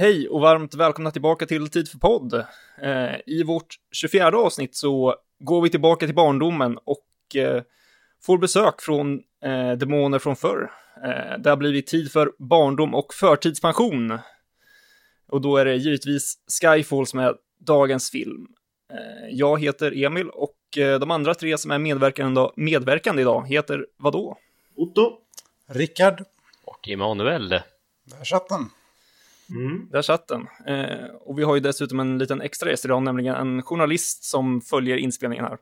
Hej och varmt välkomna tillbaka till Tid för podd. Eh, I vårt 24 avsnitt så går vi tillbaka till barndomen och eh, får besök från eh, demoner från förr. Eh, det har blivit tid för barndom och förtidspension. Och då är det givetvis Skyfall som är dagens film. Eh, jag heter Emil och eh, de andra tre som är medverkande, medverkande idag heter vadå? Otto. Rickard. Och Emanuel. Där satt den. Mm. Där satt den. Eh, och vi har ju dessutom en liten extra gäst idag, nämligen en journalist som följer inspelningen här.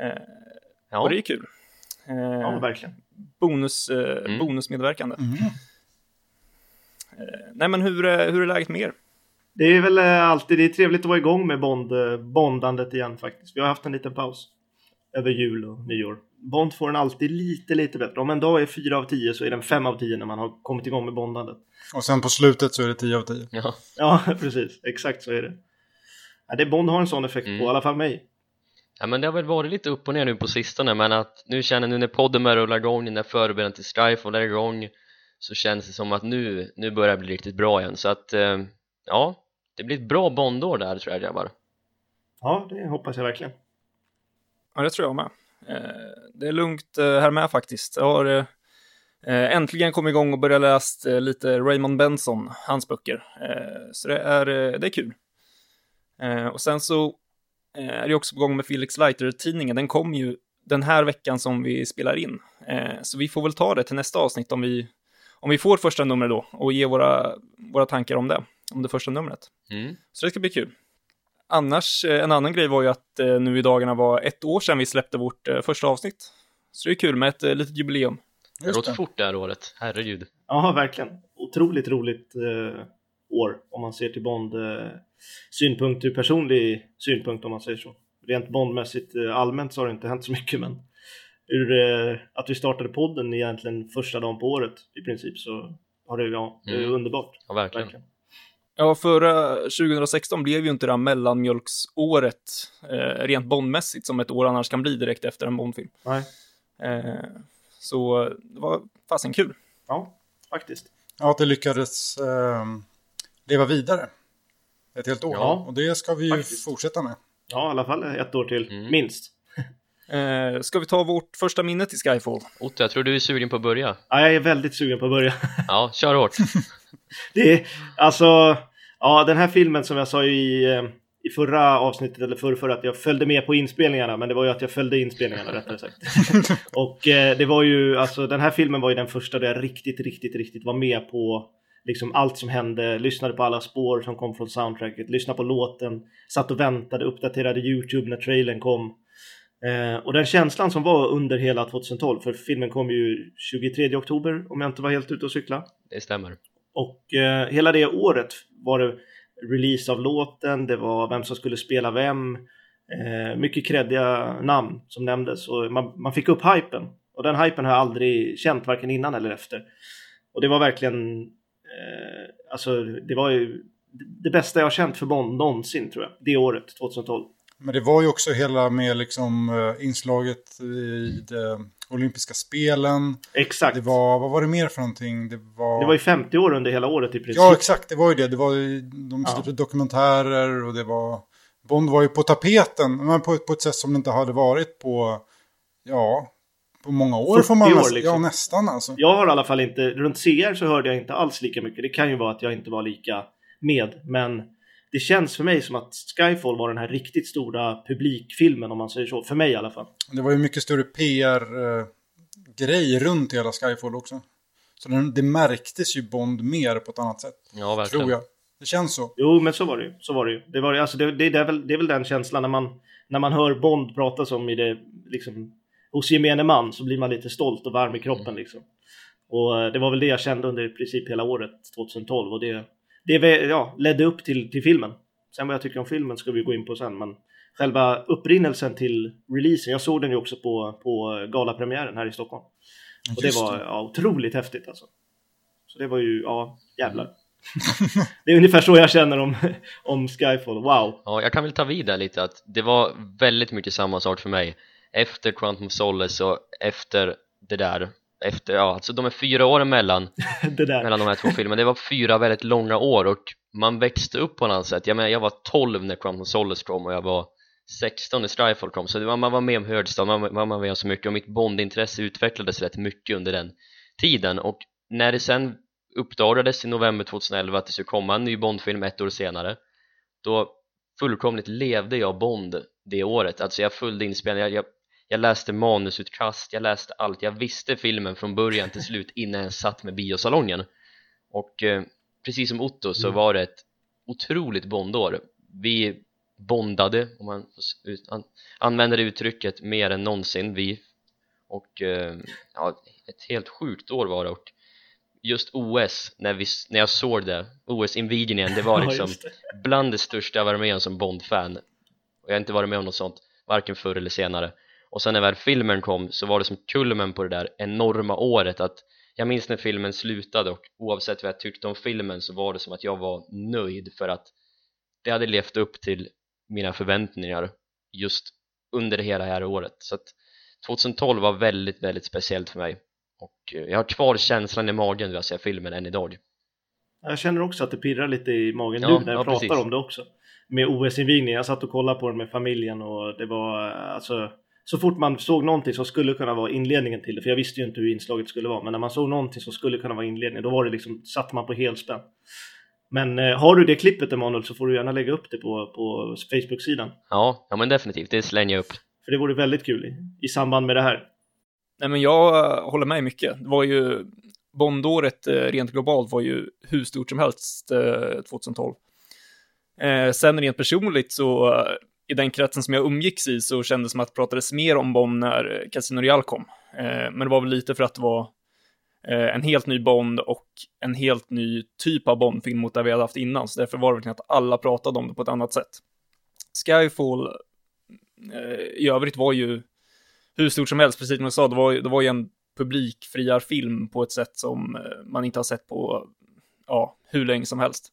Eh, ja. Och det är kul. Eh, ja, verkligen. Bonus, eh, mm. Bonusmedverkande. Mm. Eh, nej, men hur, hur är läget med er? Det är väl alltid det är trevligt att vara igång med bond, bondandet igen faktiskt. Vi har haft en liten paus över jul och nyår. Bond får den alltid lite, lite bättre. Om en dag är 4 av 10 så är den 5 av 10 när man har kommit igång med bondandet. Och sen på slutet så är det 10 av 10. Ja, ja precis. Exakt så är det. Ja, det Bond har en sån effekt mm. på, i alla fall mig. Ja men det har väl varit lite upp och ner nu på sistone men att nu känner nu när podden börjar rulla igång, när förberedelsen till Strife är igång så känns det som att nu, nu börjar det bli riktigt bra igen så att eh, ja, det blir ett bra Bondår där tror jag grabbar. Ja, det hoppas jag verkligen. Ja, det tror jag med. Eh, det är lugnt eh, här med faktiskt. Jag har eh, äntligen kommit igång och börjat läsa lite Raymond Benson, hans böcker. Så det är, det är kul. Och sen så är det också på gång med Felix Leiter-tidningen. Den kom ju den här veckan som vi spelar in. Så vi får väl ta det till nästa avsnitt om vi, om vi får första numret då och ge våra, våra tankar om det, om det första numret. Mm. Så det ska bli kul annars, eh, en annan grej var ju att eh, nu i dagarna var ett år sedan vi släppte vårt eh, första avsnitt. Så det är kul med ett litet jubileum. Det har gått fort det här året, herregud. Ja, verkligen. Otroligt roligt eh, år om man ser till Bond eh, synpunkt ur personlig synpunkt om man säger så. Rent Bondmässigt eh, allmänt så har det inte hänt så mycket men ur eh, att vi startade podden egentligen första dagen på året i princip så har det, ja, det är mm. underbart. Ja, verkligen. verkligen. Ja, förra 2016 blev ju inte det här mellanmjölksåret eh, rent Bondmässigt som ett år annars kan bli direkt efter en Bondfilm. Nej. Eh, så det var fasen kul. Ja, faktiskt. Ja, att det lyckades eh, leva vidare ett helt år. Ja, och det ska vi ju fortsätta med. Ja, i alla fall ett år till, mm. minst. Eh, ska vi ta vårt första minne till Skyfall? Otto, jag tror du är sugen på att börja. Ja, jag är väldigt sugen på att börja. ja, kör hårt. det är, alltså, ja, den här filmen som jag sa i, eh, i förra avsnittet, eller förra, för att jag följde med på inspelningarna, men det var ju att jag följde inspelningarna rättare sagt. och eh, det var ju, alltså den här filmen var ju den första där jag riktigt, riktigt, riktigt var med på liksom allt som hände, lyssnade på alla spår som kom från soundtracket, lyssnade på låten, satt och väntade, uppdaterade YouTube när trailern kom. Eh, och den känslan som var under hela 2012, för filmen kom ju 23 oktober om jag inte var helt ute och cykla. Det stämmer. Och eh, hela det året var det release av låten, det var vem som skulle spela vem, eh, mycket kreddiga namn som nämndes och man, man, fick upp hypen. Och den hypen har jag aldrig känt varken innan eller efter. Och det var verkligen, eh, alltså det var ju det bästa jag har känt för Bond någonsin tror jag, det året, 2012. Men det var ju också hela med liksom uh, inslaget i de olympiska spelen. Exakt. Det var, vad var det mer för någonting? Det var, det var ju 50 år under hela året i princip. Ja, exakt. Det var ju det. Det var ju, de släppte ja. dokumentärer och det var... Bond var ju på tapeten, men på, på ett sätt som det inte hade varit på, ja, på många år får man år, liksom. Ja, nästan alltså. Jag har i alla fall inte, runt CR så hörde jag inte alls lika mycket. Det kan ju vara att jag inte var lika med, men det känns för mig som att Skyfall var den här riktigt stora publikfilmen om man säger så. För mig i alla fall. Det var ju mycket större PR-grej runt hela Skyfall också. Så det, det märktes ju Bond mer på ett annat sätt. Ja, verkligen. Tror jag. Det känns så. Jo, men så var det ju. Så var det ju. Det, var, alltså, det, det, det, är väl, det är väl den känslan när man, när man hör Bond prata som i det, liksom, hos gemene man så blir man lite stolt och varm i kroppen mm. liksom. Och eh, det var väl det jag kände under i princip hela året 2012 och det, det ja, ledde upp till, till filmen. Sen vad jag tycker om filmen ska vi gå in på sen, men själva upprinnelsen till releasen, jag såg den ju också på, på galapremiären här i Stockholm. Och det var ja, otroligt häftigt alltså. Så det var ju, ja, jävlar. det är ungefär så jag känner om, om Skyfall, wow! Ja, jag kan väl ta vid där lite att det var väldigt mycket samma sak för mig efter Quantum of Solace och efter det där efter, ja, alltså de är fyra år mellan, mellan de här två filmerna. Det var fyra väldigt långa år och man växte upp på något annat sätt. Jag menar jag var 12 när Quantum Solace kom och jag var 16 när Strifle kom. Så man var med om Hördstad, man var med om så mycket och mitt bondintresse utvecklades rätt mycket under den tiden. Och när det sen uppdagades i november 2011 att det skulle komma en ny Bondfilm ett år senare då fullkomligt levde jag Bond det året, alltså jag följde inspelningen, jag, jag, jag läste manusutkast, jag läste allt, jag visste filmen från början till slut innan jag satt med biosalongen. Och eh, precis som Otto så mm. var det ett otroligt Bondår. Vi bondade, om man an, använder det uttrycket, mer än någonsin vi. Och eh, ja, ett helt sjukt år var det. Och just OS, när, vi, när jag såg det, OS-invigningen, det var liksom ja, det. bland det största jag varit med om som Bond-fan. Och jag har inte varit med om något sånt, varken förr eller senare och sen när väl filmen kom så var det som kulmen på det där enorma året att jag minns när filmen slutade och oavsett vad jag tyckte om filmen så var det som att jag var nöjd för att det hade levt upp till mina förväntningar just under hela det här året. Så att 2012 var väldigt, väldigt speciellt för mig. Och eh, jag har kvar känslan i magen när jag ser filmen än idag. Jag känner också att det pirrar lite i magen ja, nu när jag ja, pratar precis. om det också. Med OS-invigningen, jag satt och kollade på den med familjen och det var alltså så fort man såg någonting som skulle kunna vara inledningen till det, för jag visste ju inte hur inslaget skulle vara, men när man såg någonting som skulle kunna vara inledningen, då var det liksom, satt man på helspänn. Men eh, har du det klippet Emanuel så får du gärna lägga upp det på, på Facebook-sidan. Ja, ja men definitivt, det slänger jag upp. För det vore väldigt kul i, i samband med det här. Nej men jag uh, håller med mycket. Det var ju, Bondåret uh, rent globalt var ju hur stort som helst eh, 2012. sen rent personligt så i den kretsen som jag umgicks i så kändes det som att det pratades mer om Bond när eh, Casino Real kom. Eh, men det var väl lite för att det var eh, en helt ny Bond och en helt ny typ av Bond-film mot det vi hade haft innan, så därför var det verkligen att alla pratade om det på ett annat sätt. Skyfall i övrigt var ju hur stort som helst, precis som jag sa, det var, det var ju en publikfriarfilm på ett sätt som man inte har sett på, ja, hur länge som helst.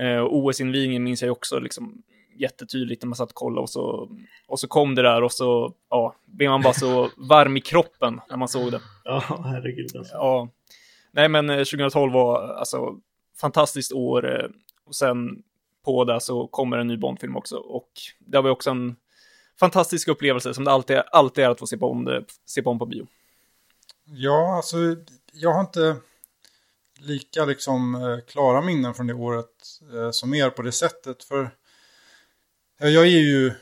Eh, OS-invigningen minns jag också liksom jättetydligt när man satt och kollade och så, och så kom det där och så ja, blev man bara så varm i kroppen när man såg det. Ja, herregud alltså. Ja. Nej, men 2012 eh, var alltså fantastiskt år eh, och sen på det så kommer en ny Bondfilm också och det var också en fantastisk upplevelse som det alltid, alltid är att få se Bond, eh, se Bond på bio. Ja, alltså jag har inte lika liksom klara minnen från det året som er på det sättet. För Eh, jag är ju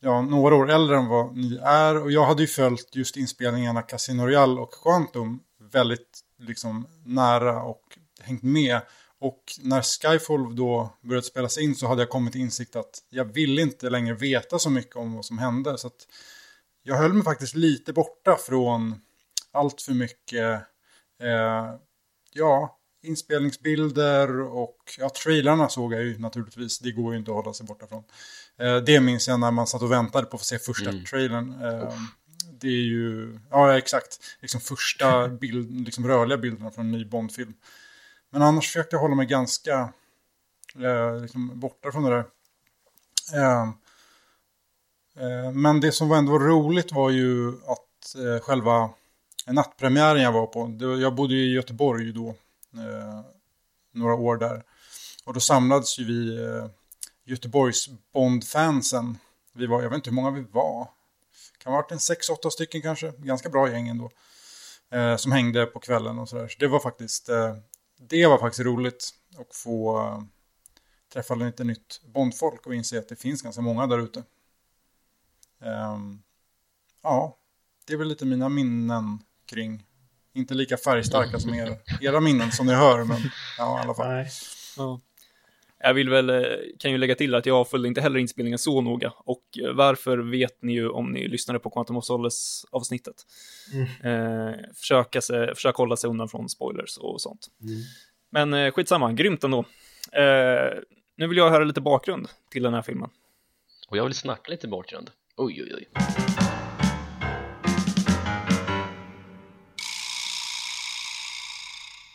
ja, några år äldre än vad ni är och jag hade ju följt just inspelningarna Casino Royale och Quantum väldigt liksom nära och hängt med. Och när Skyfall då började spelas in så hade jag kommit till insikt att jag ville inte längre veta så mycket om vad som hände. Så att jag höll mig faktiskt lite borta från allt för mycket, eh, ja, inspelningsbilder och ja, trailarna såg jag ju naturligtvis. Det går ju inte att hålla sig borta från. Eh, det minns jag när man satt och väntade på att få se första mm. trailern. Eh, det är ju, ja exakt, liksom första bild, liksom rörliga bilderna från en ny Bondfilm. Men annars försökte jag hålla mig ganska eh, liksom borta från det där. Eh, eh, men det som ändå var roligt var ju att eh, själva nattpremiären jag var på, jag bodde i Göteborg då, Eh, några år där. Och då samlades ju vi eh, Göteborgs Bond-fansen. Vi var, jag vet inte hur många vi var. Kan ha varit en 6-8 stycken kanske. Ganska bra gäng ändå. Eh, som hängde på kvällen och sådär. Så det var faktiskt, eh, det var faktiskt roligt. att få eh, träffa lite nytt Bondfolk och inse att det finns ganska många där ute. Ehm, ja, det är väl lite mina minnen kring. Inte lika färgstarka som era, era minnen som ni hör, men ja, i alla fall. Nej. Ja. Jag vill väl, eh, kan ju lägga till att jag följde inte heller inspelningen så noga och eh, varför vet ni ju om ni lyssnade på Quantum of Solace avsnittet. Mm. Eh, försöka, se, försöka hålla sig undan från spoilers och sånt. Mm. Men eh, skitsamma, grymt ändå. Eh, nu vill jag höra lite bakgrund till den här filmen. Och jag vill snacka lite bakgrund. Oj, oj, oj.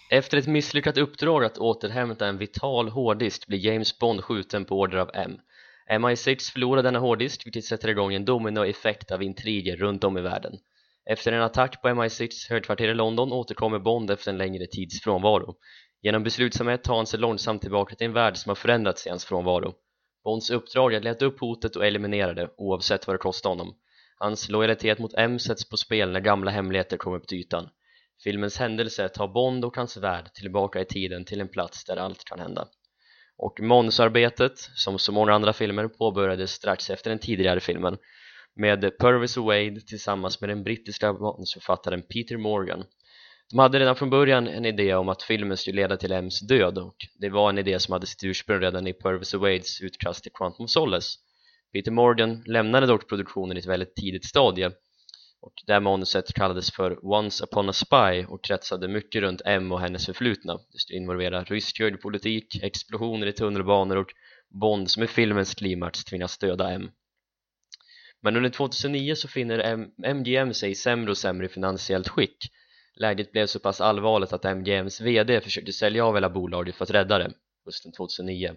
Efter ett misslyckat uppdrag att återhämta en vital hårddisk blir James Bond skjuten på order av M. MI6 förlorar denna hårddisk vilket sätter igång en dominoeffekt av intriger runt om i världen. Efter en attack på MI6 högkvarter i London återkommer Bond efter en längre tids frånvaro. Genom beslutsamhet tar han sig långsamt tillbaka till en värld som har förändrats i hans frånvaro. Bonds uppdrag är att leta upp hotet och eliminera det oavsett vad det kostar honom. Hans lojalitet mot M sätts på spel när gamla hemligheter kommer upp till ytan. Filmens händelse tar Bond och hans värld tillbaka i tiden till en plats där allt kan hända. Och manusarbetet, som så många andra filmer, påbörjades strax efter den tidigare filmen med Purvis Wade tillsammans med den brittiska manusförfattaren Peter Morgan. De hade redan från början en idé om att filmen skulle leda till M's död och det var en idé som hade sitt ursprung redan i Purvis Wades utkast till Quantum of Solace. Peter Morgan lämnade dock produktionen i ett väldigt tidigt stadie och det här manuset kallades för Once upon a spy och kretsade mycket runt M och hennes förflutna. Det involverar rysk höjdpolitik, explosioner i tunnelbanor och Bond som i filmens klimax tvingas döda M. Men under 2009 så finner M MGM sig sämre och sämre i finansiellt skick. Läget blev så pass allvarligt att MGMs VD försökte sälja av hela bolaget för att rädda det hösten 2009.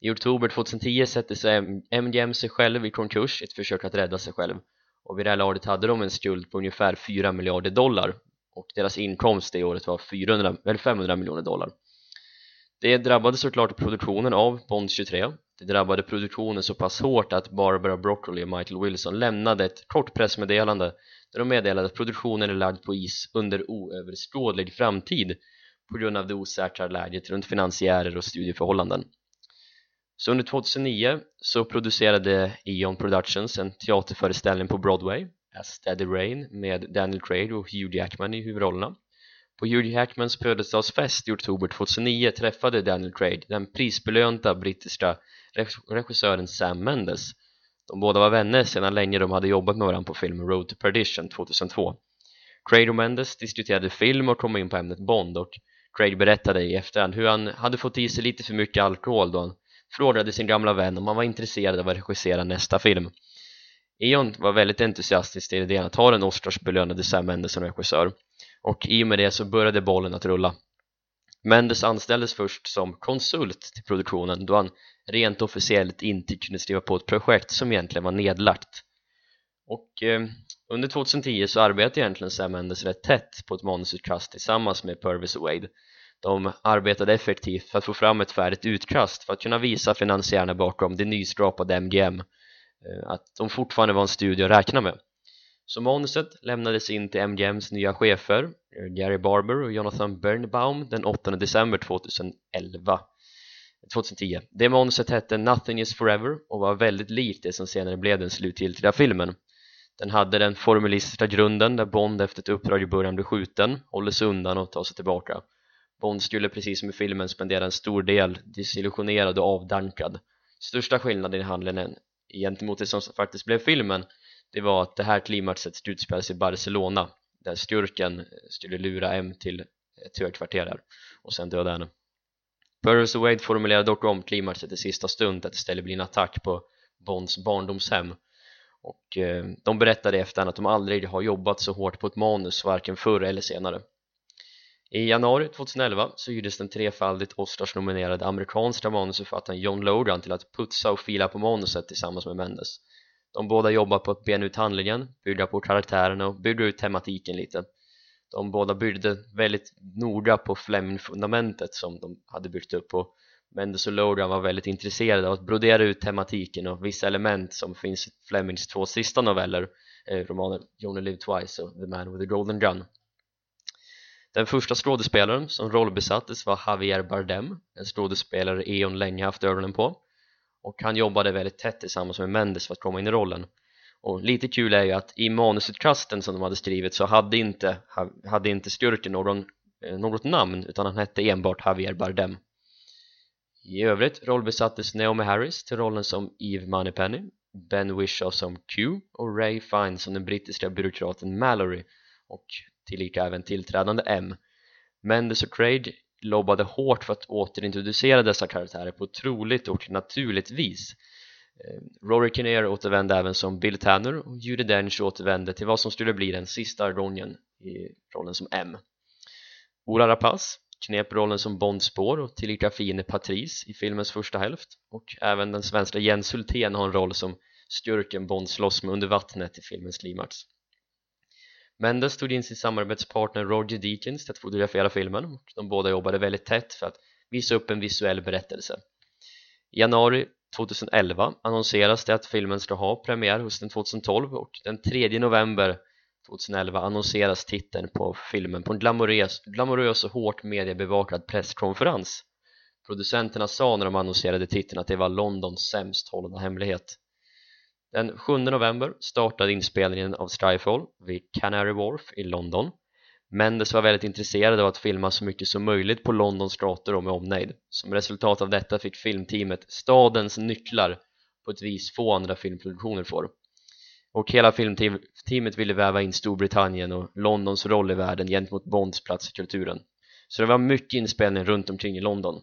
I oktober 2010 sätter sig MGM sig själv i konkurs i ett försök att rädda sig själv och vid det här laget hade de en skuld på ungefär 4 miljarder dollar. Och deras inkomst det året var 400, eller 500 miljoner dollar. Det drabbade såklart produktionen av Bond 23 det drabbade produktionen så pass hårt att Barbara Broccoli och Michael Wilson lämnade ett kort pressmeddelande där de meddelade att produktionen är lagd på is under oöverskådlig framtid på grund av det osäkra läget runt finansiärer och studieförhållanden så under 2009 så producerade Eon Productions en teaterföreställning på Broadway As Steady Rain med Daniel Craig och Hugh Jackman i huvudrollerna. På Hugh Jackmans födelsedagsfest i oktober 2009 träffade Daniel Craig den prisbelönta brittiska regissören Sam Mendes. De båda var vänner sedan länge de hade jobbat med varandra på filmen Road to Perdition 2002 Craig och Mendes diskuterade film och kom in på ämnet Bond och Craig berättade i efterhand hur han hade fått i sig lite för mycket alkohol då han frågade sin gamla vän om han var intresserad av att regissera nästa film. Eon var väldigt entusiastisk till idén att ha den Oscarsbelönade Sam Mendes som regissör. Och i och med det så började bollen att rulla. Mendes anställdes först som konsult till produktionen då han rent officiellt inte kunde skriva på ett projekt som egentligen var nedlagt. Och eh, under 2010 så arbetade egentligen Sam Mendes rätt tätt på ett manusutkast tillsammans med Purvis Wade de arbetade effektivt för att få fram ett färdigt utkast för att kunna visa finansiärerna bakom det nyskrapade MGM eh, att de fortfarande var en studie att räkna med. Så manuset lämnades in till MGMs nya chefer eh, Gary Barber och Jonathan Birnbaum den 8 december 2011 2010. Eh, det manuset hette Nothing is forever och var väldigt likt det som senare blev den slutgiltiga filmen. Den hade den formulistiska grunden där Bond efter ett uppdrag i början blev skjuten, håller sig undan och tar sig tillbaka. Bond skulle precis som i filmen spendera en stor del desillusionerad och avdankad. Största skillnaden i handlingen gentemot det som faktiskt blev filmen det var att det här klimaxet utspelades i Barcelona där skurken skulle lura M till ett högkvarter där och sen döda henne. Burroughs och Wade formulerade dock om klimaxet i sista stund att det istället blir en attack på Bonds barndomshem. Och eh, de berättade efter att de aldrig har jobbat så hårt på ett manus varken förr eller senare i januari 2011 så hyrdes den trefaldigt Oscars-nominerade amerikanska manusförfattaren John Logan till att putsa och fila på manuset tillsammans med Mendes. De båda jobbar på att bena ut handlingen, bygga på karaktärerna och bygga ut tematiken lite. De båda byggde väldigt noga på Fleming-fundamentet som de hade byggt upp och Mendes och Logan var väldigt intresserade av att brodera ut tematiken och vissa element som finns i Flemings två sista noveller, eh, romanen ”Johnny Live Twice och The Man with the Golden Gun den första skådespelaren som rollbesattes var Javier Bardem, en skådespelare Eon länge haft ögonen på. Och han jobbade väldigt tätt tillsammans med Mendes för att komma in i rollen. Och lite kul är ju att i manusutkasten som de hade skrivit så hade inte, hade inte skurken någon, eh, något namn utan han hette enbart Javier Bardem. I övrigt rollbesattes Naomi Harris till rollen som Eve Moneypenny Ben Whishaw som Q och Ray Fine som den brittiska byråkraten Mallory. Och tillika även tillträdande M. Mendes och Craig lobbade hårt för att återintroducera dessa karaktärer på ett troligt och naturligt vis. Eh, Rory Kinnear återvände även som Bill Tanner och Judi Dench återvände till vad som skulle bli den sista gången i rollen som M. Ola Rapace knep rollen som Bond spår och tillika fiende Patrice i filmens första hälft. Och även den svenska Jens Hultén har en roll som skurken Bond slåss med under vattnet i filmens klimax. Mendes tog in sin samarbetspartner Roger Deakins till att fotografera filmen och de båda jobbade väldigt tätt för att visa upp en visuell berättelse. I januari 2011 annonseras det att filmen ska ha premiär hösten 2012 och den 3 november 2011 annonseras titeln på filmen på en glamorös, glamorös och hårt mediebevakad presskonferens. Producenterna sa när de annonserade titeln att det var Londons sämst hållna hemlighet. Den 7 november startade inspelningen av Skyfall vid Canary Wharf i London. Mendes var väldigt intresserad av att filma så mycket som möjligt på Londons gator och med omnejd. Som resultat av detta fick filmteamet stadens nycklar på ett vis få andra filmproduktioner får och hela filmteamet ville väva in Storbritannien och Londons roll i världen gentemot Bonds plats i kulturen så det var mycket inspelning runt omkring i London.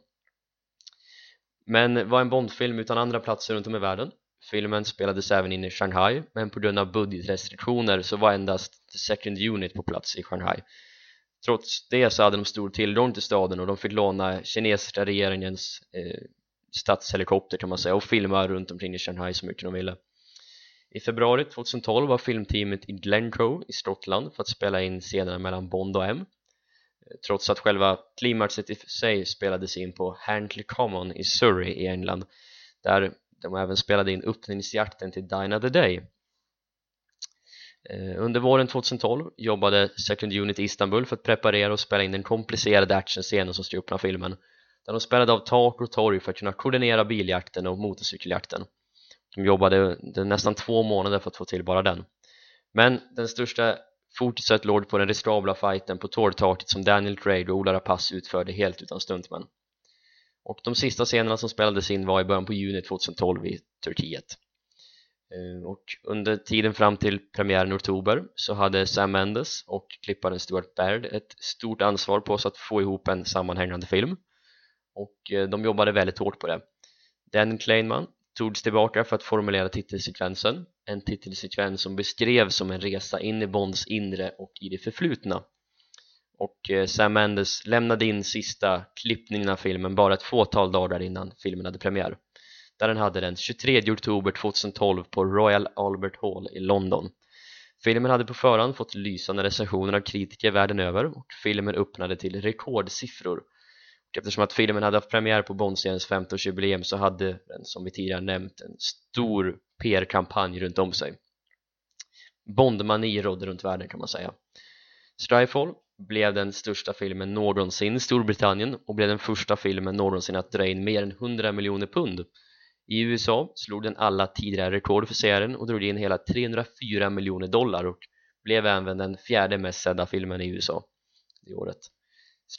Men var en Bondfilm utan andra platser runt om i världen? Filmen spelades även in i Shanghai men på grund av budgetrestriktioner så var endast The Second Unit på plats i Shanghai. Trots det så hade de stor tillgång till staden och de fick låna kinesiska regeringens eh, statshelikopter kan man säga och filma runt omkring i Shanghai så mycket de ville. I februari 2012 var filmteamet i Glencoe i Skottland för att spela in scenerna mellan Bond och M. Eh, trots att själva klimaxet i sig spelades in på Hankley Common i Surrey i England där de även spelade in öppningsjakten till Dine of the Day. Eh, under våren 2012 jobbade Second Unit i Istanbul för att preparera och spela in den komplicerade actionscenen som ska öppna filmen där de spelade av tak och torg för att kunna koordinera biljakten och motorcykeljakten. De jobbade nästan två månader för att få till bara den. Men den största fokuset låg på den riskabla fighten på tårtaket som Daniel Craig och Ola Rapace utförde helt utan stuntmän och de sista scenerna som spelades in var i början på juni 2012 i Turkiet. Eh, och under tiden fram till premiären i oktober så hade Sam Mendes och klipparen Stuart Baird ett stort ansvar på sig att få ihop en sammanhängande film. Och eh, de jobbade väldigt hårt på det. Dan Kleinman togs tillbaka för att formulera titelsekvensen. En titelsekvens som beskrevs som en resa in i Bonds inre och i det förflutna och eh, Sam Mendes lämnade in sista klippningen av filmen bara ett fåtal dagar innan filmen hade premiär. Där den hade den 23 oktober 2012 på Royal Albert Hall i London. Filmen hade på förhand fått lysande recensioner av kritiker världen över och filmen öppnade till rekordsiffror. Och eftersom att filmen hade haft premiär på Bondseriens 50-årsjubileum så hade den som vi tidigare nämnt en stor PR-kampanj runt om sig. Bondmani rådde runt världen kan man säga. Skyfall blev den största filmen någonsin i Storbritannien och blev den första filmen någonsin att dra in mer än 100 miljoner pund. I USA slog den alla tidigare rekord för serien och drog in hela 304 miljoner dollar och blev även den fjärde mest sedda filmen i USA det året.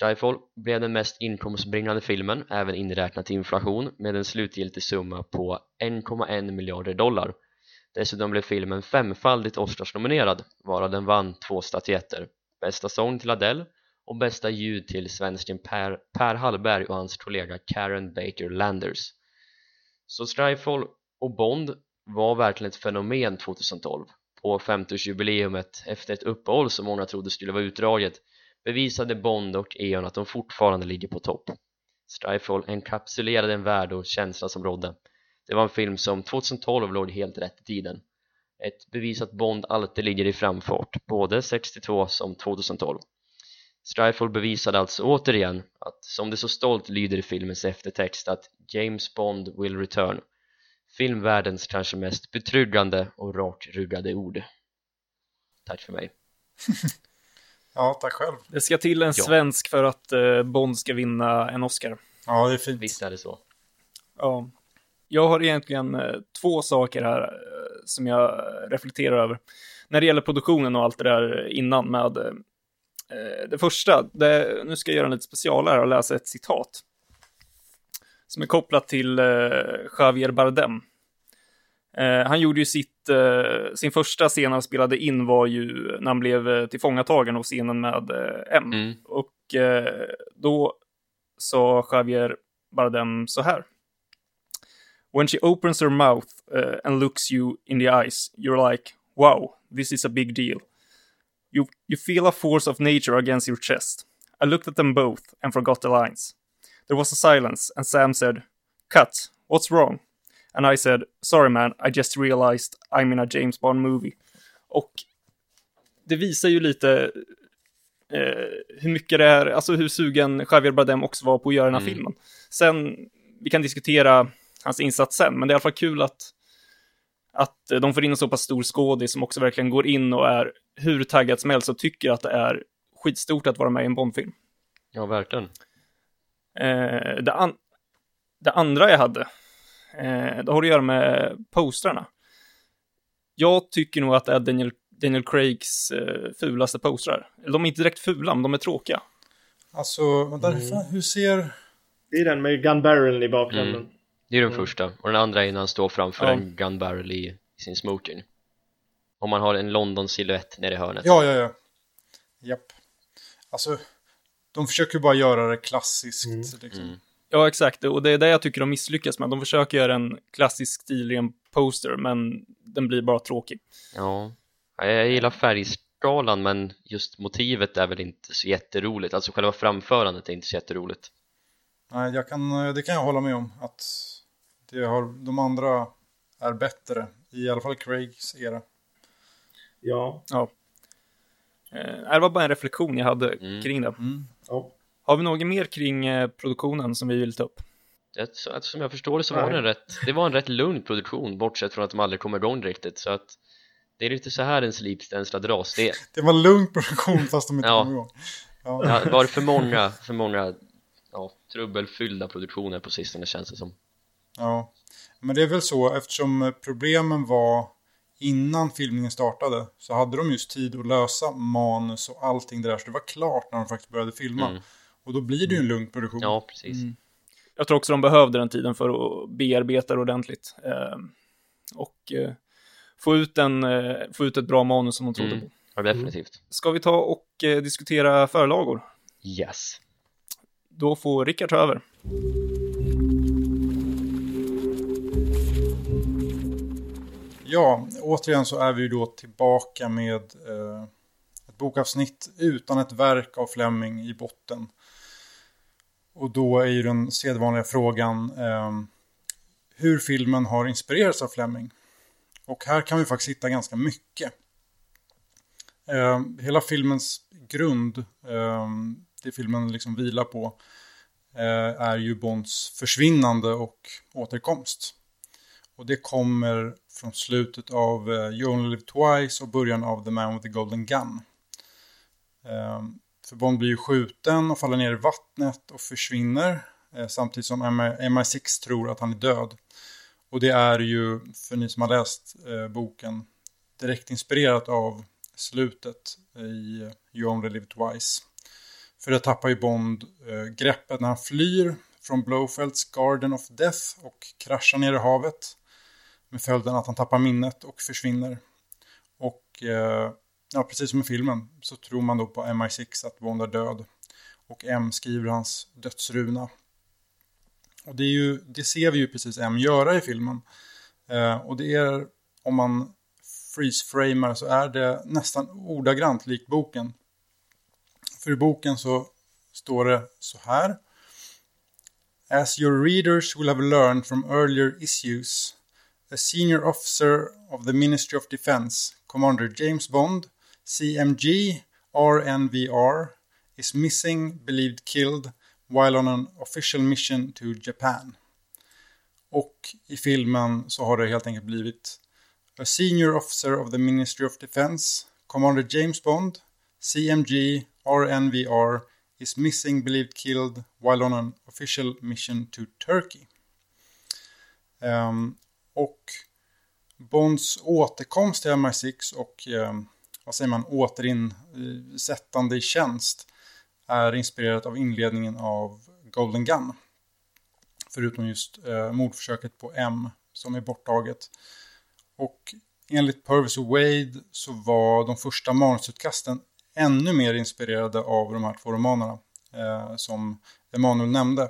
Skyfall blev den mest inkomstbringande filmen, även inräknat inflation, med en slutgiltig summa på 1,1 miljarder dollar. Dessutom blev filmen femfaldigt Oscarsnominerad, varav den vann två statyetter, bästa sång till Adele och bästa ljud till svensken Per, per Hallberg och hans kollega Karen Baker Landers. Så Strifefall och Bond var verkligen ett fenomen 2012. På 50-årsjubileumet efter ett uppehåll som många trodde skulle vara utdraget bevisade Bond och Eon att de fortfarande ligger på topp. Strifefall enkapsulerade en värld och känsla som rådde. Det var en film som 2012 låg helt rätt i tiden. Ett bevis att Bond alltid ligger i framfart, både 62 som 2012. Strifefall bevisade alltså återigen att, som det så stolt lyder i filmens eftertext, att James Bond will return. Filmvärldens kanske mest betryggande och rakryggade ord. Tack för mig. Ja, tack själv. Det ska till en ja. svensk för att uh, Bond ska vinna en Oscar. Ja, det är fint. Visst är det så. Ja. Jag har egentligen uh, två saker här uh, som jag reflekterar över. När det gäller produktionen och allt det där innan med det första, det, nu ska jag göra en lite special här och läsa ett citat. Som är kopplat till Javier Bardem. Eh, han gjorde ju sitt, eh, sin första scen han spelade in var ju när han blev eh, tillfångatagen och scenen med eh, M. Mm. Och eh, då sa Javier Bardem så här. When she opens her mouth uh, and looks you in the eyes, you're like, wow, this is a big deal. You, you feel a force of nature against your chest. I looked at them both and forgot the lines. There was a silence, and Sam said, Cut, what's wrong? And I said, sorry man, I just realized I'm in a James Bond movie. Och det visar ju lite eh, hur mycket det är, alltså hur sugen Javier Bardem också var på att göra den här mm. filmen. Sen, vi kan diskutera hans insats sen, men det är i alla fall kul att, att de får in en så pass stor skådis som också verkligen går in och är hur taggad som helst och tycker att det är skitstort att vara med i en Bondfilm. Ja, verkligen. Eh, det, an det andra jag hade, eh, det har att göra med postrarna. Jag tycker nog att det är Daniel, Daniel Craigs eh, fulaste postrar. De är inte direkt fula, men de är tråkiga. Alltså, vänta, mm. hur ser... Det är den med gun barrel i bakgrunden. Mm. Det är den mm. första, och den andra är när han står framför ja. en gun barrel i, i sin smoking. Om man har en London-silhuett nere i hörnet. Ja, ja, ja. Japp. Alltså, de försöker bara göra det klassiskt. Mm. Liksom. Mm. Ja, exakt. Och det är det jag tycker de misslyckas med. De försöker göra en klassisk stil i en poster, men den blir bara tråkig. Ja, jag gillar färgskalan, men just motivet är väl inte så jätteroligt. Alltså själva framförandet är inte så jätteroligt. Nej, jag kan, det kan jag hålla med om. Att det har, de andra är bättre. I alla fall Craigs era. Ja. ja. Eh, det var bara en reflektion jag hade mm. kring det. Mm. Ja. Har vi något mer kring eh, produktionen som vi vill ta upp? Det, som jag förstår det så var det en rätt, det var en rätt lugn produktion bortsett från att de aldrig kom igång riktigt så att det är lite så här en slipstänsla dras det, det var lugn produktion fast de inte ja. kom igång ja. ja, var det för många, för många ja, trubbelfyllda produktioner på sistone känns det som ja, men det är väl så eftersom problemen var innan filmningen startade så hade de just tid att lösa manus och allting det där. Så det var klart när de faktiskt började filma. Mm. Och då blir det ju en lugn produktion. Ja, precis. Mm. Jag tror också de behövde den tiden för att bearbeta det ordentligt. Eh, och eh, få, ut en, eh, få ut ett bra manus som de trodde mm. på. Ja, definitivt. Ska vi ta och eh, diskutera förlagor? Yes. Då får Rickard ta över. Ja, återigen så är vi då tillbaka med eh, ett bokavsnitt utan ett verk av Fleming i botten. Och då är ju den sedvanliga frågan eh, hur filmen har inspirerats av Fleming. Och här kan vi faktiskt hitta ganska mycket. Eh, hela filmens grund, eh, det filmen liksom vilar på, eh, är ju Bonds försvinnande och återkomst. Och det kommer från slutet av uh, You Only Live Twice och början av The Man with the Golden Gun. Ehm, för Bond blir ju skjuten och faller ner i vattnet och försvinner. Uh, samtidigt som MI6 tror att han är död. Och det är ju, för ni som har läst uh, boken, direkt inspirerat av slutet i You Only Live Twice. För det tappar ju Bond greppet när han flyr från Blowfelds Garden of Death och kraschar ner i havet. Med följden att han tappar minnet och försvinner. Och eh, ja, precis som i filmen så tror man då på MI6 att Bond är död. Och M skriver hans dödsruna. Och det, är ju, det ser vi ju precis M göra i filmen. Eh, och det är, om man freeze-framar så är det nästan ordagrant lik boken. För i boken så står det så här. As your readers will have learned from earlier issues a senior officer of the Ministry of Defense, Commander James Bond, CMG RNVR, is missing, believed killed, while on an official mission to Japan. Och i filmen så har det helt enkelt blivit A senior officer of the Ministry of Defense, Commander James Bond, CMG RNVR, is missing, believed killed, while on an official mission to Turkey. Um, och Bonds återkomst till MI6 och eh, vad säger man, återinsättande i tjänst är inspirerat av inledningen av Golden Gun. Förutom just eh, mordförsöket på M som är borttaget. Och enligt Purvis och Wade så var de första manusutkasten ännu mer inspirerade av de här två romanerna eh, som Emanuel nämnde.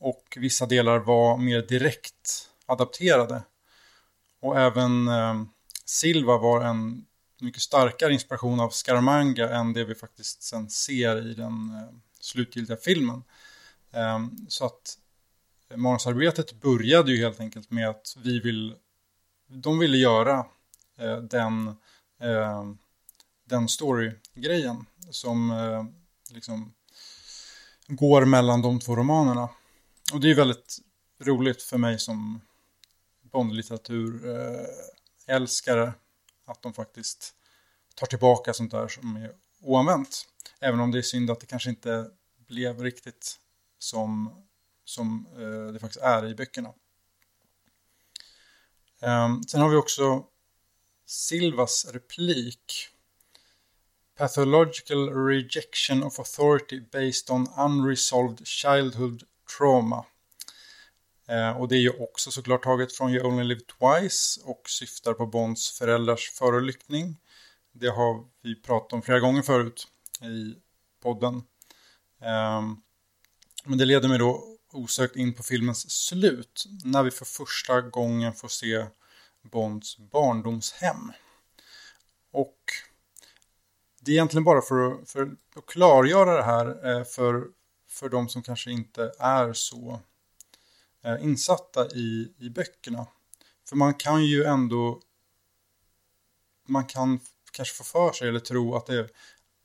Och vissa delar var mer direkt adapterade. Och även eh, Silva var en mycket starkare inspiration av Scaramanga än det vi faktiskt sen ser i den eh, slutgiltiga filmen. Eh, så att eh, manusarbetet började ju helt enkelt med att vi vill, de ville göra eh, den, eh, den story-grejen som eh, liksom går mellan de två romanerna. Och det är väldigt roligt för mig som Bondlitteratur eh, älskare att de faktiskt tar tillbaka sånt där som är oanvänt. Även om det är synd att det kanske inte blev riktigt som, som eh, det faktiskt är i böckerna. Ehm, sen har vi också Silvas replik. Pathological rejection of authority based on unresolved childhood trauma. Eh, och det är ju också såklart taget från You Only Live Twice och syftar på Bonds föräldrars förolyckning. Det har vi pratat om flera gånger förut i podden. Ehm, men det leder mig då osökt in på filmens slut när vi för första gången får se Bonds barndomshem. Och det är egentligen bara för, att, för att klargöra det här eh, för, för de som kanske inte är så eh, insatta i, i böckerna. För man kan ju ändå man kan kanske få för sig eller tro att, det,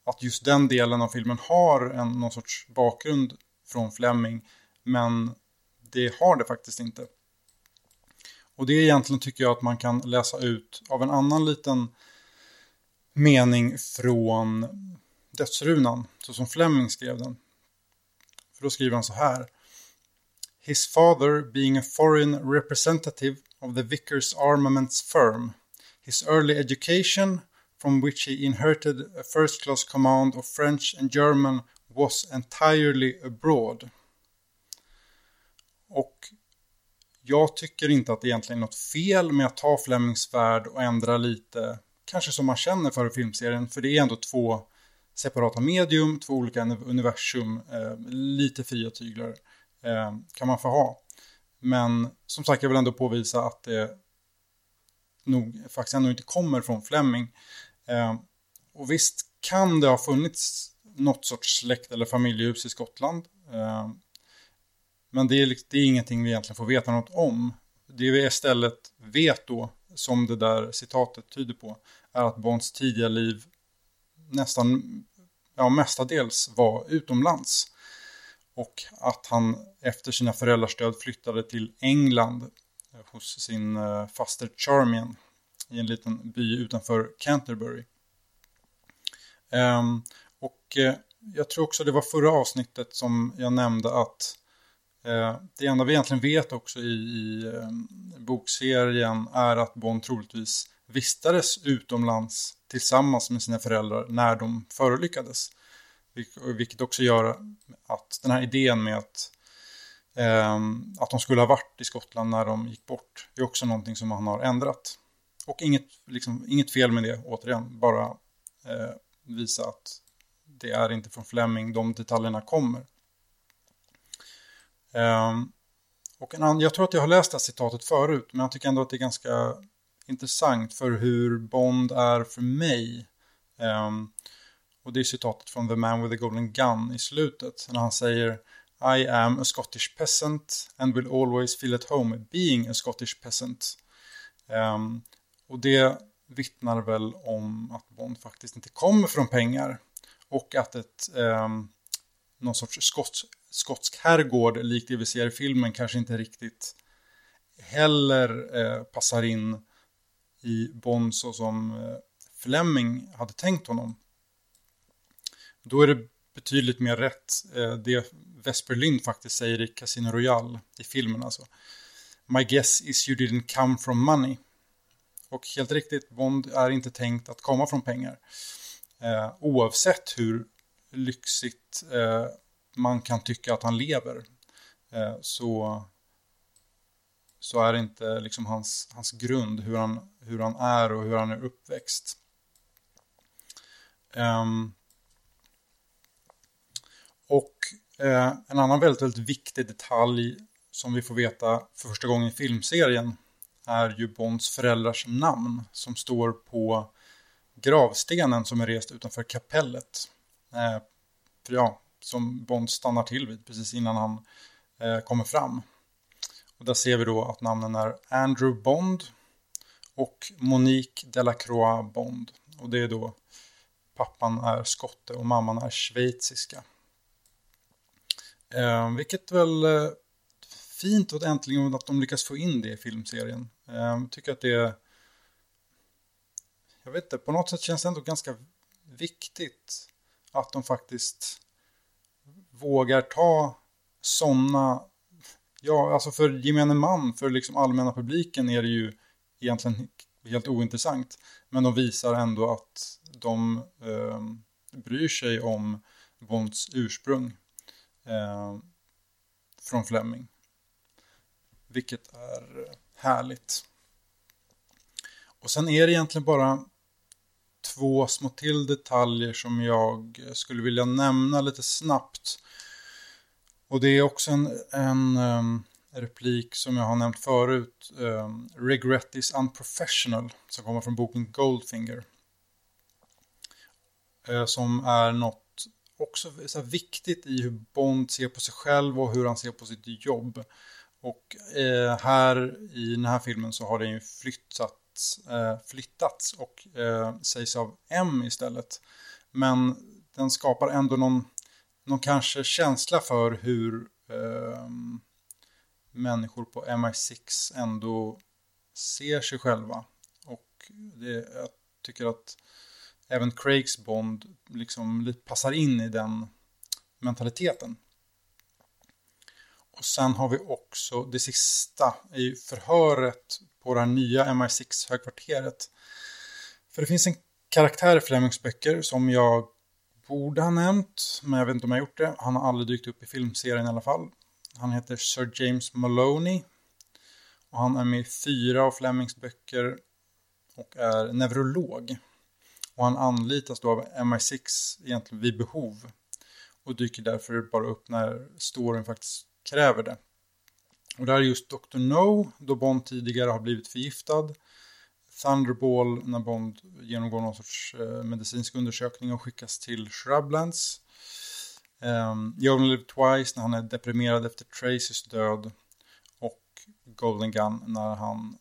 att just den delen av filmen har en, någon sorts bakgrund från Fleming. Men det har det faktiskt inte. Och det egentligen tycker jag att man kan läsa ut av en annan liten mening från Dödsrunan, så som Fleming skrev den. För då skriver han så här. His father being a foreign representative of the Vickers Armaments firm. His early education, from which he inherited a first class command of French and German, was entirely abroad. Och jag tycker inte att det egentligen är något fel med att ta Flemings värld och ändra lite, kanske som man känner för filmserien, för det är ändå två separata medium, två olika universum, eh, lite fria tyglar eh, kan man få ha. Men som sagt, jag vill ändå påvisa att det nog faktiskt ändå inte kommer från Fleming. Eh, och visst kan det ha funnits något sorts släkt eller familjehus i Skottland. Eh, men det är, liksom, det är ingenting vi egentligen får veta något om. Det vi istället vet då, som det där citatet tyder på, är att Bonds tidiga liv nästan, ja mestadels var utomlands. Och att han efter sina föräldrars död flyttade till England eh, hos sin eh, faster Charmian i en liten by utanför Canterbury. Ehm, och eh, jag tror också det var förra avsnittet som jag nämnde att det enda vi egentligen vet också i, i ehm, bokserien är att Bond troligtvis vistades utomlands tillsammans med sina föräldrar när de förolyckades. Vilket också gör att den här idén med att, eh, att de skulle ha varit i Skottland när de gick bort är också någonting som han har ändrat. Och inget, liksom, inget fel med det, återigen, bara eh, visa att det är inte från Fleming de detaljerna kommer. Eh, och en annan, jag tror att jag har läst det här citatet förut, men jag tycker ändå att det är ganska intressant för hur Bond är för mig. Ehm, och det är citatet från The Man with the Golden Gun i slutet, när han säger I am a Scottish peasant and will always feel at home being a Scottish peasant. Um, och det vittnar väl om att Bond faktiskt inte kommer från pengar. Och att ett, um, någon sorts skotsk skotsk herrgård likt det vi ser i filmen kanske inte riktigt heller eh, passar in i Bond så som eh, Fleming hade tänkt honom. Då är det betydligt mer rätt eh, det Vesper Lind faktiskt säger i Casino Royale i filmen alltså. My guess is you didn't come from money. Och helt riktigt, Bond är inte tänkt att komma från pengar. Eh, oavsett hur lyxigt eh, man kan tycka att han lever eh, så, så är det inte liksom hans, hans grund, hur han, hur han är och hur han är uppväxt. Um, och eh, en annan väldigt, väldigt viktig detalj som vi får veta för första gången i filmserien är ju Bonds föräldrars namn som står på gravstenen som är rest utanför kapellet. Eh, för ja, som Bond stannar till vid precis innan han eh, kommer fram. Och där ser vi då att namnen är Andrew Bond och Monique Delacroix Bond. Och det är då pappan är skotte och mamman är schweiziska. Eh, vilket väl eh, fint och äntligen att de lyckas få in det i filmserien. Eh, tycker att det är... Jag vet inte, på något sätt känns det ändå ganska viktigt att de faktiskt vågar ta sådana... Ja, alltså för gemene man, för liksom allmänna publiken är det ju egentligen helt ointressant. Men de visar ändå att de eh, bryr sig om Bonds ursprung eh, från Fleming. Vilket är härligt. Och sen är det egentligen bara två små till detaljer som jag skulle vilja nämna lite snabbt. Och det är också en, en um, replik som jag har nämnt förut. Um, Regret is unprofessional. Som kommer från boken Goldfinger. Uh, som är något också så viktigt i hur Bond ser på sig själv och hur han ser på sitt jobb. Och eh, här i den här filmen så har den ju flyttats, eh, flyttats och eh, sägs av M istället. Men den skapar ändå någon, någon kanske känsla för hur eh, människor på MI6 ändå ser sig själva. Och det, jag tycker att även Craigs Bond liksom passar in i den mentaliteten. Och sen har vi också det sista i förhöret på det här nya MI6 högkvarteret. För det finns en karaktär i Flemings böcker som jag borde ha nämnt, men jag vet inte om jag har gjort det. Han har aldrig dykt upp i filmserien i alla fall. Han heter Sir James Maloney. Och han är med i fyra av Flemings böcker och är neurolog. Och han anlitas då av MI6 egentligen vid behov. Och dyker därför bara upp när storyn faktiskt kräver det. Och det här är just Dr. No, då Bond tidigare har blivit förgiftad. Thunderball när Bond genomgår någon sorts eh, medicinsk undersökning och skickas till Shrublands. Um, You Only Live Twice när han är deprimerad efter Tracys död. Och Golden Gun när han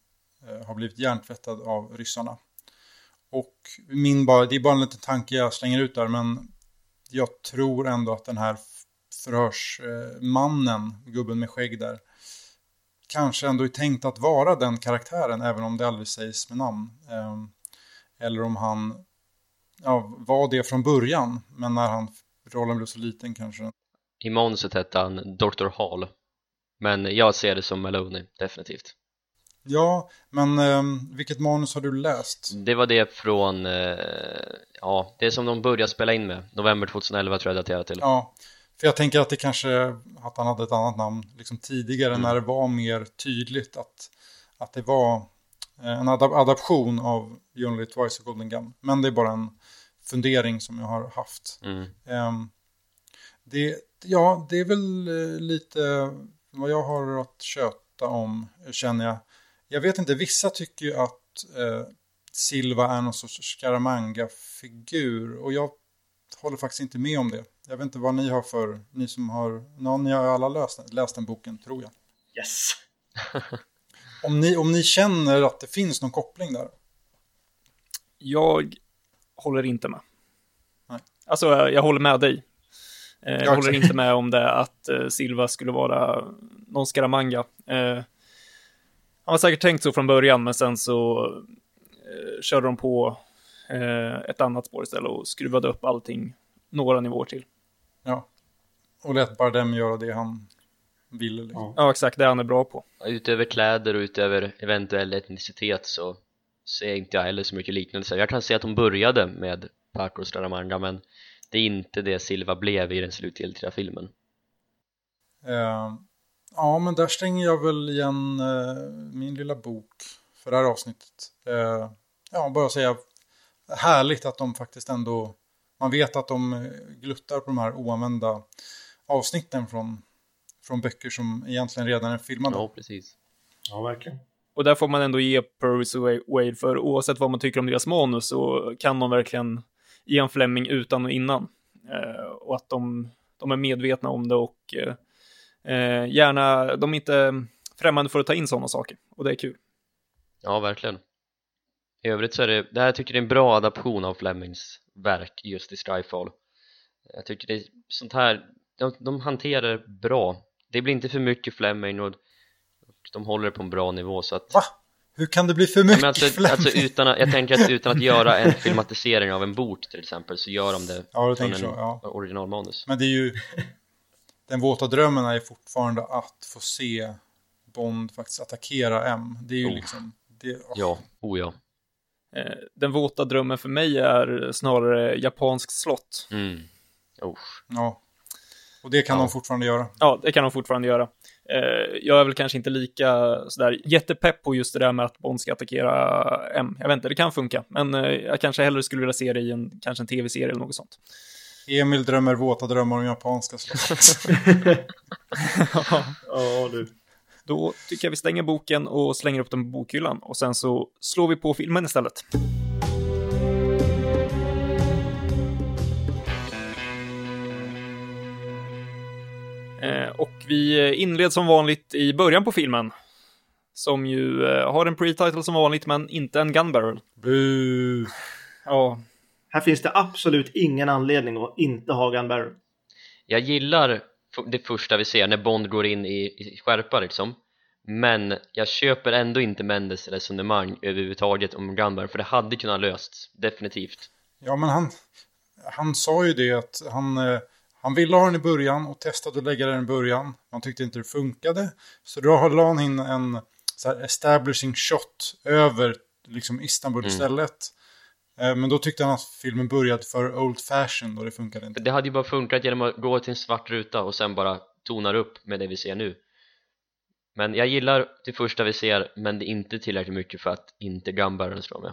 uh, har blivit hjärntvättad av ryssarna. Och min bara, det är bara en liten tanke jag slänger ut där, men jag tror ändå att den här förhörsmannen, gubben med skägg där, kanske ändå är tänkt att vara den karaktären, även om det aldrig sägs med namn. Ehm, eller om han ja, var det från början, men när han rollen blev så liten kanske. I manuset hette han Dr. Hall. Men jag ser det som Maloney, definitivt. Ja, men eh, vilket manus har du läst? Det var det från, eh, ja, det som de började spela in med. November 2011 tror jag daterat till. Ja, för jag tänker att det kanske, att han hade ett annat namn liksom tidigare mm. när det var mer tydligt att, att det var eh, en adaption av Only Twice och Golden Gun. Men det är bara en fundering som jag har haft. Mm. Um, det, ja, det är väl uh, lite vad jag har att köta om, känner jag. Jag vet inte, vissa tycker ju att uh, Silva är någon sorts Scaramanga-figur. Och jag håller faktiskt inte med om det. Jag vet inte vad ni har för, ni som har, någon, ni har alla läst, läst den boken tror jag. Yes! om, ni, om ni känner att det finns någon koppling där. Jag håller inte med. Nej. Alltså, jag håller med dig. Eh, jag ja, håller inte med om det att eh, Silva skulle vara någon Scaramanga. Eh, han var säkert tänkt så från början, men sen så körde de på ett annat spår istället och skruvade upp allting några nivåer till. Ja, och lät bara dem göra det han ville. Liksom. Ja. ja, exakt, det han är bra på. Utöver kläder och utöver eventuell etnicitet så ser inte jag heller så mycket liknelse. Jag kan se att de började med Paco Staramanga men det är inte det Silva blev i den slutgiltiga filmen. Uh, ja, men där stänger jag väl igen uh, min lilla bok för det här avsnittet. Uh, ja, bara säga härligt att de faktiskt ändå, man vet att de gluttar på de här oanvända avsnitten från, från böcker som egentligen redan är filmade. Ja, precis. Ja, verkligen. Och där får man ändå ge Purvis Wade, för oavsett vad man tycker om deras manus så kan de verkligen ge en Fleming utan och innan. Eh, och att de, de, är medvetna om det och eh, eh, gärna, de är inte främmande för att ta in sådana saker. Och det är kul. Ja, verkligen. i övrigt så är det, det här tycker jag är en bra adaption av Flemings verk just i Skyfall jag tycker det är sånt här de, de hanterar det bra det blir inte för mycket Fleming och, och de håller det på en bra nivå så att Va? Hur kan det bli för mycket ja, alltså, Fleming? alltså utan att, jag tänker att utan att göra en filmatisering av en bok till exempel så gör de det ja, från en så, ja. originalmanus Men det är ju Den våta drömmen är fortfarande att få se Bond faktiskt attackera M Det är ju Oh. liksom det, åh. Ja, oh ja Eh, Den våta drömmen för mig är snarare japansk slott. mm. oh. Ja Och det kan Ja. de fortfarande göra Ja, det kan de fortfarande göra. Eh, Jag är väl kanske inte lika sådär jättepepp på just det där med att Bond ska attackera M. Jag vet inte, det kan funka, men eh, jag kanske hellre skulle vilja se det i en, kanske en tv-serie eller något sånt. Emil drömmer våta drömmar om japanska slott Ja, du. Då tycker jag vi stänger boken och slänger upp den på bokhyllan och sen så slår vi på filmen istället. Eh, Och vi inleds som vanligt i början på filmen. Som ju eh, har en pre-title som vanligt, men inte en gun barrel. Bu. Ja, Här finns det absolut ingen anledning att inte ha Gun Barrel. Jag gillar det första vi ser när Bond går in i, i skärpa liksom Men jag köper ändå inte Mendes resonemang överhuvudtaget om Gunbar för det hade kunnat lösts, definitivt Ja, men han, han sa ju det att han, eh, han ville ha den i början och testade att lägga den i början. Man tyckte inte det funkade. Så då la han in en så här establishing shot över liksom Istanbul Mm. istället. Eh, Men då tyckte han att filmen började för old fashion och det funkade inte. Det hade ju bara funkat genom att gå till en svart ruta och sen bara tonar upp med det vi ser nu Men jag gillar det första vi ser men det är inte tillräckligt mycket för att inte Gunbarren slår med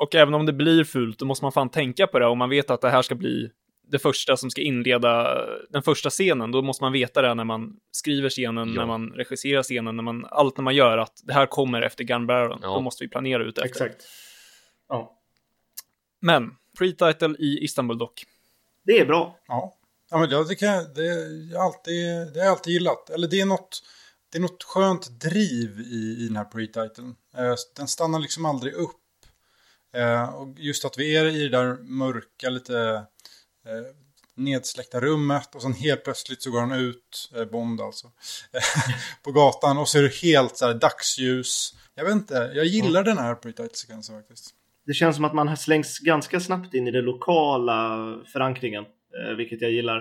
och även om det blir fult, då måste man fan tänka på det. Om man vet att det här ska bli det första som ska inleda den första scenen, då måste man veta det när man skriver scenen, Ja. när man regisserar scenen, när man, allt när man gör, att det här kommer efter gun barreln. Ja. Då måste vi planera ut efter. Exakt. Ja. Men, pre-title i Istanbul dock. Det är bra. Ja, ja men det, det, kan, jag- det, jag alltid, det har jag alltid gillat. Eller det är något, det är något skönt driv i, i den här pre-titeln. Eh, den stannar liksom aldrig upp. Eh, och just att vi är i det där mörka, lite eh, nedsläckta rummet. Och sen helt plötsligt så går han ut, eh, Bond alltså, på gatan. Och så är det helt så här dagsljus. Jag vet inte, jag gillar den här pre-title-sekvensen faktiskt. Det känns som att man har slängts ganska snabbt in i den lokala förankringen, eh, vilket jag gillar.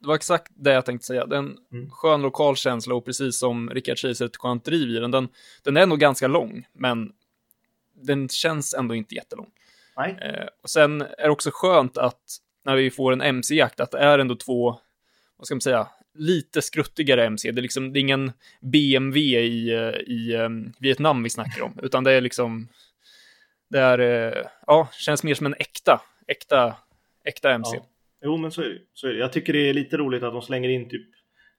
Det var exakt det jag tänkte säga. Det är en Mm. skön lokal känsla och precis som Richard säger så är det ett skönt driv i den. den. Den är nog ganska lång, men den känns ändå inte jättelång. Nej. Eh, och sen är det också skönt att när vi får en MC-jakt, att det är ändå två, vad ska man säga, lite skruttigare MC. Det är liksom, det är ingen BMW i, eh, i eh, Vietnam vi snackar om, utan det är liksom, det är, eh, ja, känns mer som en äkta, äkta, äkta MC. Ja. Jo, men så är, det. så är det. Jag tycker det är lite roligt att de slänger in typ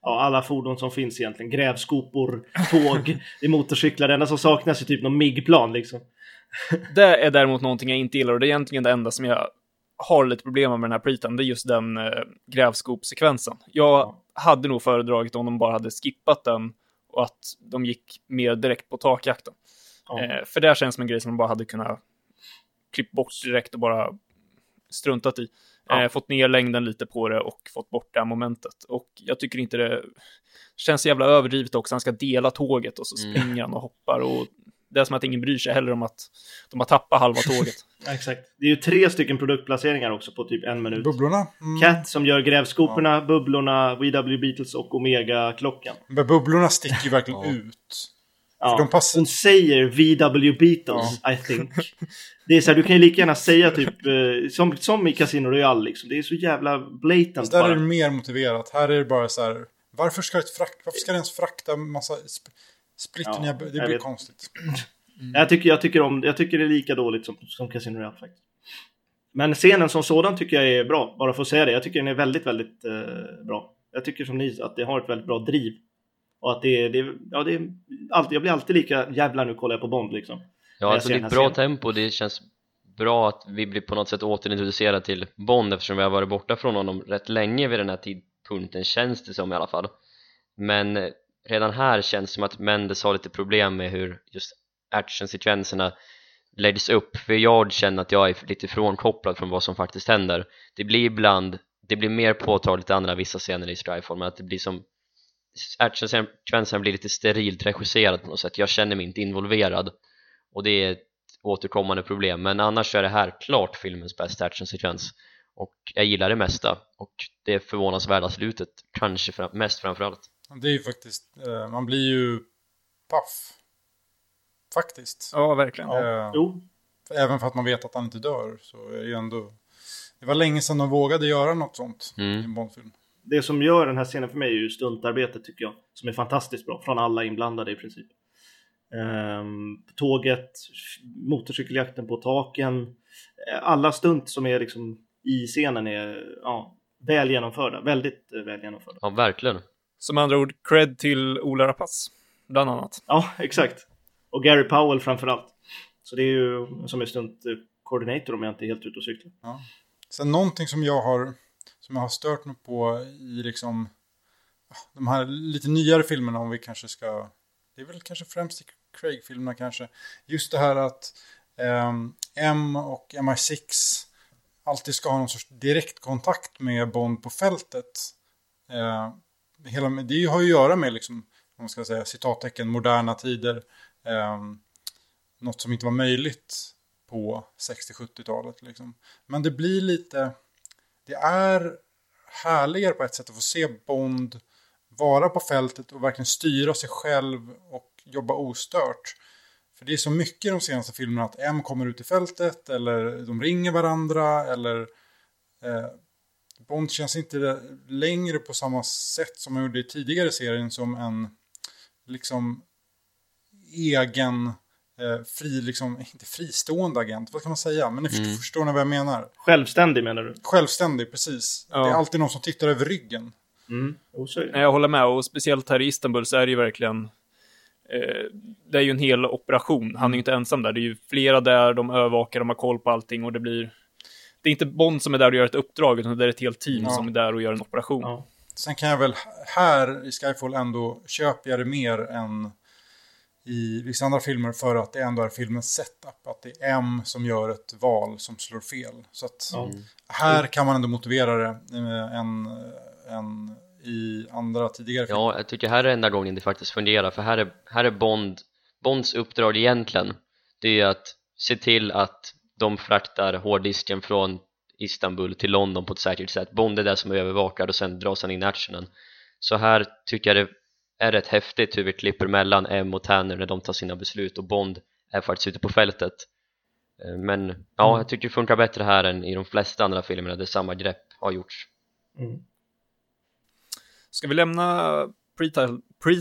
ja, alla fordon som finns egentligen. Grävskopor, tåg, det är motorcyklar. Det enda som saknas är typ någon MIG-plan liksom. Det är däremot någonting jag inte gillar och det är egentligen det enda som jag har lite problem med den här priten, det är just den eh, grävskopsekvensen. Jag hade nog föredragit om de bara hade skippat den och att de gick mer direkt på takjakten. Ja. Eh, för det känns som en grej som de bara hade kunnat klippa bort direkt och bara struntat i. Ja. Eh, fått ner längden lite på det och fått bort det här momentet. Och jag tycker inte det känns så jävla överdrivet också. Han ska dela tåget och så Mm. springer han och hoppar och det är som att ingen bryr sig heller om att de har tappat halva tåget. Exakt. Det är ju tre stycken produktplaceringar också på typ en minut. Bubblorna? Mm. Cat som gör grävskoporna, bubblorna, WW Beatles och Omega-klockan. Men bubblorna sticker ju verkligen Ja. ut. Ja. de passar- Hon säger VW Beatles, I think. Det är så här, du kan ju lika gärna säga typ, eh, som, som i Casino Royale liksom. Det är så jävla blatant Fast där är bara. det mer motiverat. Här är det bara så här. Varför ska det, frak- varför ska det ens frakta massa sp- splitter Ja? Det blir vet. konstigt. Jag, tycker, jag, tycker om, jag tycker det är lika dåligt som, som Casino Royale faktiskt. Men scenen som sådan tycker jag är bra, bara för att säga det. Jag tycker den är väldigt, väldigt eh, bra. Jag tycker som ni att det har ett väldigt bra driv. Och att det är, det är, ja det är alltid, jag blir alltid lika jävla nu kollar jag på Bond liksom. Ja, alltså det är bra scenen. tempo, det känns bra att vi blir på något sätt återintroducerade till Bond eftersom vi har varit borta från honom rätt länge vid den här tidpunkten känns det som i alla fall men eh, redan här känns det som att Mendes har lite problem med hur just actionsekvenserna läggs upp för jag känner att jag är lite frånkopplad från vad som faktiskt händer det blir ibland, det blir mer påtagligt i andra vissa scener i Strifeform att det blir som actionsekvensen blir lite sterilt regisserad på något sätt jag känner mig inte involverad och det är ett återkommande problem men annars är det här klart filmens bästa actionsekvens och jag gillar det mesta och det förvånansvärda slutet kanske mest framförallt det är ju faktiskt, eh, man blir ju paff Faktiskt. Ja, verkligen. Ja. Jo. Även för att man vet att han inte dör så är det ju ändå... Det var länge sedan de vågade göra något sånt mm. i en Bondfilm. Det som gör den här scenen för mig är ju stuntarbetet tycker jag. Som är fantastiskt bra från alla inblandade i princip. Ehm, tåget, motorcykeljakten på taken. Alla stunt som är liksom i scenen är ja, väl genomförda. Väldigt eh, väl genomförda. Ja, verkligen. Som andra ord, cred till Ola Rapace. Bland annat. Ja, exakt. Och Gary Powell framförallt. Så det är ju som är stunt koordinator om jag inte är helt ute och cyklar. Ja. Sen någonting som jag har, som jag har stört mig på i liksom ah, de här lite nyare filmerna om vi kanske ska, det är väl kanske främst i Craig-filmerna kanske, just det här att eh, M och MI6 alltid ska ha någon sorts direktkontakt med Bond på fältet. Eh, hela, det har ju att göra med, liksom, om man ska säga citattecken, moderna tider. Eh, något som inte var möjligt på 60-70-talet. Liksom. Men det blir lite... Det är härligare på ett sätt att få se Bond vara på fältet och verkligen styra sig själv och jobba ostört. För det är så mycket i de senaste filmerna att M kommer ut i fältet eller de ringer varandra eller eh, Bond känns inte längre på samma sätt som han gjorde i tidigare serien som en liksom egen eh, fri, liksom, inte fristående agent, vad kan man säga? Men ni mm. förstår ni vad jag menar? Självständig menar du? Självständig, precis. Ja. Det är alltid någon som tittar över ryggen. Mm. Jag håller med, och speciellt här i Istanbul så är det ju verkligen eh, det är ju en hel operation. Han är ju inte ensam där. Det är ju flera där, de övervakar, de har koll på allting och det blir... Det är inte Bond som är där och gör ett uppdrag, utan det är ett helt team ja. som är där och gör en operation. Ja. Sen kan jag väl här i Skyfall ändå köpa det mer än i vissa andra filmer för att det ändå är filmens setup. Att det är M som gör ett val som slår fel. Så att mm. här kan man ändå motivera det än, än i andra tidigare filmer. Ja, jag tycker här är enda gången det faktiskt fungerar. För här är, här är Bond, Bonds uppdrag egentligen. Det är att se till att de fraktar hårddisken från Istanbul till London på ett säkert sätt. Bond är det som är övervakad och sen dras han in i actionen. Så här tycker jag det är rätt häftigt hur vi klipper mellan M och Tanner när de tar sina beslut och Bond är faktiskt ute på fältet eh, men ja, mm. jag tycker det funkar bättre här än i de flesta andra filmerna där samma grepp har gjorts mm. Ska vi lämna pre-title, pre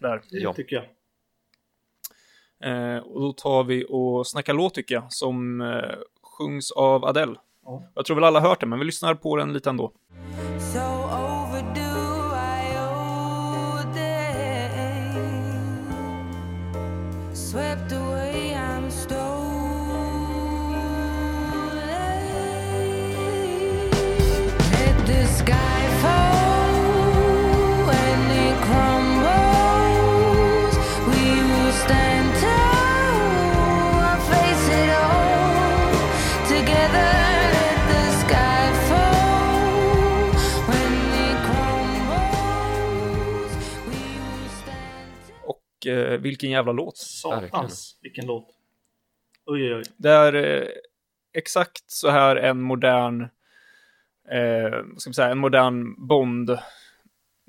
där? Det ja. tycker jag eh, och då tar vi och snackar låt tycker jag, som eh, sjungs av Adele. Ja. Jag tror väl alla hört den, men vi lyssnar på den lite ändå. eh, vilken jävla låt. Satans, vilken låt. Oj, oj, oj. Det är eh, exakt så här en modern, eh, vad ska man säga, en modern Bond.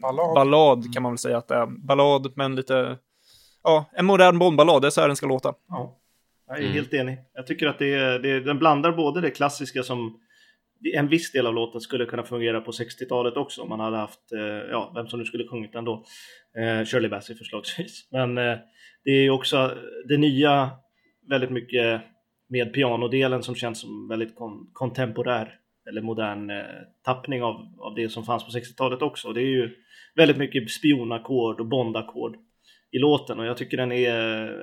Ballad. Ballad kan man väl säga att det är. Ballad, men lite, ja, en modern Bond-ballad, det är så här den ska låta. Ja, jag är mm. helt enig. Jag tycker att det, är, det, den blandar både det klassiska som en viss del av låten skulle kunna fungera på 60-talet också om man hade haft, eh, ja, vem som nu skulle sjungit den då. Eh, Shirley Bassey förslagsvis. Men eh, det är ju också det nya väldigt mycket med pianodelen som känns som väldigt kon kontemporär eller modern eh, tappning av, av det som fanns på 60-talet också. Det är ju väldigt mycket spionackord och bondackord i låten och jag tycker den är,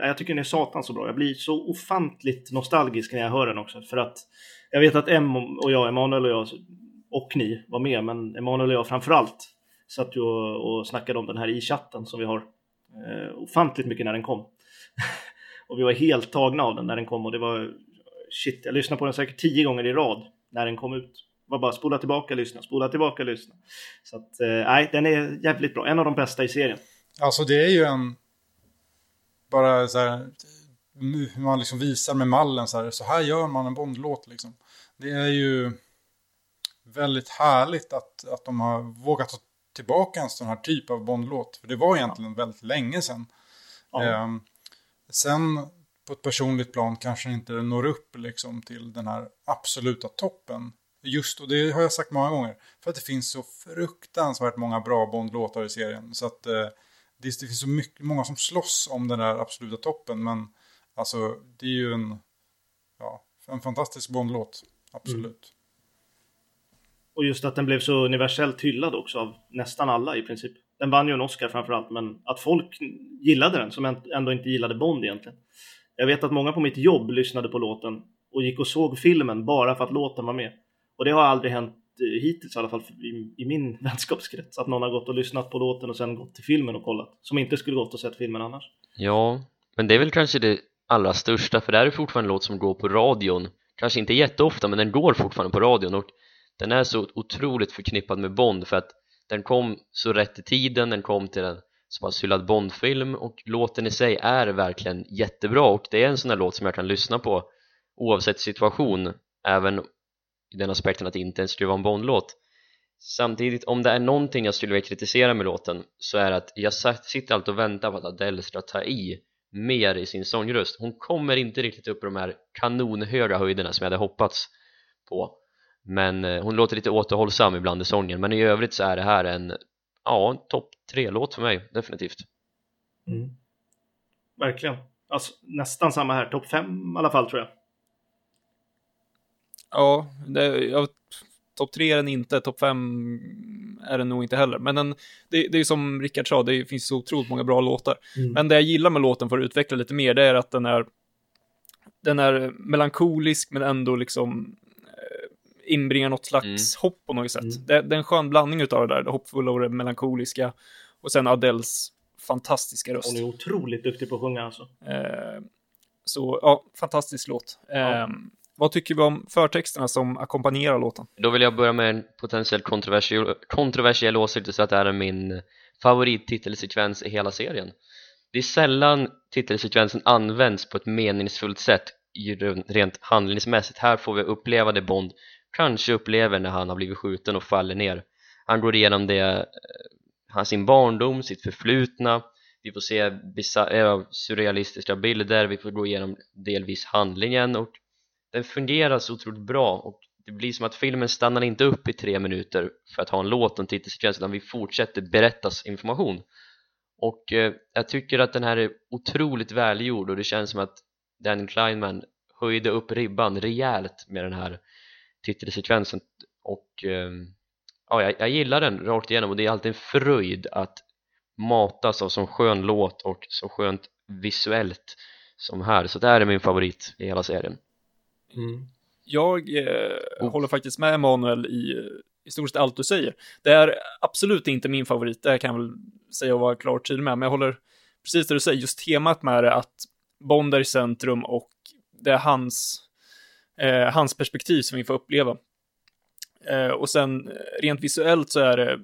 jag tycker den är satan så bra. Jag blir så ofantligt nostalgisk när jag hör den också för att jag vet att M och jag, Emanuel och jag och ni var med, men Emanuel och jag framförallt satt ju och, och snackade om den här i chatten som vi har eh, ofantligt mycket när den kom. Och vi var helt tagna av den när den kom och det var shit, jag lyssnade på den säkert tio gånger i rad när den kom ut. Det var bara spola tillbaka, lyssna, spola tillbaka, lyssna. Så att, eh, nej, den är jävligt bra. En av de bästa i serien. Alltså det är ju en... Bara så här... Hur man liksom visar med mallen så här. Så här gör man en Bondlåt liksom. Det är ju väldigt härligt att, att de har vågat ta tillbaka en sån här typ av Bondlåt. För det var egentligen väldigt länge sedan. Ja. Eh, sen på ett personligt plan kanske inte når upp liksom till den här absoluta toppen. Just, och det har jag sagt många gånger, för att det finns så fruktansvärt många bra Bond-låtar i serien. Så att eh, det, det, finns så mycket, många som slåss om den där absoluta toppen, men alltså det är ju en, ja, en fantastisk Bond-låt, absolut. Mm. Och just att den blev så universellt hyllad också av nästan alla i princip. Den vann ju en Oscar framförallt, men att folk gillade den som ändå inte gillade Bond egentligen. Jag vet att många på mitt jobb lyssnade på låten och gick och såg filmen bara för att låten var med. Och det har aldrig hänt eh, hittills i alla fall i, i min vänskapskrets att någon har gått och lyssnat på låten och sen gått till filmen och kollat som inte skulle gått och sett filmen annars. Ja, men det är väl kanske det allra största för det här är fortfarande en låt som går på radion. Kanske inte jätteofta men den går fortfarande på radion. Och den är så otroligt förknippad med Bond för att den kom så rätt i tiden, den kom till en så pass hyllad Bondfilm och låten i sig är verkligen jättebra. Och det är en sån här låt som jag kan lyssna på oavsett situation även i den aspekten att det inte ens skulle vara en Bondlåt. Samtidigt om det är någonting jag skulle vilja kritisera med låten så är att jag sitter alltid och väntar på att Adele ska ta i mer i sin sångröst. Hon kommer inte riktigt upp i de här kanonhöga höjderna som jag hade hoppats på. Men eh, hon låter lite återhållsam ibland i sången. Men i övrigt så är det här en ja, topp tre-låt för mig, definitivt. Mm. Verkligen. Alltså, nästan samma här, topp fem i alla fall tror jag. Ja, det, ja topp tre är den inte, topp fem är den nog inte heller. Men den, det, det är som Rickard sa, det finns så otroligt många bra låtar. Mm. Men det jag gillar med låten för att utveckla lite mer, det är att den är, den är melankolisk men ändå liksom eh, inbringar något slags mm. hopp på något sätt. Mm. Det, det, är en skön blandning av det där, det hoppfulla och det melankoliska. Och sen Adels fantastiska röst. Hon är otroligt duktig på att sjunga alltså. Eh, så ja, fantastisk låt. Ja. Eh, vad tycker vi om förtexterna som ackompanjerar låten? Då vill jag börja med en potentiellt kontroversiell, kontroversiell åsikt så att det är min favorittitelsekvens i hela serien. Det är sällan titelsekvensen används på ett meningsfullt sätt rent handlingsmässigt. Här får vi uppleva det Bond kanske upplever när han har blivit skjuten och faller ner. Han går igenom det, eh, sin barndom, sitt förflutna, vi får se eh, surrealistiska bilder, vi får gå igenom delvis handlingen och den fungerar så otroligt bra och det blir som att filmen stannar inte upp i tre minuter för att ha en låt och en titelsekvens utan vi fortsätter berättas information. Och eh, jag tycker att den här är otroligt välgjord och det känns som att Dan Kleinman höjde upp ribban rejält med den här titelsekvensen och eh, ja, jag, jag gillar den rakt igenom och det är alltid en fröjd att matas av så skön låt och så skönt visuellt som här. Så det här är min favorit i hela serien. Mm. Jag eh, håller faktiskt med Emanuel i, i stort sett allt du säger. Det är absolut inte min favorit, det kan jag väl säga och vara klart tydlig med, men jag håller precis det du säger, just temat med det, att Bond är i centrum och det är hans, eh, hans perspektiv som vi får uppleva. Eh, och sen rent visuellt så är det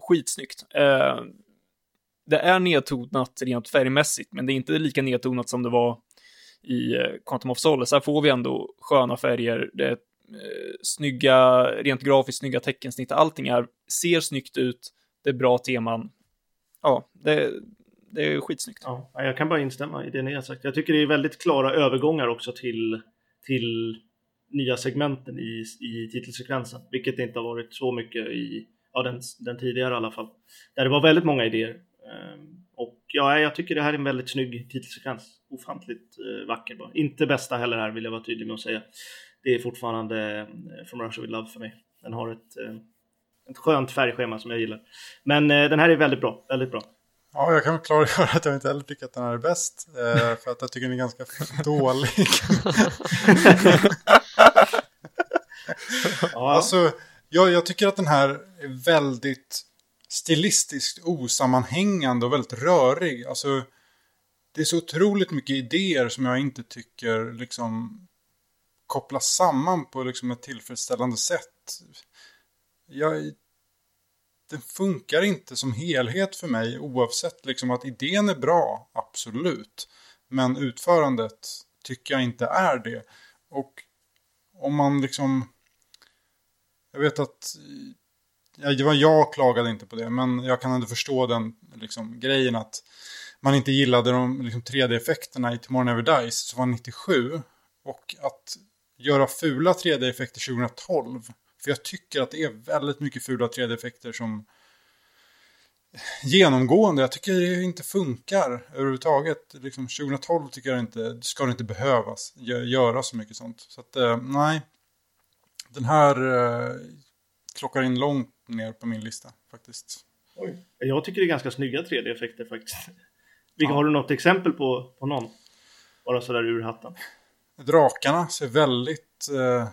skitsnyggt. Eh, det är nedtonat rent färgmässigt, men det är inte lika nedtonat som det var i eh, Quantum of Solace. Här får vi ändå sköna färger, det är eh, snygga, rent grafiskt snygga teckensnitt, allting är, ser snyggt ut, det är bra teman. Ja, det, det är skitsnyggt. Ja, jag kan bara instämma i det ni har sagt. Jag tycker det är väldigt klara övergångar också till, till nya segmenten i, i titelsekvensen, vilket inte har varit så mycket i ja, den, den tidigare i alla fall. Där det var väldigt många idéer. Um, ja, jag tycker det här är en väldigt snygg titelsekvens. Ofantligt eh, vacker bara. Inte bästa heller här vill jag vara tydlig med att säga. Det är fortfarande eh, From Russia With Love för mig. Den har ett, eh, ett skönt färgschema som jag gillar. Men eh, den här är väldigt bra, väldigt bra. Ja, jag kan klargöra att jag inte heller tycker att den här är bäst. Eh, för att jag tycker den är ganska dålig. ja. Alltså, jag, jag tycker att den här är väldigt stilistiskt osammanhängande och väldigt rörig. Alltså, det är så otroligt mycket idéer som jag inte tycker liksom kopplas samman på liksom ett tillfredsställande sätt. Jag, den funkar inte som helhet för mig oavsett liksom att idén är bra, absolut. Men utförandet tycker jag inte är det. Och om man liksom... Jag vet att... Det var jag klagade inte på det, men jag kan ändå förstå den liksom, grejen att man inte gillade de liksom, 3D-effekterna i Tomorrow Never Dies, som var 97. Och att göra fula 3D-effekter 2012. För jag tycker att det är väldigt mycket fula 3D-effekter som genomgående. Jag tycker det inte funkar överhuvudtaget. Liksom 2012 tycker jag inte, ska det inte behövas göra så mycket sånt. Så att, eh, nej. Den här eh, klockar in långt ner på min lista faktiskt. Oj. Jag tycker det är ganska snygga 3D-effekter faktiskt. Vilka, ja. Har du något exempel på, på någon? Bara sådär ur hatten. Drakarna ser väldigt eh,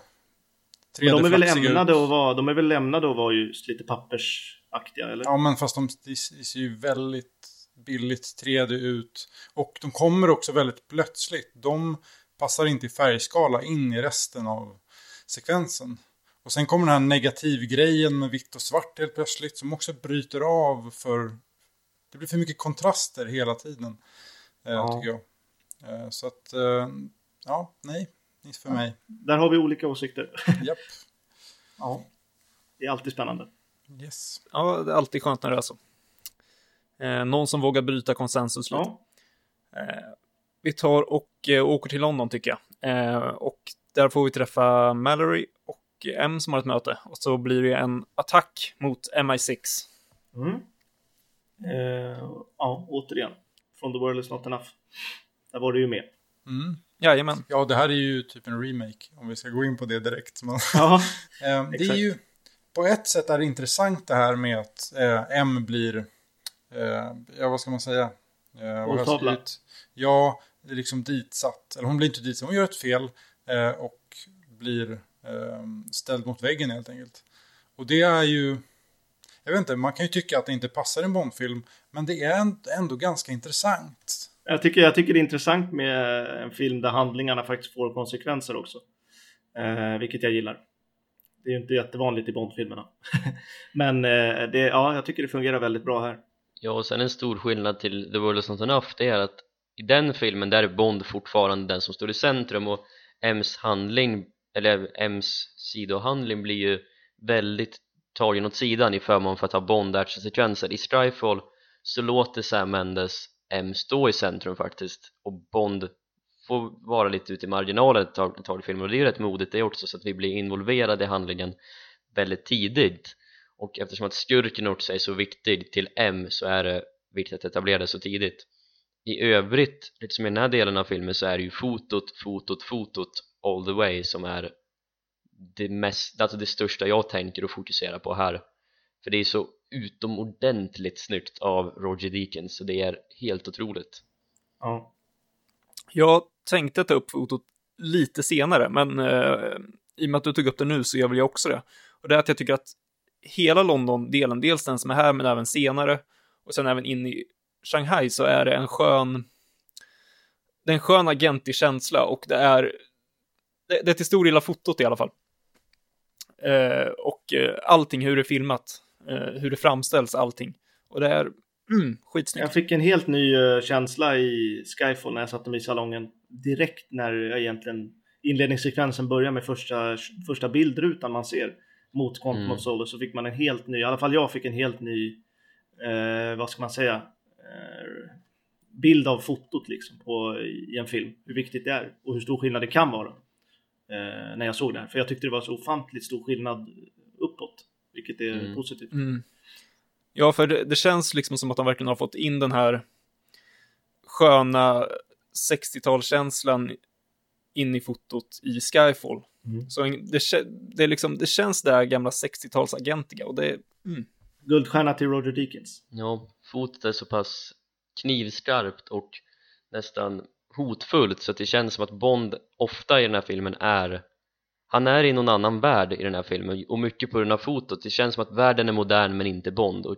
3D de är väl lämnade ut. och var, de är väl lämnade och var just lite pappersaktiga eller? Ja men fast de, de ser ju väldigt billigt 3D ut. Och de kommer också väldigt plötsligt. De passar inte i färgskala in i resten av sekvensen. Och sen kommer den här negativgrejen med vitt och svart helt plötsligt som också bryter av för... Det blir för mycket kontraster hela tiden. Eh, ja. Tycker jag. Eh, så att, eh, ja, nej. Inte för ja. mig. Där har vi olika åsikter. Japp. ja. Det är alltid spännande. Yes. Ja, det är alltid skönt när det är så. Eh, någon som vågar bryta konsensus lite. Ja. Eh, vi tar och eh, åker till London tycker jag. Eh, och där får vi träffa Mallory och M som har ett möte. Och så blir det en attack mot MI6. Mm. Eh, ja, återigen. From the world is not enough. Där var det ju med. Mm. Jajamän. Ja, det här är ju typ en remake, om vi ska gå in på det direkt. Men, ja, eh, det är ju, på ett sätt är det intressant det här med att eh, M blir, eh, ja vad ska man säga? Eh, Ja, det är liksom ditsatt. Eller hon blir inte ditsatt, hon gör ett fel eh, och blir ställd mot väggen helt enkelt. Och det är ju, jag vet inte, man kan ju tycka att det inte passar en Bondfilm, men det är ändå ganska intressant. Jag tycker, jag tycker det är intressant med en film där handlingarna faktiskt får konsekvenser också. Eh, vilket jag gillar. Det är ju inte jättevanligt i Bondfilmerna. Men eh, det, ja, jag tycker det fungerar väldigt bra här. Ja, och sen en stor skillnad till The World is Not Enough det är att i den filmen där är Bond fortfarande den som står i centrum och M's handling, eller M's sidohandling blir ju väldigt tagen åt sidan i förmån för att ha Bond-actionsekvenser. I Strifefall så låter Sam Mendes M stå i centrum faktiskt och Bond får vara lite ute i marginalen ett tag, ett tag i filmen. Och det är ju rätt modigt det också så att vi blir involverade i handlingen väldigt tidigt. Och eftersom att skurken också är så viktig till M så är det viktigt att etablera det så tidigt. I övrigt, lite som i den här delen av filmen så är det ju fotot, fotot, fotot all the way som är det, mest, alltså det största jag tänker och fokusera på här. För det är så utomordentligt snyggt av Roger Deakins så det är helt otroligt. Ja. Jag tänkte ta upp fotot lite senare, men eh, i och med att du tog upp det nu så gör väl jag också det. Och det är att jag tycker att hela London-delen, dels den som är här men även senare och sen även in i Shanghai så är det en skön det är en skön agentig känsla och det är det, det är till stor del av fotot i alla fall. Eh, och eh, allting hur det är filmat eh, hur det framställs, allting. Och det är mm, skitsnyggt. Jag fick en helt ny uh, känsla i Skyfall när jag satte mig i salongen direkt när jag egentligen inledningssekvensen börjar med första, första bildrutan man ser mot Quantum mm. of Solace så fick man en helt ny, i alla fall jag fick en helt ny, eh, vad ska man säga, eh, bild av fotot liksom på, i en film. Hur viktigt det är och hur stor skillnad det kan vara. Eh, när jag såg det här. För jag tyckte det var så ofantligt stor skillnad uppåt vilket är mm. positivt. Mm. Ja, för det, det, känns liksom som att de verkligen har fått in den här sköna 60-talskänslan in i fotot i Skyfall. Mm. Så det, det, är liksom, det känns det gamla 60-talsagentiga och det är... Mm. Guldstjärna till Roger Deakins. Ja, fotot är så pass knivskarpt och nästan hotfullt så att det känns som att Bond ofta i den här filmen är han är i någon annan värld i den här filmen och mycket på grund av fotot. Det känns som att världen är modern men inte Bond och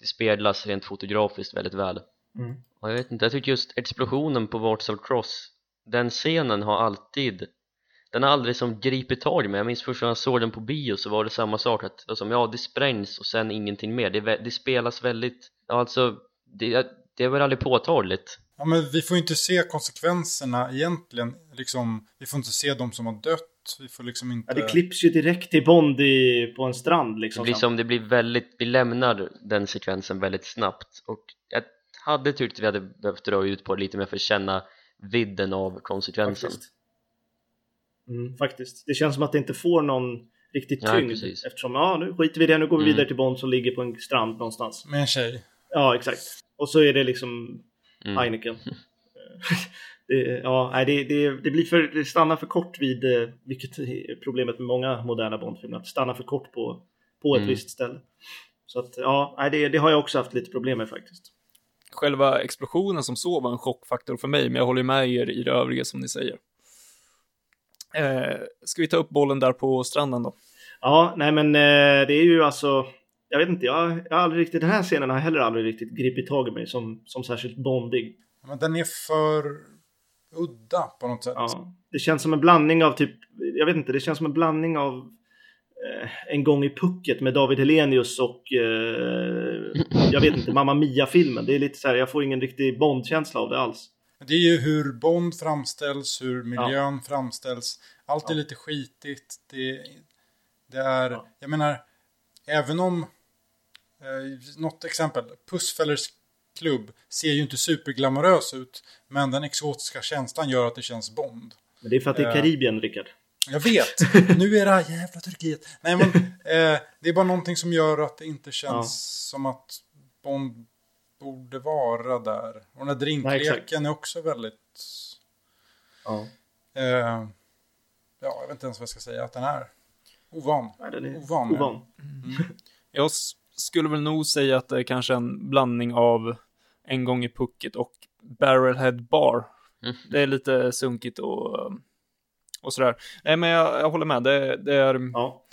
det speglas rent fotografiskt väldigt väl. Mm. Och jag vet inte, jag tycker just explosionen på Vauxhall Cross den scenen har alltid den har aldrig som gripit tag i mig, jag minns först när jag såg den på bio så var det samma sak att alltså, ja, det sprängs och sen ingenting mer, det, det spelas väldigt, ja alltså det, det är väl aldrig påtagligt Ja men vi får inte se konsekvenserna egentligen, liksom, vi får inte se de som har dött, vi får liksom inte... Ja, det klipps ju direkt till Bond i, på en strand liksom. Det blir som, det blir väldigt, vi lämnar den sekvensen väldigt snabbt och jag hade tyckt vi hade behövt dra ut på det lite mer för att känna vidden av konsekvensen. Faktiskt. Mm, faktiskt. Det känns som att det inte får någon riktigt tyngd ja, eftersom ja, nu skiter vi i det, nu går vi mm. vidare till Bond som ligger på en strand någonstans. Med en tjej. Ja, exakt. Och så är det liksom mm. Heineken. det, ja, det, det, det, blir för, det stannar för kort vid, eh, vilket är problemet med många moderna Bondfilmer, att det stannar för kort på, på ett mm. visst ställe. Så att ja, det, det har jag också haft lite problem med faktiskt. Själva explosionen som så var en chockfaktor för mig, men jag håller med er i det övriga som ni säger. Eh, ska vi ta upp bollen där på stranden då? Ja, nej men eh, det är ju alltså, jag vet inte, jag, jag har aldrig riktigt, den här scenen har heller aldrig riktigt gripit tag i mig som, som särskilt bondig. Men den är för udda på något sätt. Ja, det känns som en blandning av typ, jag vet inte, det känns som en blandning av eh, En gång i pucket med David Helenius och eh, jag vet inte, Mamma Mia-filmen. Det är lite så här, jag får ingen riktig Bond-känsla av det alls. Det är ju hur Bond framställs, hur miljön ja. framställs. Allt är ja. lite skitigt. Det, det är, ja. jag menar, även om, eh, något exempel, Pussfällers klubb ser ju inte superglamorös ut. Men den exotiska känslan gör att det känns Bond. Men det är för att det är eh, Karibien, Rickard. Jag vet. Nu är det här jävla Turkiet. Nej men, eh, det är bara någonting som gör att det inte känns som att Bond borde vara där. Och den här drinkleken Nej, är också väldigt... Ja. Eh, ja, jag vet inte ens vad jag ska säga att den är. Ovan. Nej, den är ovan. ovan. Mm. jag skulle väl nog säga att det är kanske en blandning av En gång i pucket och Barrelhead Bar. Mm. Det är lite sunkigt och, och sådär. Nej, men jag, jag håller med. Det, det är... Ja.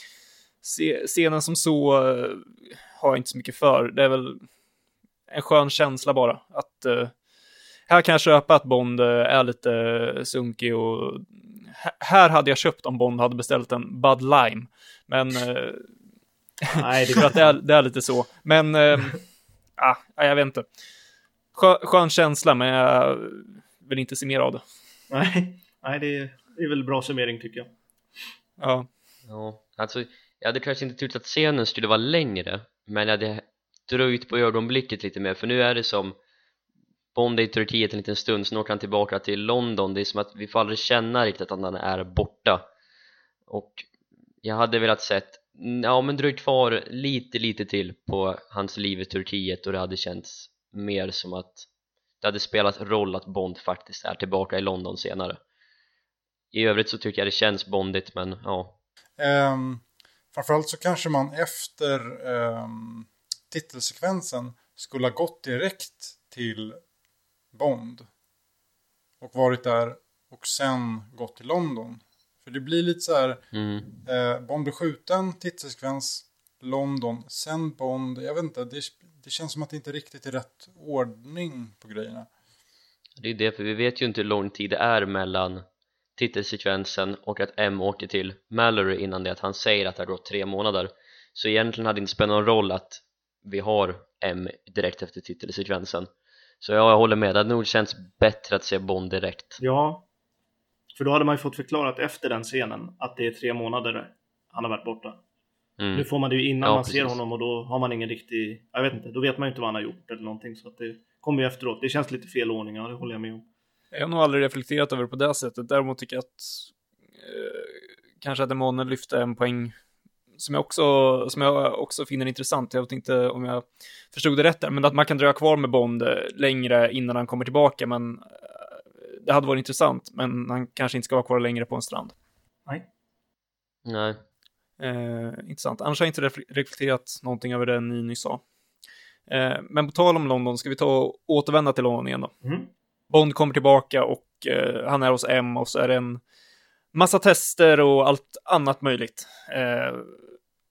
scenen som så uh, har jag inte så mycket för. Det är väl en skön känsla bara. Att uh, här kan jag köpa att Bond uh, är lite sunkig och här hade jag köpt om Bond hade beställt en Bud Lime. Men uh, Nej, det... för att det är, det är lite så. Men ah, jag vet inte. Skön, skön känsla, men jag vill inte se mer av det. Nej, Nej det, är, det är väl bra summering tycker jag. Ja. Ja, alltså jag hade kanske inte tyckt att scenen skulle vara längre, men jag hade dröjt på ögonblicket lite mer för nu är det som Bond är i Turkiet en liten stund, sen åker han tillbaka till London det är som att vi får aldrig känna riktigt att han är borta och jag hade velat sett Mm, ja men dröjt kvar lite lite till på hans liv i Turkiet och det hade känts mer som att det hade spelat roll att Bond faktiskt är tillbaka i London senare i övrigt så tycker jag det känns bondigt men ja um, framförallt så kanske man efter um titelsekvensen skulle ha gått direkt till Bond. Och varit där och sen gått till London. För det blir lite så här, mm. eh, Bond blir skjuten, titelsekvens, London, sen Bond. Jag vet inte, det, det känns som att det inte riktigt är rätt ordning på grejerna. Det är det, för vi vet ju inte hur lång tid det är mellan titelsekvensen och att M åker till Mallory innan det att han säger att det har gått tre månader. Så egentligen hade det inte spelat någon roll att vi har M direkt efter titelsekvensen så ja, jag håller med, det hade nog känts bättre att se Bond direkt Ja, för då hade man ju fått förklarat efter den scenen att det är tre månader han har varit borta mm. Nu får man det ju innan ja, man precis. ser honom och då har man ingen riktig, jag vet inte, då vet man ju inte vad han har gjort eller någonting så att det kommer ju efteråt. Det känns lite fel ordning, ja det håller jag med om. Jag har nog aldrig reflekterat över det på det sättet, däremot tycker jag att eh, kanske att Emanuel lyfte en poäng som jag, också, som jag också finner intressant. Jag vet inte om jag förstod det rätt där, men att man kan dröja kvar med Bond eh, längre innan han kommer tillbaka, men det hade varit intressant, men han kanske inte ska vara kvar längre på en strand. Nej. Nej. Eh, intressant. Annars har jag inte reflekterat någonting över det ni nyss sa. Eh, men på tal om London, ska vi ta och återvända till London igen då? Mm. Bond kommer tillbaka och eh, han är hos M och så är det en massa tester och allt annat möjligt. Eh,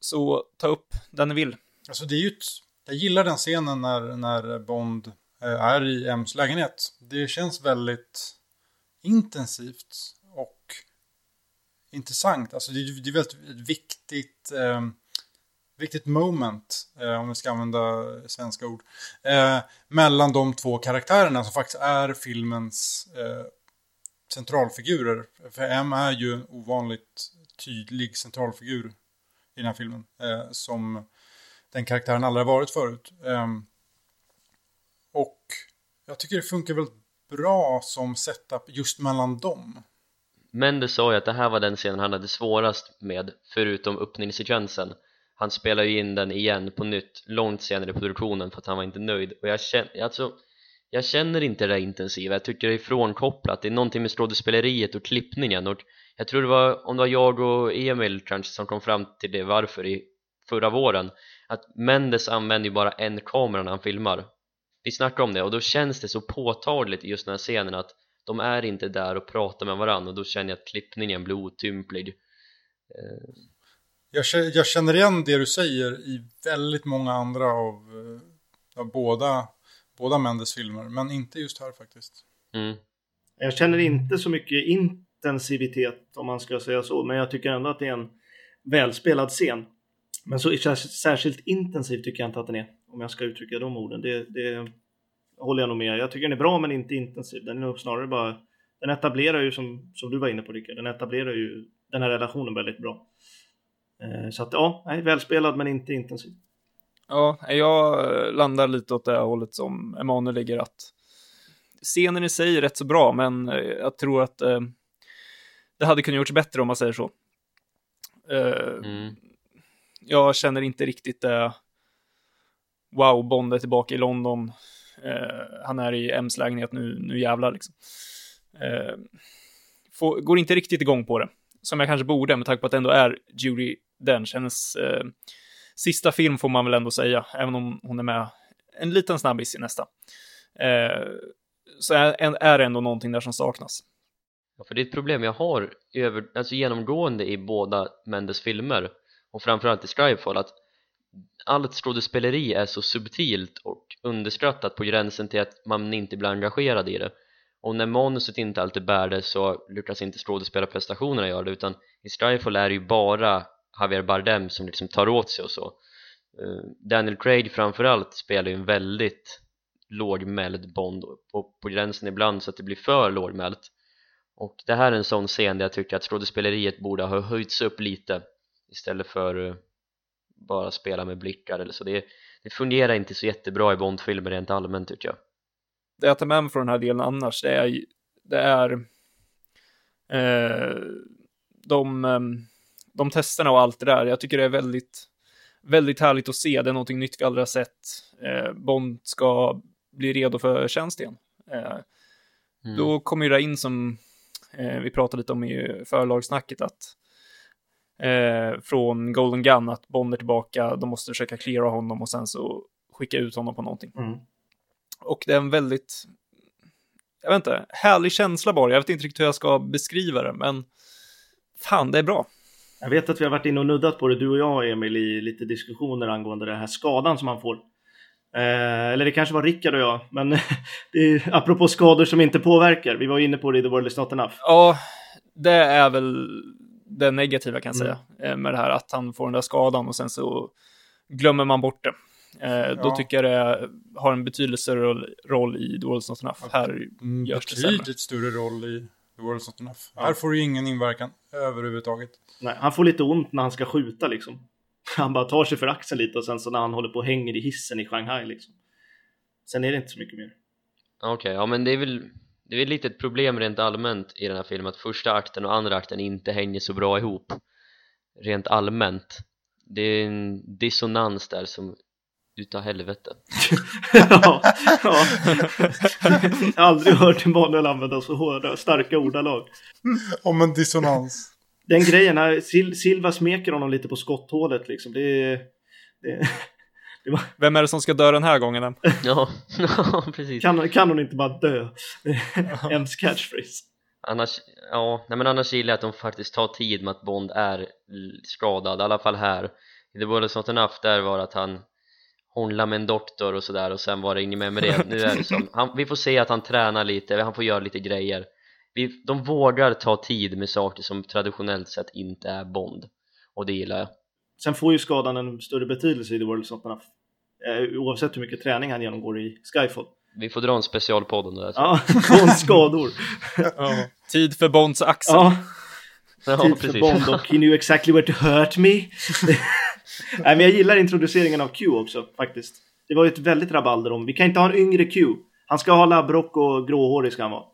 så ta upp den ni vill. Alltså det är ju ett, jag gillar den scenen när, när Bond eh, är i M's lägenhet. Det känns väldigt intensivt och intressant. Alltså det, är, det är väldigt viktigt, eh, viktigt moment, eh, om vi ska använda svenska ord, eh, mellan de två karaktärerna som faktiskt är filmens eh, centralfigurer. För M är ju en ovanligt tydlig centralfigur i den här filmen. Eh, som den karaktären aldrig har varit förut. Ehm, och jag tycker det funkar väldigt bra som setup just mellan dem. Men du sa ju att det här var den scenen han hade svårast med, förutom öppningssekvensen. Han spelar ju in den igen på nytt långt senare i produktionen för att han var inte nöjd. Och jag känner, alltså, jag känner inte det där intensiva, jag tycker det är frånkopplat. Det är någonting med skådespeleriet och klippningen och jag tror det var, om det var jag och Emil kanske som kom fram till det varför i förra våren att Mendes använder ju bara en kamera när han filmar vi snackade om det och då känns det så påtagligt i just den här scenen att de är inte där och pratar med varandra och då känner jag att klippningen blir otymplig eh. jag, jag känner igen det du säger i väldigt många andra av, eh, av båda, båda Mendes filmer men inte just här faktiskt mm. jag känner inte så mycket intensivitet om man ska säga så men jag tycker ändå att det är en välspelad scen men så särskilt intensiv tycker jag inte att den är, om jag ska uttrycka de orden. Det, det håller jag nog med. Jag tycker den är bra men inte intensiv. Den är nog snarare bara, den etablerar ju som, som du var inne på Rickard, den etablerar ju den här relationen väldigt bra. Eh, så att ja, nej, välspelad men inte intensiv. Ja, jag landar lite åt det hållet som Emanuel ligger att scenen i sig är rätt så bra, men jag tror att eh, det hade kunnat gjorts bättre om man säger så. Eh, mm jag känner inte riktigt det. Wow, Bond är tillbaka i London. Eh, han är i M's lägenhet nu, nu jävlar liksom. Eh, får, går inte riktigt igång på det, som jag kanske borde med tanke på att det ändå är Judy Dench, hennes eh, sista film får man väl ändå säga, även om hon är med en liten snabbis i nästa. Eh, så är, är det ändå någonting där som saknas. Ja, för det är ett problem jag har över, alltså genomgående i båda Mendes filmer och framförallt i Skyfall att allt skådespeleri är så subtilt och underskattat på gränsen till att man inte blir engagerad i det. Och när manuset inte alltid bär det så lyckas inte skådespelarprestationerna göra det utan i Skyfall är det ju bara Javier Bardem som liksom tar åt sig och så. Eh, Daniel Craig framförallt spelar ju en väldigt lågmäld Bond och på gränsen ibland så att det blir för lågmält. Och det här är en sån scen där jag tycker att skådespeleriet borde ha höjts upp lite istället för eh, bara spela med blickar eller så. Det, det fungerar inte så jättebra i Bondfilmer rent allmänt tycker jag. Det jag tar med mig från den här delen annars det är, det är eh, de, ehm, de testerna och allt det där. Jag tycker det är väldigt väldigt härligt att se, det är någonting nytt vi aldrig har sett. Eh, Bond ska bli redo för tjänst igen. Eh, mm. då kommer ju det in som eh, vi pratade lite om i förlagssnacket att eh, från Golden Gun att Bond är tillbaka, de måste försöka cleara honom och sen så skicka ut honom på någonting. Mm. Och det är en väldigt, jag vet inte, härlig känsla bara. Jag vet inte riktigt hur jag ska beskriva det, men fan, det är bra. Jag vet att vi har varit inne och nuddat på det, du och jag Emil, i lite diskussioner angående den här skadan som han får. Eh, eller det kanske var Rickard och jag, men det är, apropå skador som inte påverkar. Vi var inne på det i The World Is Not Enough. Ja, det är väl det negativa kan jag säga mm. Eh, med det här att han får den där skadan och sen så glömmer man bort det. Eh, ja. Då tycker jag det har en betydelse roll, roll i The World's Not Enough. Här mm, görs det sämre. Betydligt större roll i The World's Not Enough. Ja. Här får du ingen inverkan överhuvudtaget. Nej, han får lite ont när han ska skjuta liksom. Han bara tar sig för axeln lite och sen så när han håller på och hänger i hissen i Shanghai liksom. Sen är det inte så mycket mer. Okej, okay, ja men det är väl det är lite ett problem rent allmänt i den här filmen att första akten och andra akten inte hänger så bra ihop. Rent allmänt. Det är en dissonans där som utav helvete. Ja, ja. Jag har aldrig hört Emanuel använda så hårda, starka ordalag. Om en dissonans. Den grejen, när Sil Silva smeker honom lite på skotthålet liksom, det är, det, var... Vem är det som ska dö den här gången? Ja, precis. Kan, kan hon inte bara dö? Ems catchphrase. Annars, ja, nej men annars gillar jag att de faktiskt tar tid med att Bond är skadad, i alla fall här. I The World Is Not Enough där var att han hångla med en doktor och sådär och sen var det inget mer med det nu är det som, han, vi får se att han tränar lite, han får göra lite grejer vi, de vågar ta tid med saker som traditionellt sett inte är Bond och det gillar jag Sen får ju skadan en större betydelse i The World Not Enough eh, oavsett hur mycket träning han genomgår i Skyfall vi får dra en specialpodd om det där Ja, Bonds skador ja. Tid för Bonds axel Ja, ja tid precis. för Bond och he knew exactly where to hurt me Nej men jag gillar introduceringen av Q också faktiskt Det var ju ett väldigt rabalder om, vi kan inte ha en yngre Q Han ska ha labbrock och gråhårig ska han vara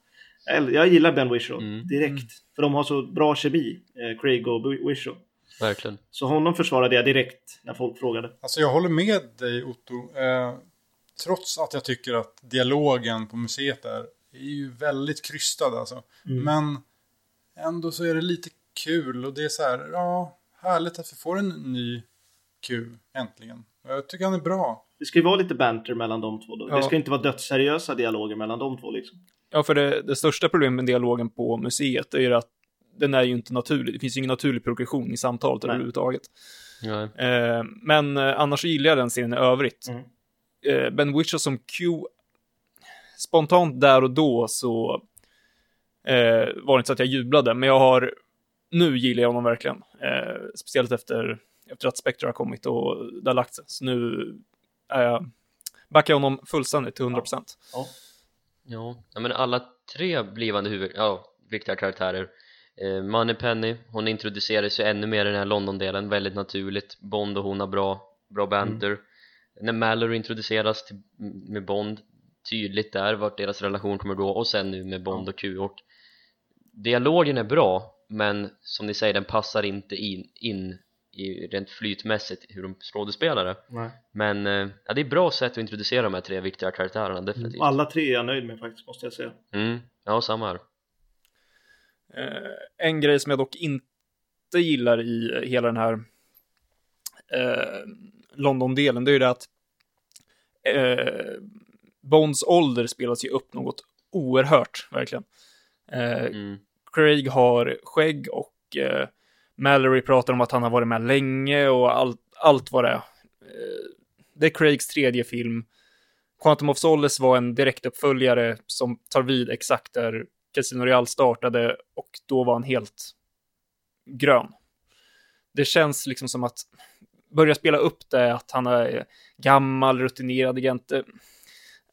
jag gillar Ben Whishaw Mm. direkt. För de har så bra kemi, eh, Craig och Whishaw. Verkligen Så honom försvarade jag direkt när folk frågade. Alltså jag håller med dig Otto. Eh, trots att jag tycker att dialogen på museet är, är ju väldigt krystad alltså. Mm. Men ändå så är det lite kul och det är så här, ja, härligt att vi får en ny Q äntligen. Jag tycker han är bra. Det ska ju vara lite banter mellan de två då. Ja. Det ska inte vara dödsseriösa dialoger mellan de två liksom. Ja, för det, det största problemet med dialogen på museet är ju att den är ju inte naturlig. Det finns ju ingen naturlig progression i samtalet Nej. överhuvudtaget. Eh, men eh, annars gillar jag den serien i övrigt. Mm. Eh, ben Whishaw som Q, spontant där och då så eh, var det inte så att jag jublade, men jag har, nu gillar jag honom verkligen. Eh, speciellt efter, efter att Spectre har kommit och det har lagt sig. Så nu är jag, backar jag honom fullständigt till 100%. Ja. Ja, ja men alla tre blivande huvud, ja, viktiga karaktärer Moneypenny, hon introduceras ju ännu mer i den här London-delen, väldigt naturligt. Bond och hon har bra, bra banter. När Mallory introduceras till, med Bond Tydligt där vart deras relation kommer gå. Och sen nu med Bond och Q. Och Dialogen är bra, men som ni säger, den passar inte in, in i rent flytmässigt hur de skådespelar det. Nej. Men eh, ja, det är bra sätt att introducera de här tre viktiga karaktärerna, definitivt. Alla tre är jag nöjd med faktiskt, måste jag säga. Mm, ja samma här Eh, en grej som jag dock inte gillar i hela den här eh, London-delen, det är ju det att eh, Bonds ålder spelas ju upp något oerhört, verkligen. Eh, mm. Craig har skägg och eh, Mallory pratar om att han har varit med länge och allt, allt vad det är. Eh, det är Craigs tredje film. Quantum of Solace var en direktuppföljare som tar vid exakt där Casino Real startade och då var han helt grön. Det känns liksom som att börja spela upp det, att han är gammal, rutinerad agent. eh,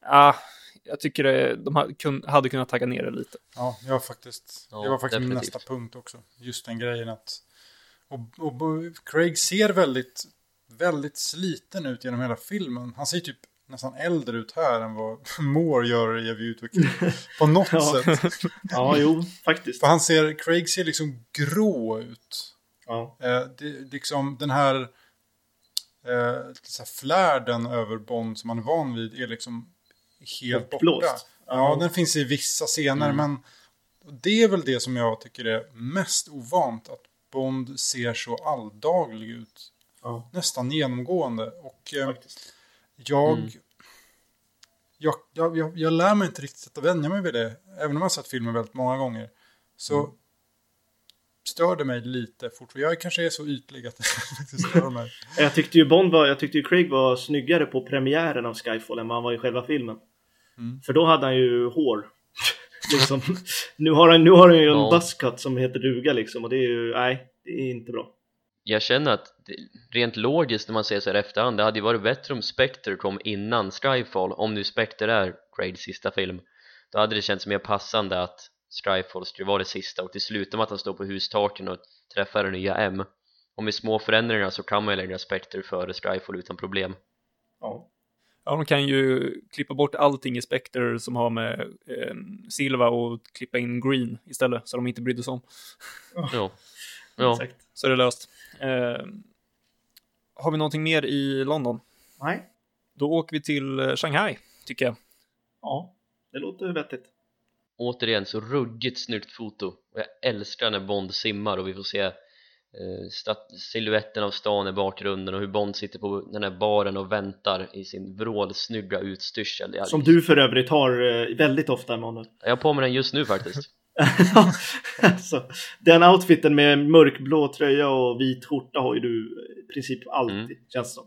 Ah, jag tycker det, de hade, kun, hade kunnat tagga ner det lite. Ja, jag faktiskt, Ja, det var faktiskt min definitivt. nästa punkt också. Just den grejen att... Och, och, och Craig ser väldigt, väldigt sliten ut genom hela filmen. Han ser typ nästan äldre ut här än vad Moore gör i A View to a Kill. På något Ja. sätt. Ja, jo, faktiskt. För han ser, Craig ser liksom grå ut. Ja. Eh, det, liksom den här, eh, så här flärden över Bond som man är van vid är liksom helt Bortblåst. borta. Ja, den finns i vissa scener, men det är väl det som jag tycker är mest ovant. Att Bond ser så alldaglig ut. Ja, Nästan genomgående. Och eh, faktiskt. Jag, Mm. jag, jag, jag, jag lär mig inte riktigt att vänja mig vid det. Även om jag har sett filmen väldigt många gånger. Så Mm. stör det mig lite fort. Jag kanske är så ytlig att det faktiskt stör mig. Jag tyckte ju Bond var, jag tyckte ju Craig var snyggare på premiären av Skyfall än vad han var i själva filmen. Mm. För då hade han ju hår. liksom. nu, har han, nu har han ju en Ja. buzzcut som heter duga liksom och det är ju, nej, det är inte bra. Jag känner att det, rent logiskt när man ser så här efterhand, det hade ju varit bättre om Spectre kom innan Skyfall, om nu Spectre är Craigs sista film. Då hade det känts mer passande att Skyfall skulle vara det sista och till slutar med att han står på hustaken och träffar det nya M. Och med små förändringar så kan man ju lägga Spectre före Skyfall utan problem. Ja. Ja, de kan ju klippa bort allting i Spectre som har med eh, Silva och klippa in Green istället, så de inte brydde sig om. Ja, ja. Exakt. Så är det löst. Eh, har vi någonting mer i London? Nej. Då åker vi till eh, Shanghai, tycker jag. Ja, det låter vettigt. återigen så ruggigt snyggt foto och jag älskar när Bond simmar och vi får se eh, siluetten av stan i bakgrunden och hur Bond sitter på den här baren och väntar i sin vrålsnygga utstyrsel Som du för övrigt har eh, väldigt ofta Emanuel. jag har på mig den just nu faktiskt alltså, den outfiten med mörkblå tröja och vit skjorta har ju du i princip alltid, Mm. känns det som.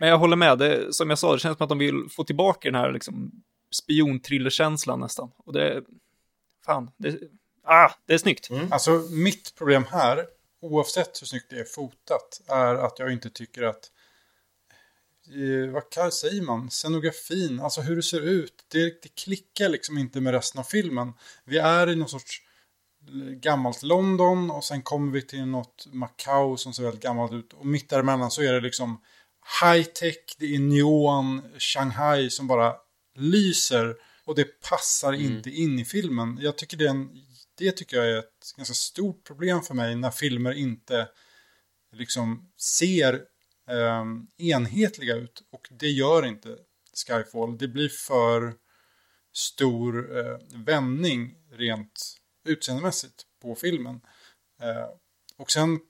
Men jag håller med, det, som jag sa, det känns som att de vill få tillbaka den här liksom, spiontrillerkänslan nästan. Och det, fan, det, ah, det är snyggt. Mm. Alltså mitt problem här, oavsett hur snyggt det är fotat, är att jag inte tycker att eh, vad säger man, scenografin, alltså hur det ser ut, det, det klickar liksom inte med resten av filmen. Vi är i någon sorts gammalt London och sen kommer vi till något Macau som ser väldigt gammalt ut. Och mitt däremellan så är det liksom high tech, det är neon, Shanghai som bara lyser. Och det passar mm. inte in i filmen. Jag tycker det, är en, det tycker jag är ett ganska stort problem för mig när filmer inte liksom ser eh, enhetliga ut. Och det gör inte Skyfall. Det blir för stor eh, vändning rent utseendemässigt på filmen. Eh, och sen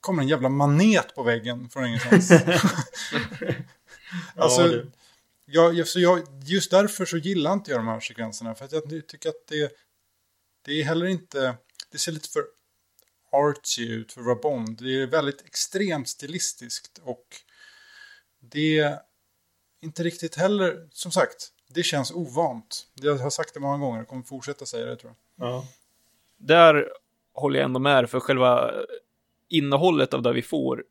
kommer en jävla manet på väggen från ingenstans. alltså, ja, jag, så jag, just därför så gillar inte jag de här sekvenserna. För att jag tycker att det, det är heller inte, det ser lite för artsy ut för att vara Bond. Det är väldigt extremt stilistiskt och det är inte riktigt heller, som sagt, det känns ovant. Jag har sagt det många gånger och kommer fortsätta säga det tror jag. Ja. Där håller jag ändå med för själva innehållet av det vi får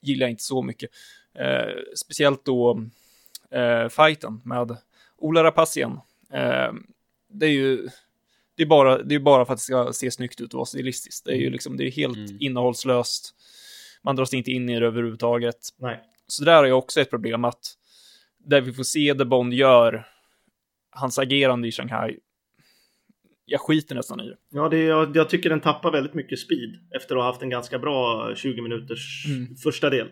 gillar jag inte så mycket. Eh, speciellt då eh, fighten med Ola Rapacian. Eh, det är ju det är, bara, det är bara för att det ska se snyggt ut och vara stilistiskt. Det är ju liksom, det är helt mm. innehållslöst. Man dras inte in i det överhuvudtaget. Nej. Så där är också ett problem att där vi får se det Bond gör, hans agerande i Shanghai, jag skiter nästan i det. Ja, det, jag, jag tycker den tappar väldigt mycket speed efter att ha haft en ganska bra 20 minuters mm. första del.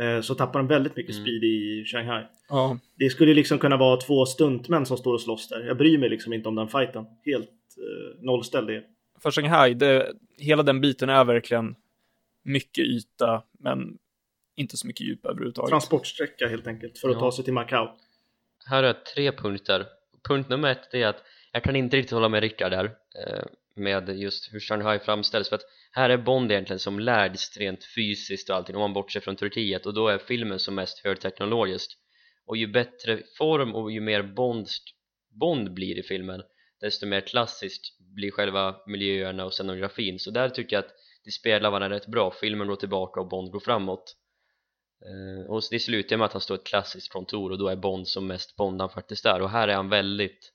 Eh, så tappar den väldigt mycket mm. speed i Shanghai. Ja. Det skulle liksom kunna vara två stuntmän som står och slåss där. Jag bryr mig liksom inte om den fighten. Helt eh, nollställd det. För Shanghai, det, hela den biten är verkligen mycket yta, men inte så mycket djup överhuvudtaget. Transportsträcka helt enkelt för att ja. ta sig till Macau. Här är tre punkter. Punkt nummer ett är att jag kan inte riktigt hålla med Rickard där eh, med just hur Shanghai framställs för att här är Bond egentligen som lärds rent fysiskt och allting om man bortser från Turkiet och då är filmen som mest högteknologisk och ju bättre form och ju mer Bond, Bond blir i filmen desto mer klassiskt blir själva miljöerna och scenografin. Så där tycker jag att det spelar varandra rätt bra. Filmen går tillbaka och Bond går framåt. Eh, och det slutar med att han står ett klassiskt kontor och då är Bond som mest Bond han faktiskt är och här är han väldigt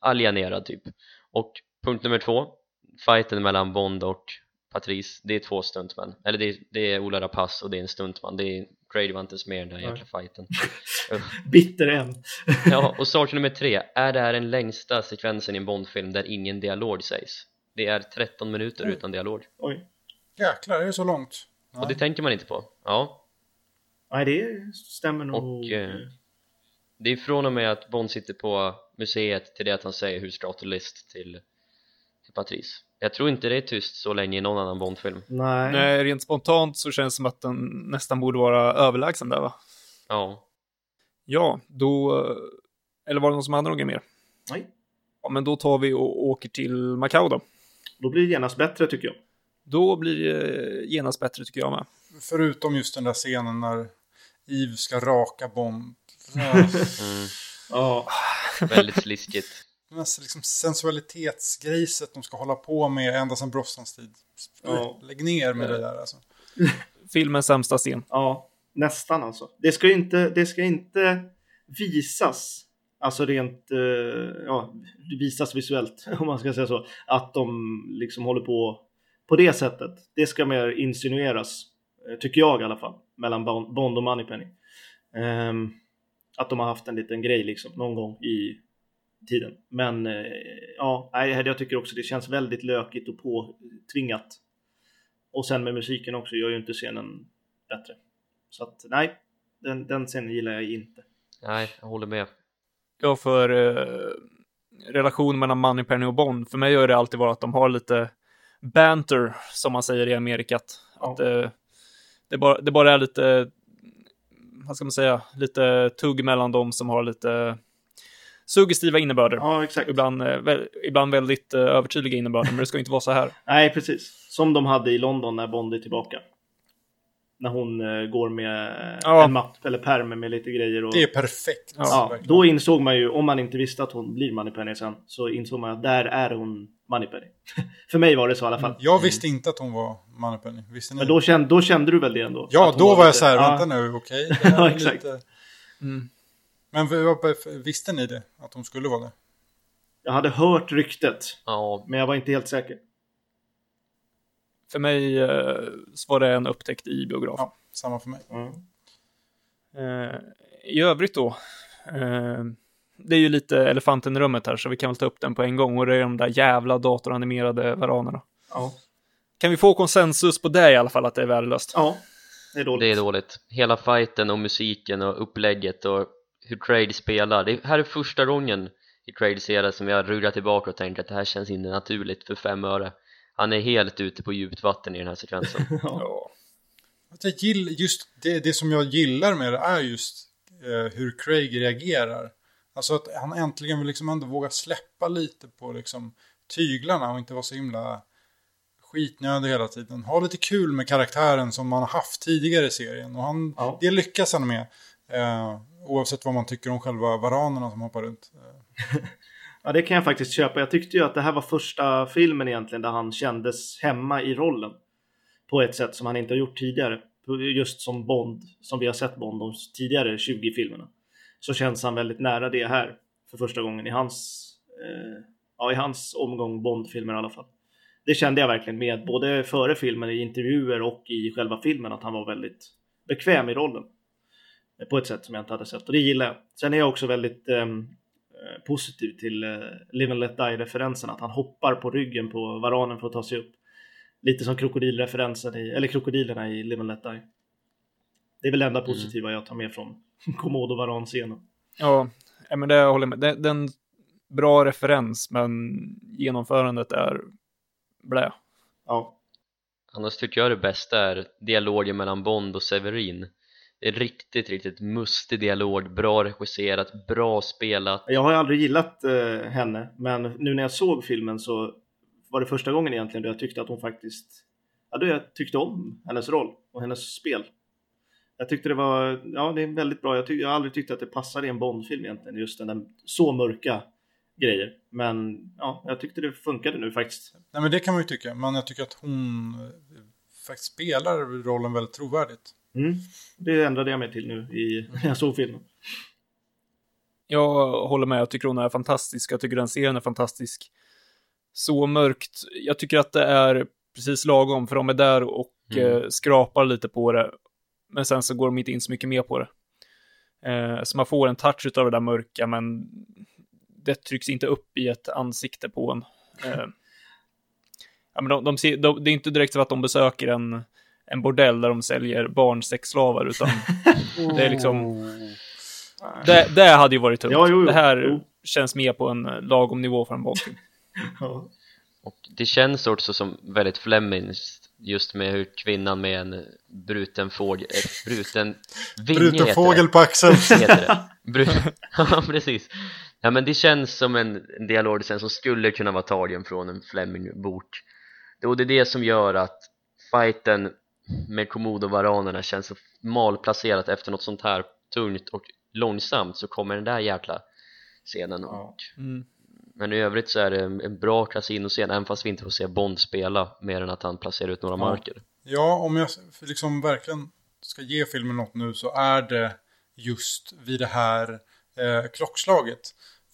alienerad typ. Och punkt nummer två fighten mellan Bond och Patrice det är två stuntmän. Eller det är, det är Ola Rapace och det är en stuntman. Det är Grady var inte ens med i den här jäkla fighten. Bitter än Ja, och sak nummer tre. Är det här den längsta sekvensen i en Bondfilm där ingen dialog sägs? Det är 13 minuter Oj. utan dialog. Oj. Jäklar, det är så långt. Och det tänker man inte på. Ja. Nej, det stämmer nog. Och eh, det är från och med att Bond sitter på museet till det att han säger hur ska list till, till Patrice. Jag tror inte det är tyst så länge i någon annan Bond-film. Nej. Nej, rent spontant så känns det som att den nästan borde vara överlägsen där va? Ja. Ja, då... Eller var det någon som hade något mer? Nej. Ja, men då tar vi och åker till Macau då. Då blir det genast bättre tycker jag. Då blir det genast bättre tycker jag med. Förutom just den där scenen när Eve ska raka Bond. Mm. Ja, väldigt sliskigt. Mest liksom sensualitetsgrejset de ska hålla på med ända sedan Brostons tid. Ja. Lägg ner med det där alltså. Filmens sämsta scen. Ja, nästan alltså. Det ska inte, det ska inte visas, alltså rent, eh, ja, visas visuellt om man ska säga så, att de liksom håller på på det sättet. Det ska mer insinueras, eh, tycker jag i alla fall mellan Bond och Moneypenny. Um, att de har haft en liten grej liksom någon gång i tiden. Men uh, ja, jag tycker också det känns väldigt lökigt och påtvingat. Och sen med musiken också gör ju inte scenen bättre. Så att nej, den, den scenen gillar jag inte. Nej, jag håller med. Ja, för uh, relationen mellan Moneypenny och Bond, för mig har det alltid varit att de har lite banter, som man säger i Amerikat. Ja. Att, uh, det bara, det bara är lite, vad ska man säga, lite tugg mellan dem som har lite suggestiva innebörder. Ja, exakt. Ibland, eh, ibland väldigt uh, övertydliga innebörder, men det ska inte vara så här. Nej, precis. Som de hade i London när Bond är tillbaka. när hon uh, går med ja. en mapp eller pärm med lite grejer. Och, det är perfekt. Ja, då insåg man ju, om man inte visste att hon blir Moneypenny sen, så insåg man att där är hon Moneypenny. För mig var det så i alla fall. Jag visste inte att hon var Moneypenny. Visste ni? Men då kände, då kände du väl det ändå? Ja, då var, var jag så här, vänta nu, okej. Okay, ja, exakt. Lite... Mm. Men visste ni det? Att hon skulle vara det? Jag hade hört ryktet, ja. men jag var inte helt säker. För mig eh, var det en upptäckt i biograf. Ja, samma för mig. Mm. Eh, I övrigt då. Eh, det är ju lite elefanten i rummet här, så vi kan väl ta upp den på en gång. Och det är de där jävla datoranimerade varanerna. Ja. Kan vi få konsensus på det i alla fall, att det är värdelöst? Ja, det är dåligt. Det är dåligt. Hela fighten och musiken och upplägget och hur Trade spelar. Det här är första gången i Trade-serien som jag rullar tillbaka och tänker att det här känns inte naturligt för fem öre. Han är helt ute på djupt vatten i den här sekvensen. ja. Jag gillar, just det, det som jag gillar med det är just eh, hur Craig reagerar. Alltså att han äntligen vill liksom ändå våga släppa lite på liksom tyglarna och inte vara så himla skitnödig hela tiden. Ha lite kul med karaktären som man har haft tidigare i serien. Och han, ja. det lyckas han med. Eh, oavsett vad man tycker om själva varanerna som hoppar runt. ja, det kan jag faktiskt köpa. Jag tyckte ju att det här var första filmen egentligen där han kändes hemma i rollen. På ett sätt som han inte har gjort tidigare. Just som Bond, som vi har sett Bond de tidigare 20 filmerna. Så känns han väldigt nära det här för första gången i hans, eh, ja, i hans omgång Bond-filmer i alla fall. Det kände jag verkligen med både före filmen i intervjuer och i själva filmen att han var väldigt bekväm i rollen på ett sätt som jag inte hade sett och det gillar jag. Sen är jag också väldigt ehm, eh, positiv till eh, Live and Let Die-referensen, att han hoppar på ryggen på varanen för att ta sig upp. Lite som krokodilreferensen i, eller krokodilerna i Live and Let Die. Det är väl det enda mm. positiva mm. jag tar med från Komodo varan-scenen. Ja, men det jag håller med. Det, det är en bra referens, men genomförandet är blä. Ja. Annars tycker jag det bästa är dialogen mellan Bond och Severin riktigt, riktigt mustig dialog, bra regisserat, bra spelat. Jag har ju aldrig gillat eh, henne, men nu när jag såg filmen så var det första gången egentligen då jag tyckte att hon faktiskt, ja då jag tyckte om hennes roll och hennes spel. Jag tyckte det var, ja det är väldigt bra. Jag, tyck, jag har aldrig tyckt att det passade i en Bond-film egentligen, just den där så mörka grejer. Men ja, jag tyckte det funkade nu faktiskt. Nej men det kan man ju tycka, men jag tycker att hon eh, faktiskt spelar rollen väldigt trovärdigt. Mm. Det ändrade jag mig till nu i, när jag såg filmen. Jag håller med, jag tycker hon är fantastisk, jag tycker den serien är fantastisk. Så mörkt, jag tycker att det är precis lagom, för de är där och mm. eh, skrapar lite på det. Men sen så går de inte in så mycket mer på det. Eh, så man får en touch av det där mörka, men det trycks inte upp i ett ansikte på en. Eh, ja, men de, de, ser, de, det är inte direkt så att de besöker en en bordell där de säljer barnsexslavar, utan det är liksom... Det, det hade ju varit tungt. Ja, jo, jo. Det här jo. känns mer på en lagom nivå för en Bondfilm. ja. Och det känns också som väldigt flemmingskt just med hur kvinnan med en bruten fågel, ett bruten vinge Bruten fågel på axeln. ja, precis. Ja, men det känns som en, dialog som skulle kunna vara tagen från en Fleming-bok. Och det är det som gör att fighten med Komodo-varanerna känns så malplacerat efter något sånt här tungt och långsamt så kommer den där jäkla scenen och mm. men i övrigt så är det en bra kasinoscen även fast vi inte får se Bond spela mer än att han placerar ut några ja. marker Ja, om jag liksom verkligen ska ge filmen något nu så är det just vid det här eh, klockslaget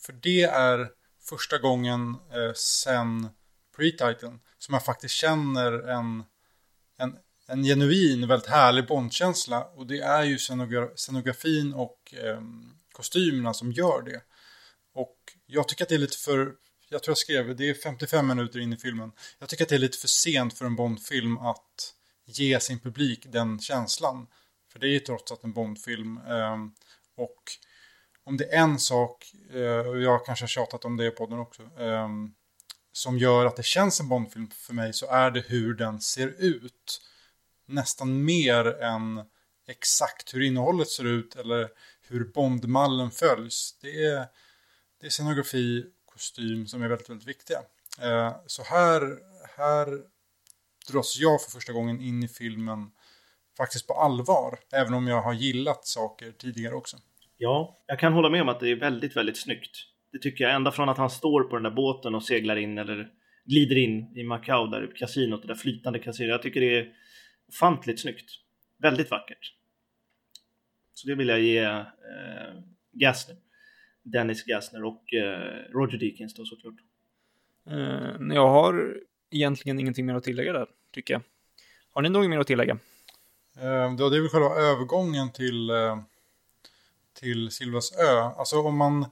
för det är första gången eh, sen pre-titeln som jag faktiskt känner en, en en genuin, väldigt härlig Bondkänsla. Och det är ju scenografin och eh, kostymerna som gör det. Och jag tycker att det är lite för, jag tror jag skrev, det är 55 minuter in i filmen. Jag tycker att det är lite för sent för en Bondfilm att ge sin publik den känslan. För det är ju trots allt en Bondfilm. Eh, och om det är en sak, eh, och jag kanske har tjatat om det i podden också, eh, som gör att det känns en Bondfilm för mig så är det hur den ser ut nästan mer än exakt hur innehållet ser ut eller hur Bondmallen följs. Det är, det är scenografi, kostym som är väldigt, väldigt viktiga. Eh, så här, här dras jag för första gången in i filmen faktiskt på allvar. Även om jag har gillat saker tidigare också. Ja, jag kan hålla med om att det är väldigt, väldigt snyggt. Det tycker jag, ända från att han står på den där båten och seglar in eller glider in i Macau, där kasinot, det där flytande kasinot. Jag tycker det är ofantligt snyggt. Väldigt vackert. Så det vill jag ge eh, Gassner. Dennis Gassner och eh, Roger Deakins då såklart. Eh, jag har egentligen ingenting mer att tillägga där, tycker jag. Har ni något mer att tillägga? Eh, det är väl själva övergången till, eh, till Silvas ö. Alltså om man,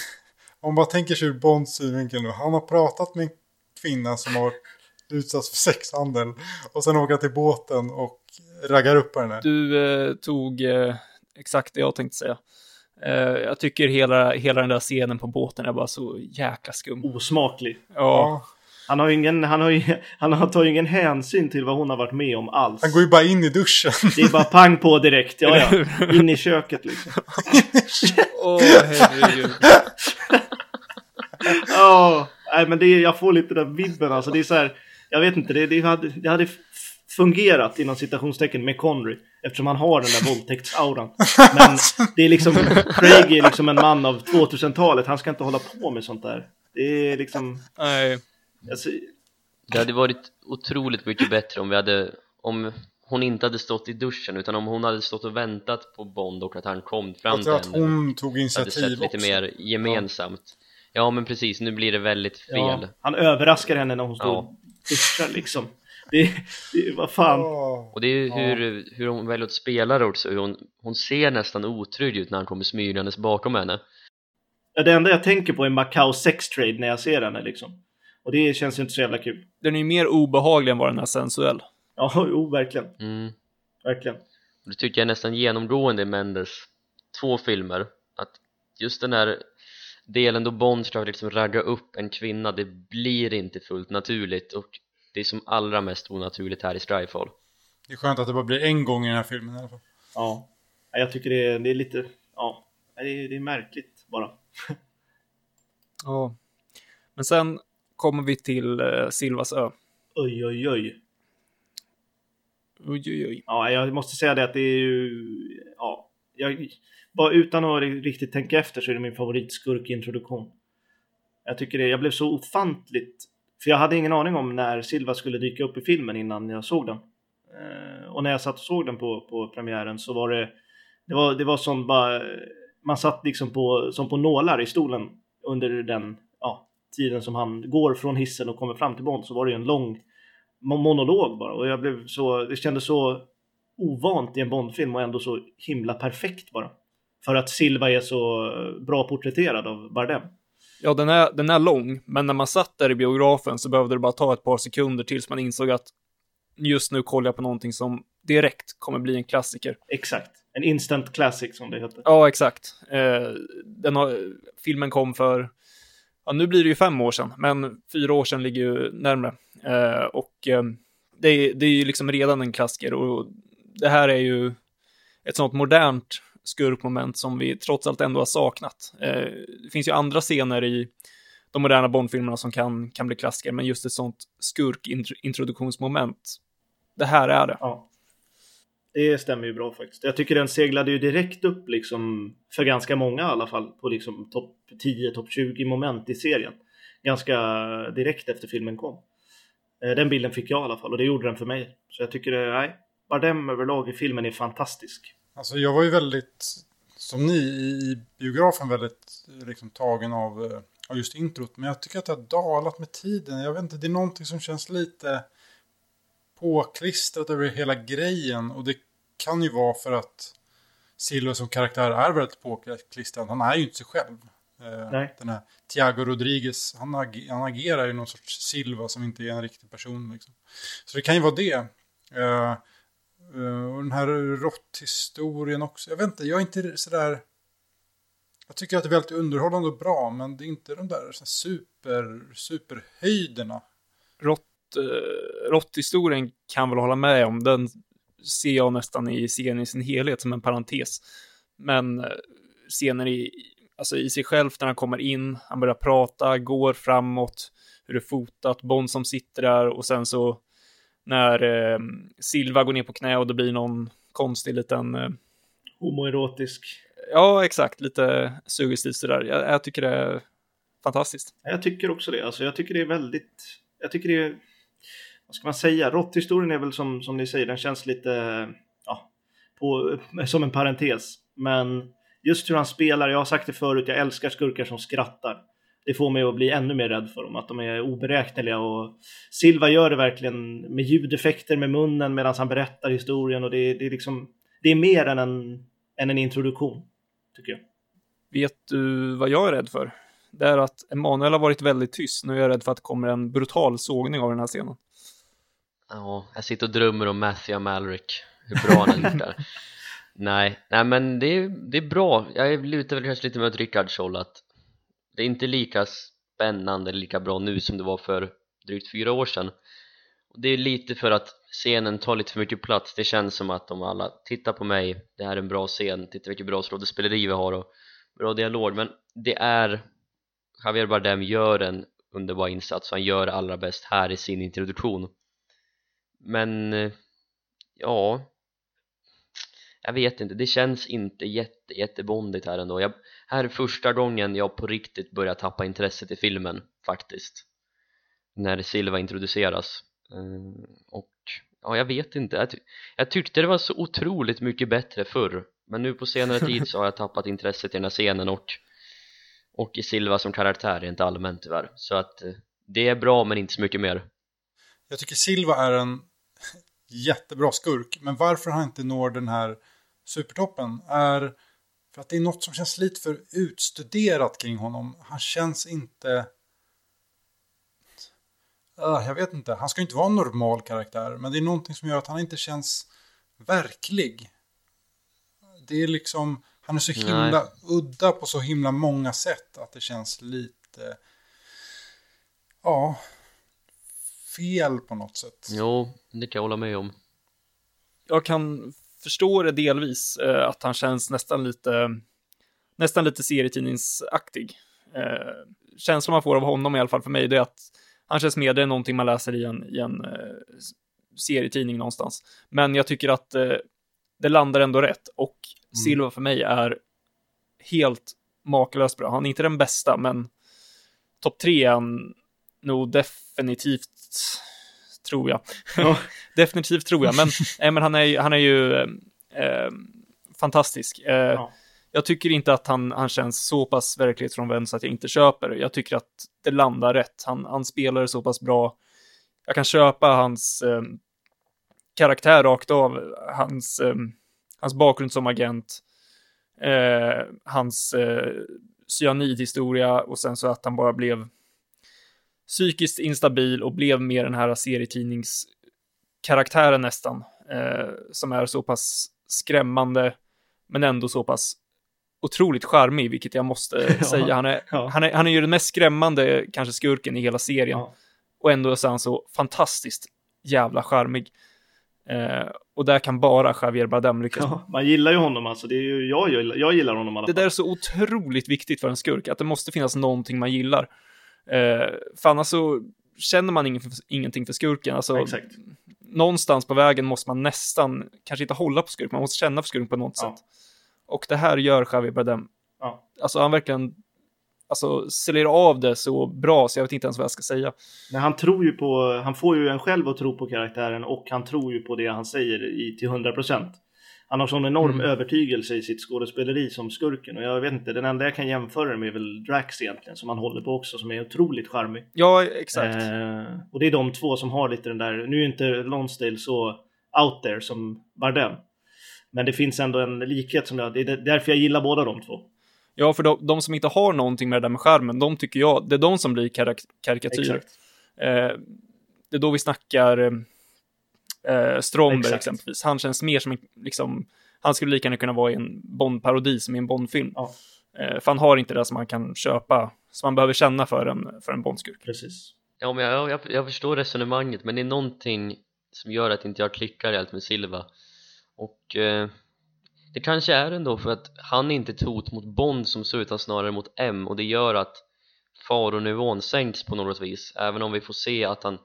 om man tänker sig ur Bonds synvinkel nu. Han har pratat med en kvinna som har utsatts för sexhandel. Och sen åka till båten och raggar upp henne. Du eh, tog eh, exakt det jag tänkte säga. Eh, jag tycker hela, hela den där scenen på båten är bara så jäkla skum. Osmaklig. Ja. Han har, ingen, han, har ju, han har tar ju ingen hänsyn till vad hon har varit med om alls. Han går ju bara in i duschen. Det är bara pang på direkt, ja ja. In i köket liksom. Åh, oh, herregud. oh, nej men det är, jag får lite den vibben alltså. Det är så här, jag vet inte, det, det, hade, det hade fungerat inom citationstecken med Connery eftersom han har den där våldtäktsauran. Men det är liksom, Craig är liksom en man av 2000-talet, han ska inte hålla på med sånt där. Det är liksom... Nej. Alltså... Det hade varit otroligt mycket bättre om vi hade, om hon inte hade stått i duschen utan om hon hade stått och väntat på Bond och att han kom fram till henne. att hon tog initiativ hade sett lite mer gemensamt. Ja. ja. men precis, nu blir det väldigt fel. Ja, han överraskar henne när hon står och duschar liksom. Det, det, vad fan. Och det är ju hur, hur hon väljer att spela också, hur hon, hon ser nästan otrygg ut när han kommer smygandes bakom henne. Ja, det enda jag tänker på är Macau sex trade när jag ser henne liksom. Och det känns ju inte så jävla kul. Den är ju mer obehaglig än vad den är sensuell. Ja, jo, verkligen. Mm. Verkligen. Det tycker jag är nästan genomgående i Mendes två filmer. Att just den här delen då Bond ska liksom ragga upp en kvinna, det blir inte fullt naturligt och det är som allra mest onaturligt här i Strifefall. Det är skönt att det bara blir en gång i den här filmen i alla fall. Ja, jag tycker det är, det är lite, ja, det är, det är märkligt bara. ja, men sen kommer vi till uh, Silvas ö. Oj, oj, oj. Oj, oj, oj. Ja, jag måste säga det att det är ju, ja, jag, bara utan att riktigt tänka efter så är det min favoritskurkintroduktion. Jag tycker det, jag blev så ofantligt för jag hade ingen aning om när Silva skulle dyka upp i filmen innan jag såg den. Eh, och när jag satt och såg den på, på premiären så var det, det var, det var som bara, man satt liksom på, som på nålar i stolen under den ja, tiden som han går från hissen och kommer fram till Bond så var det ju en lång monolog bara och jag blev så, det kändes så ovant i en Bondfilm och ändå så himla perfekt bara. För att Silva är så bra porträtterad av Bardem. Ja, den är, den är lång, men när man satt där i biografen så behövde det bara ta ett par sekunder tills man insåg att just nu kollar jag på någonting som direkt kommer bli en klassiker. Exakt. En instant classic som det heter. Ja, exakt. Eh, den har, filmen kom för, ja nu blir det ju fem år sedan, men fyra år sedan ligger ju närmre. Eh, och eh, det, är, det är ju liksom redan en klassiker och det här är ju ett sånt modernt skurkmoment som vi trots allt ändå har saknat. Eh, det finns ju andra scener i de moderna Bondfilmerna som kan, kan bli klassiker, men just ett sånt skurkintroduktionsmoment, det här är det. Ja. Det stämmer ju bra faktiskt. Jag tycker den seglade ju direkt upp liksom för ganska många i alla fall på liksom topp 10, topp 20 moment i serien. Ganska direkt efter filmen kom. Eh, den bilden fick jag i alla fall och det gjorde den för mig. Så jag tycker, nej, Bardem överlag i filmen är fantastisk. Alltså jag var ju väldigt, som ni i biografen, väldigt liksom, tagen av, eh, av just introt. Men jag tycker att det har dalat med tiden. Jag vet inte, det är någonting som känns lite påklistrat över hela grejen. Och det kan ju vara för att Silva som karaktär är väldigt påklistrad. Han är ju inte sig själv. Eh, Nej. Den här Thiago Rodriguez, han, ag han agerar ju någon sorts Silva som inte är en riktig person. Liksom. Så det kan ju vara det. Uh, Uh, Eh, och den här råtthistorien också. Jag vet inte, jag är inte sådär... Jag tycker att det är väldigt underhållande och bra, men det är inte de där super, superhöjderna. Rått, uh, eh, råtthistorien kan väl hålla med om. Den ser jag nästan i scenen i sin helhet som en parentes. Men eh, uh, scenen i, alltså i sig själv när han kommer in, han börjar prata, går framåt, hur det är fotat, Bond som sitter där och sen så när eh, Silva går ner på knä och det blir någon konstig liten... Eh, Homoerotisk. Ja, exakt. Lite suggestivt sådär. Jag, jag tycker det är fantastiskt. Jag tycker också det. Alltså, jag tycker det är väldigt... Jag tycker det är... Vad ska man säga? Råtthistorien är väl som, som ni säger, den känns lite... Ja, på, som en parentes. Men just hur han spelar, jag har sagt det förut, jag älskar skurkar som skrattar. Det får mig att bli ännu mer rädd för dem, att de är oberäkneliga och Silva gör det verkligen med ljudeffekter med munnen medan han berättar historien och det, det är liksom det är mer än en, än en introduktion, tycker jag. Vet du vad jag är rädd för? Det är att Emanuel har varit väldigt tyst. Nu är jag rädd för att det kommer en brutal sågning av den här scenen. Ja, jag sitter och drömmer om Matthew Malrick, hur bra han har gjort där. Nej, nej men det är, det är bra. Jag lutar väl kanske lite åt Rickards håll att det är inte lika spännande lika bra nu som det var för drygt fyra år sedan. Och det är lite för att scenen tar lite för mycket plats. Det känns som att de alla tittar på mig, det här är en bra scen, titta vilket bra skådespeleri vi har och bra dialog. Men det är Javier Bardem gör en underbar insats och han gör det allra bäst här i sin introduktion. Men eh, ja, jag vet inte, det känns inte jätte, jättebondigt här ändå. Jag, Här är första gången jag på riktigt börjar tappa intresset i filmen faktiskt. När Silva introduceras. Uh, Och ja, jag vet inte. Jag, ty jag tyckte det var så otroligt mycket bättre förr. Men nu på senare tid så har jag tappat intresset i den här scenen och Och i Silva som karaktär rent allmänt tyvärr. Så att uh, det är bra men inte så mycket mer. Jag tycker Silva är en jättebra skurk Men varför han inte når den här supertoppen är för att det är något som känns lite för utstuderat kring honom. Han känns inte... Uh, jag vet inte, han ska inte vara en normal karaktär. Men det är någonting som gör att han inte känns verklig. Det är liksom, han är så himla Nej. udda på så himla många sätt att det känns lite... Ja, fel på något sätt. Jo, det kan jag hålla med om. Jag kan förstår det delvis, eh, att han känns nästan lite, nästan lite serietidningsaktig. Eh, känslan man får av honom i alla fall för mig, det är att han känns mer, det är någonting man läser i en, i en eh, serietidning någonstans. Men jag tycker att eh, det landar ändå rätt och mm. Silva för mig är helt makalöst bra. Han är inte den bästa, men topp tre är han nog definitivt tror jag. Ja. Definitivt tror jag, men, äh, men han, är, han är ju äh, fantastisk. Äh, ja. Jag tycker inte att han, han känns så pass verklighetsfrånvänd så att jag inte köper det. Jag tycker att det landar rätt. Han, han spelar så pass bra. Jag kan köpa hans eh, karaktär rakt av, hans, hans bakgrund som agent, hans cyanidhistoria och sen så att han bara blev psykiskt instabil och blev mer den här serietidningskaraktären nästan, eh, som är så pass skrämmande, men ändå så pass otroligt charmig, vilket jag måste ja, säga. Han är, ja. han, är, han är ju den mest skrämmande, kanske skurken i hela serien. Ja. Och ändå är han så fantastiskt jävla charmig. Eh, och där kan bara Javier Bardem lyckas. Ja, man gillar ju honom alltså. Det är ju, jag, jag, jag gillar honom i alla fall. Det där är så otroligt viktigt för en skurk, att det måste finnas någonting man gillar. Eh, för annars så känner man ingen, ingenting för skurken. Alltså, Exakt. Någonstans på vägen måste man nästan, kanske inte hålla på skurken, man måste känna för skurken på något ja. sätt. Och det här gör Javier Bardem. Ja. Alltså han verkligen alltså, säljer av det så bra så jag vet inte ens vad jag ska säga. Men han tror ju på, han får ju en själv att tro på karaktären och han tror ju på det han säger i, till 100 procent han har sån enorm mm. övertygelse i sitt skådespeleri som skurken och jag vet inte, den enda jag kan jämföra det med är väl Drax egentligen som han håller på också som är otroligt charmig. Ja, exakt. Eh, och det är de två som har lite den där, nu är inte Lonsdale så out there som Bardem. Men det finns ändå en likhet som jag, det är därför jag gillar båda de två. Ja, för de, de som inte har någonting med det där med skärmen, de tycker jag, det är de som blir karak karikatyr. Eh, det är då vi snackar eh, Stromberg Exakt. exempelvis. Han känns mer som en, liksom, han skulle lika gärna kunna vara i en Bond-parodi som i en Bond-film. Ja. Eh, för han har inte det som man kan köpa, som man behöver känna för en, för en Bond-skurk. Precis. Ja, men jag, jag, jag, förstår resonemanget, men det är någonting som gör att inte jag klickar helt med Silva. Och eh, det kanske är ändå för att han är inte ett hot mot Bond som så utan snarare mot M och det gör att faronivån sänks på något vis även om vi får se att han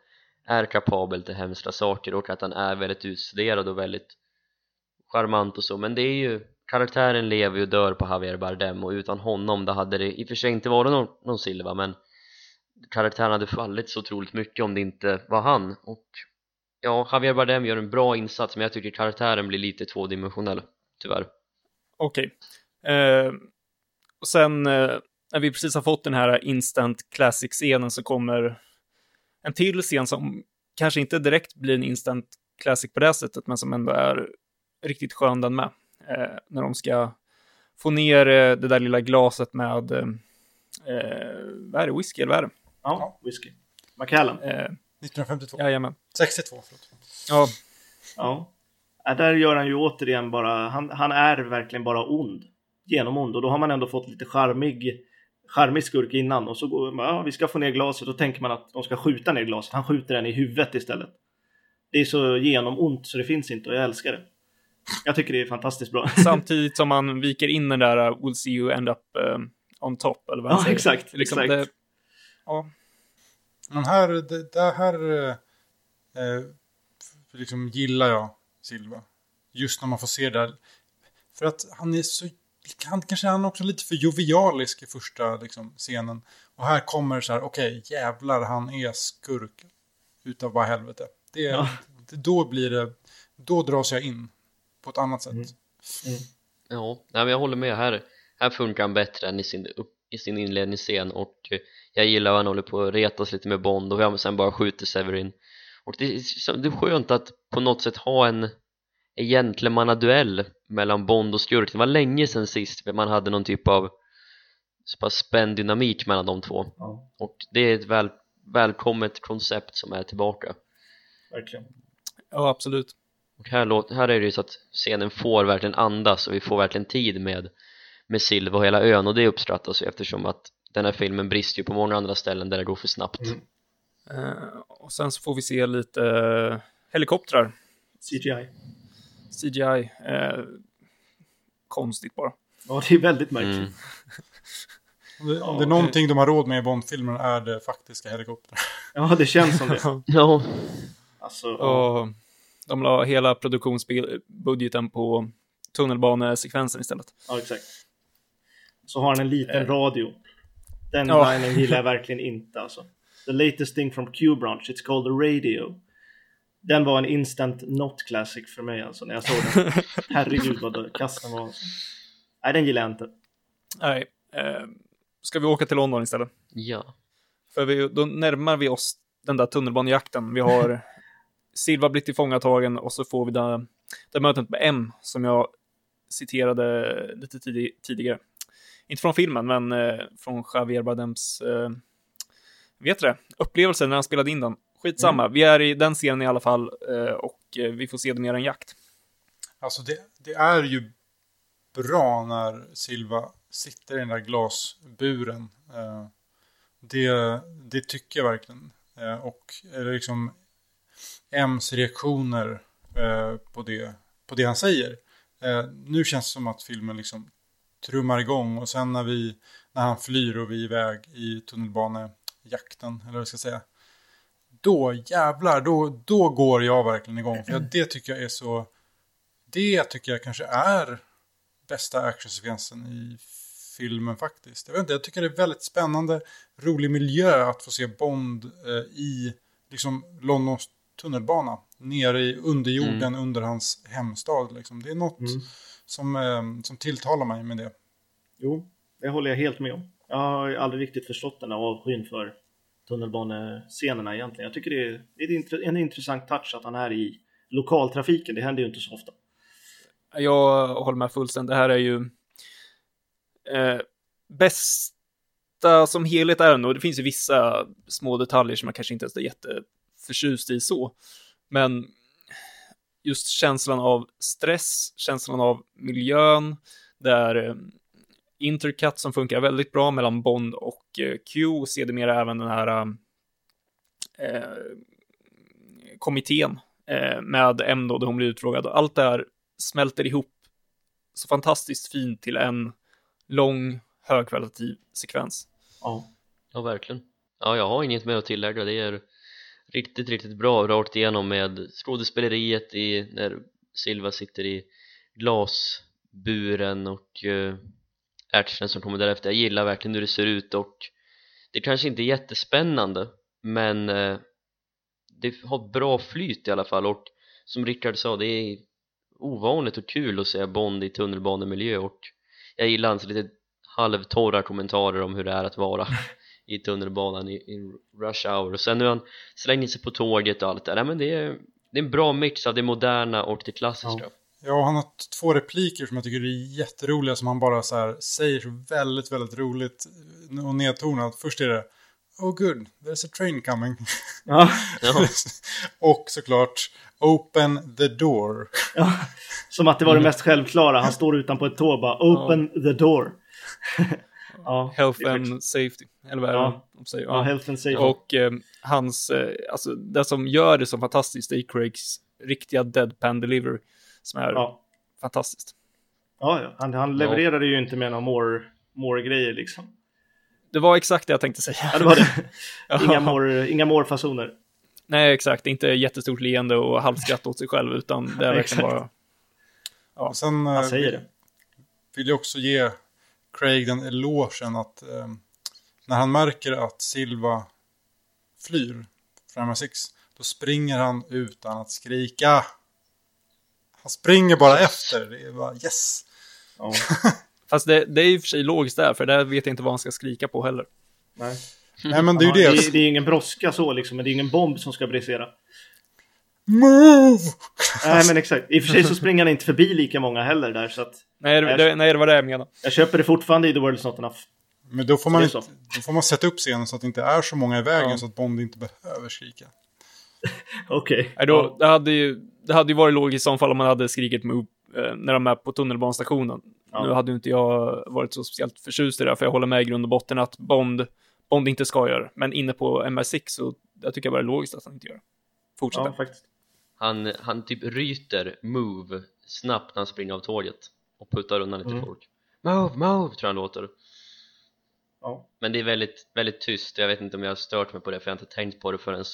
är kapabel till hemska saker och att han är väldigt utstuderad och väldigt charmant och så. Men det är ju karaktären lever ju och dör på Javier Bardem och utan honom då hade det i och för sig inte varit någon, någon Silva men karaktären hade fallit så otroligt mycket om det inte var han. Och ja, Javier Bardem gör en bra insats men jag tycker karaktären blir lite tvådimensionell tyvärr. Okej. Okay. eh, och sen eh, när vi precis har fått den här instant classic-scenen så kommer en till scen som kanske inte direkt blir en instant classic på det sättet, men som ändå är riktigt skön den med. Eh, när de ska få ner eh, det där lilla glaset med, eh, vad är det, whisky eller vad är det? Ja, whisky. Macallan. Eh, 1952. Jajamän. 62, förlåt. Ja. Ja. ja. Där gör han ju återigen bara, han, han är verkligen bara ond. Genom ond och då har man ändå fått lite charmig charmig skurk innan och så går man, ja, vi ska få ner glaset. Då tänker man att de ska skjuta ner glaset. Han skjuter den i huvudet istället. Det är så genomont så det finns inte och jag älskar det. Jag tycker det är fantastiskt bra. Samtidigt som man viker in den där uh, “We'll see you end up uh, on top” eller vad Ja, exakt. Liksom exakt. Det, ja. Men här, det, det här eh, eh, liksom gillar jag Silva. Just när man får se det. För att han är så han, kanske han också lite för jovialisk i första liksom, scenen. Och här kommer så här, okej, okay, jävlar, han är skurk. Utav bara helvete. Det, ja. det, då blir det, då dras jag in på ett annat sätt. Mm. Mm. Ja, nej, men jag håller med. Här, här funkar han bättre än i sin, i sin inledningsscen och jag gillar att han håller på att retas lite med Bond och sen bara skjuter Severin. Och det, det är skönt att på något sätt ha en gentlemannaduell mellan Bond och skurk det var länge sedan sist man hade någon typ av spänd dynamik mellan de två. Ja. och det är ett väl, välkommet koncept som är tillbaka. Verkligen. Ja absolut. Och här, här är det ju så att scenen får verkligen andas och vi får verkligen tid med med Silva och hela ön. Och det uppskattas ju eftersom att den här filmen brister ju på många andra ställen där det går för snabbt. Mm. uh, och sen så får vi se lite uh, helikoptrar. CGI CGI. Eh, konstigt bara. Ja, det är väldigt märkligt. Mm. Om det, om det är någonting de har råd med i Bondfilmer är det faktiska helikoptrar. Ja, det känns som det. ja. Alltså, och de la hela produktionsbudgeten på tunnelbanesekvensen istället. Ja, exakt. Så har han en liten eh. radio. Den ja. linen gillar jag verkligen inte alltså. The latest thing from Q-branch, it's called a radio den var en instant not classic för mig alltså när jag såg den. Herregud vad kass den var. Nej, den gillar jag inte. Nej. Eh, ska vi åka till London istället? Ja. För vi, då närmar vi oss den där tunnelbanejakten. Vi har Silva blivit tillfångatagen och så får vi det, det mötet med M som jag citerade lite tid, tidigare. Inte från filmen, men eh, från Javier Bardems eh, vet det, upplevelse när han spelade in den. Skitsamma, mm. vi är i den scenen i alla fall eh, och eh, vi får se det mer än jakt. Alltså det, det är ju bra när Silva sitter i den där glasburen. Eh, det, det tycker jag verkligen. Och liksom M's reaktioner på det, på det han säger. Nu känns det som att filmen liksom trummar igång och sen när vi när han flyr och vi är iväg i tunnelbanejakten, eller vad jag ska säga då jävlar, då, då går jag verkligen igång. För det tycker jag är så... Det tycker jag kanske är bästa actionsekvensen i filmen faktiskt. Jag, vet inte, jag tycker det är väldigt spännande, rolig miljö att få se Bond eh, i liksom Londons tunnelbana. Nere i underjorden mm. under hans hemstad. Liksom. Det är något mm. som, eh, som tilltalar mig med det. Jo, det håller jag helt med om. Jag har aldrig riktigt förstått den här avskyn för tunnelbanescenerna egentligen. Jag tycker det är, en intressant touch att han är i lokaltrafiken. Det händer ju inte så ofta. Jag håller med fullständigt. Det här är ju eh, bästa som helhet är nog. Det finns ju vissa små detaljer som man kanske inte ens är jätteförtjust i så. Men just känslan av stress, känslan av miljön, där eh, intercut som funkar väldigt bra mellan Bond och eh, Q, sedermera även den här eh, kommittén eh, med M då, där hon blir utfrågad. Allt det här smälter ihop så fantastiskt fint till en lång, högkvalitativ sekvens. Ja. Ja, verkligen. Ja, jag har inget mer att tillägga. Det är riktigt, riktigt bra rakt igenom med skådespeleriet i när Silva sitter i glasburen och uh, action som kommer därefter. Jag gillar verkligen hur det ser ut och det kanske inte är jättespännande men uh, det har bra flyt i alla fall och som Rickard sa det är ovanligt och kul att se Bond i tunnelbanemiljö och jag gillar hans lite halvtorra kommentarer om hur det är att vara i tunnelbanan i, i rush hour. Och sen nu han slänger sig på tåget och allt det där. Men det är, det är en bra mix av det moderna och det klassiska. Ja. Ja, han har två repliker som jag tycker är jätteroliga som han bara så här säger så väldigt, väldigt roligt och nedtonat. Först är det Oh good, there's a train coming. Ja. och såklart Open the door. Ja, som att det var det mest självklara. Han står utanpå ett tåg bara Open ja. the door. ja, health and safety. Eller vad är det de säger? Ja, health and safety. Och eh, hans, eh, alltså det som gör det så fantastiskt är Craigs riktiga deadpan delivery. Som är ja. fantastiskt. Ja, ja. han, han levererade ju inte med några more, more grejer liksom. Det var exakt det jag tänkte säga. Ja, det var det. Inga more, inga more fasoner. Nej, exakt. Inte jättestort leende och halvskratt åt sig själv, utan det är verkligen bara... Ja. Sen Han eh, säger det. vill jag också ge Craig den elogen att eh, när han märker att Silva flyr från MI6, då springer han utan att skrika. Han springer bara efter. Det är bara yes. Ja. Fast det, det är och för sig logiskt där, för där vet jag inte vad han ska skrika på heller. Nej. Nej men det är ju det. Det, det är ingen brådska så liksom, men det är ingen bomb som ska brisera. Move! Nej men exakt. I och för sig så springer han inte förbi lika många heller där så att... Nej det, det, nej, det var det jag menade. Jag köper det fortfarande i The World Is Not Enough. Men då får man, inte, då får man sätta upp scenen så att det inte är så många i vägen ja. så att Bond inte behöver skrika. Okej. Okay. Då, det, hade ju, det hade ju varit logiskt i så fall om man hade skrikit move eh, när de är på tunnelbanestationen. Ja. Nu hade ju inte jag varit så speciellt förtjust i det, för jag håller med i grund och botten att Bond Bond inte ska göra. Men inne på MR6 så jag tycker jag bara det är logiskt att han inte gör. Fortsätt. Ja, faktiskt. Han, han typ ryter move snabbt när han springer av tåget och puttar undan lite mm. folk. Move, move tror jag han låter. Ja. Men det är väldigt, väldigt tyst. Jag vet inte om jag har stört mig på det för jag har inte tänkt på det förrän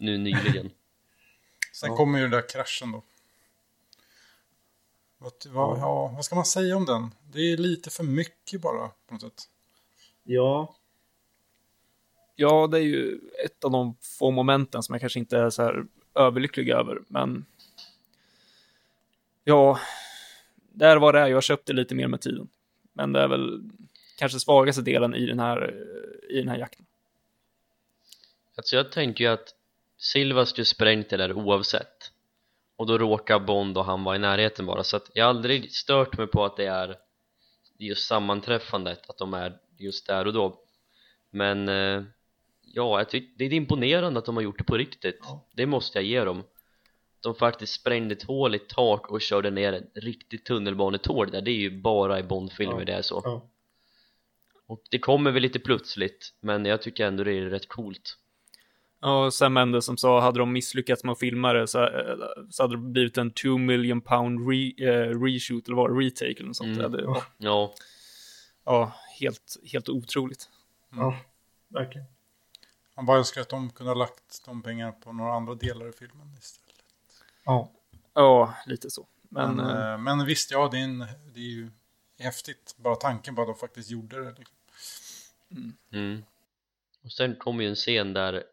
nu nyligen. Sen ja. kommer ju den där kraschen då. Vad, vad, ja, vad ska man säga om den? Det är lite för mycket bara på något sätt. Ja, ja, det är ju ett av de få momenten som jag kanske inte är så här överlycklig över, men ja, det är vad det är. Jag köpte lite mer med tiden, men det är väl kanske svagaste delen i den här, i den här jakten. Alltså jag tänker ju att Silva skulle sprängt det där oavsett. Och då råkar Bond och han vara i närheten bara. Så att jag har aldrig stört mig på att det är just sammanträffandet att de är just där och då. Men eh, ja, jag tycker det är imponerande att de har gjort det på riktigt. Ja. det måste jag ge dem. De faktiskt sprängde ett hål i ett tak och körde ner ett riktigt tunnelbanetåg där. Det är ju bara i Bondfilmer ja. det är så. Ja. och det kommer väl lite plötsligt men jag tycker ändå det är rätt coolt och Sam Mendes som sa, hade de misslyckats med att filma det så, eh, så hade det blivit en 2 million pound re, uh, reshoot eller var retake eller något sånt. Mm. Det, ja. ja. Ja, helt, helt otroligt. Mm. Ja, verkligen. Man bara önskar att de kunde ha lagt de pengarna på några andra delar i filmen istället. Ja, ja lite så. Men, men, äh, men visst, ja, det är, en, det är ju häftigt. Bara tanken på att de faktiskt gjorde det. Liksom. Mm. Mm. Och sen kommer ju en scen där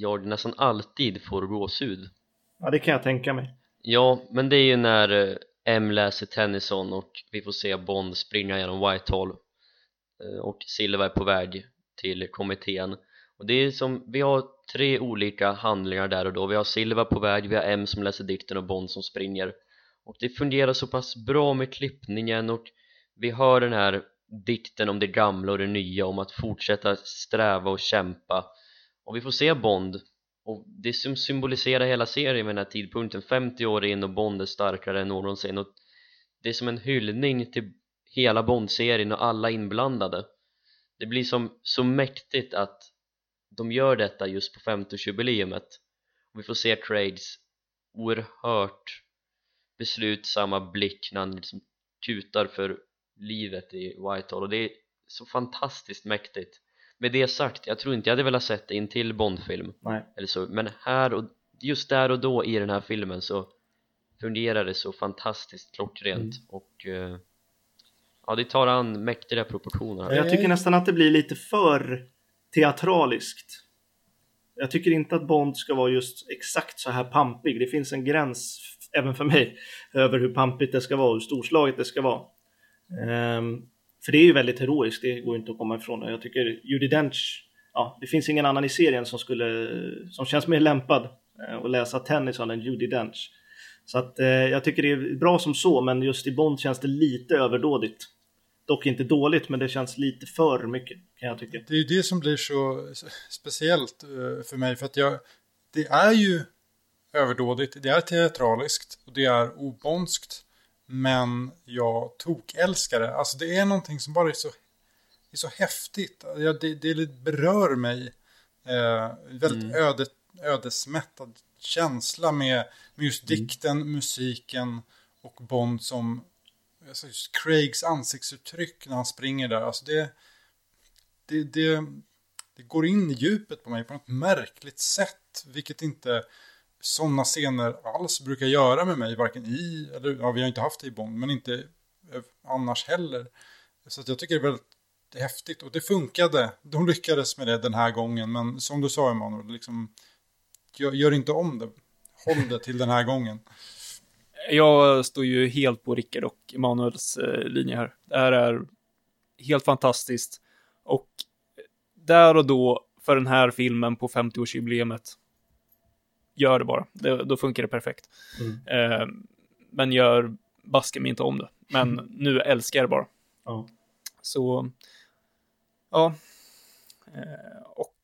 jag nästan alltid får gåshud. Ja, det kan jag tänka mig. Ja, men det är ju när eh, M läser Tennyson och vi får se Bond springa genom Whitehall eh, och Silva är på väg till kommittén och det är som, vi har tre olika handlingar där och då Vi har Silva på väg, vi har M som läser dikten och Bond som springer Och det fungerar så pass bra med klippningen och vi hör den här dikten om det gamla och det nya om att fortsätta sträva och kämpa och vi får se Bond. Och det som symboliserar hela serien vid den här tidpunkten. 50 år in och Bond är starkare än någonsin. Och det är som en hyllning till hela Bond-serien och alla inblandade. Det blir som så mäktigt att de gör detta just på 50-årsjubileumet och vi får se Craigs oerhört beslutsamma blick när han liksom kutar för livet i Whitehall. Och det är så fantastiskt mäktigt med det sagt, jag tror inte jag hade velat sett det in till Bondfilm Nej. eller så, men här och just där och då i den här filmen så fungerar det så fantastiskt klockrent mm. och uh, ja, det tar an mäktiga proportioner. Jag tycker nästan att det blir lite för teatraliskt. Jag tycker inte att Bond ska vara just exakt så här pampig. Det finns en gräns, även för mig, över hur pampigt det ska vara, hur storslaget det ska vara. Um, för det är ju väldigt heroiskt, det går inte att komma ifrån. Jag tycker Judi Dench, ja, det finns ingen annan i serien som, skulle, som känns mer lämpad eh, att läsa tennis än Judi Dench. Så att eh, jag tycker det är bra som så, men just i Bond känns det lite överdådigt. Dock inte dåligt, men det känns lite för mycket kan jag tycka. Det är ju det som blir så speciellt eh, för mig, för att jag, det är ju överdådigt, det är teatraliskt och det är obonskt. Men jag tokälskar det. Alltså det är någonting som bara är så, är så häftigt. Ja, det, det berör mig. Eh, väldigt mm. öde, ödesmättad känsla med, med just mm. dikten, musiken och Bond som alltså just Craigs ansiktsuttryck när han springer där. Alltså det, det, det, det går in i djupet på mig på något märkligt sätt. Vilket inte sådana scener alls brukar göra med mig, varken i, eller ja, vi har inte haft det i Bond, men inte eh, annars heller. Så jag tycker det är väldigt häftigt och det funkade. De lyckades med det den här gången, men som du sa Emanuel, liksom, gör, gör inte om det. Håll det till den här gången. Jag står ju helt på Rickard och Emanuels eh, linje här. Det här är helt fantastiskt. Och där och då, för den här filmen på 50-årsjubileumet, gör det bara. Det, då funkar det perfekt. Mm. Eh, men gör baske mig inte om det. Men mm. nu älskar jag det bara. Ja. Så, ja. Eh, och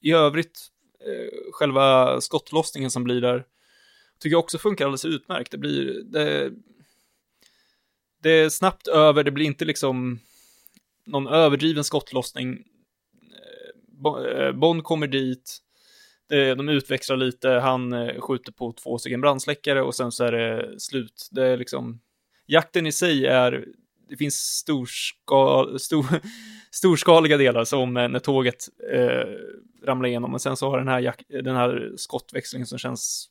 i övrigt, eh, själva skottlossningen som blir där, tycker jag också funkar alldeles utmärkt. Det blir, det, det är snabbt över, det blir inte liksom någon överdriven skottlossning. Eh, eh, Bond kommer dit, de utväxlar lite, han eh, skjuter på två stycken brandsläckare och sen så är det slut. Det är liksom, jakten i sig är, det finns storskal, stor, storskaliga delar som när tåget eh, ramlar igenom och sen så har den här, jak, den här skottväxlingen som känns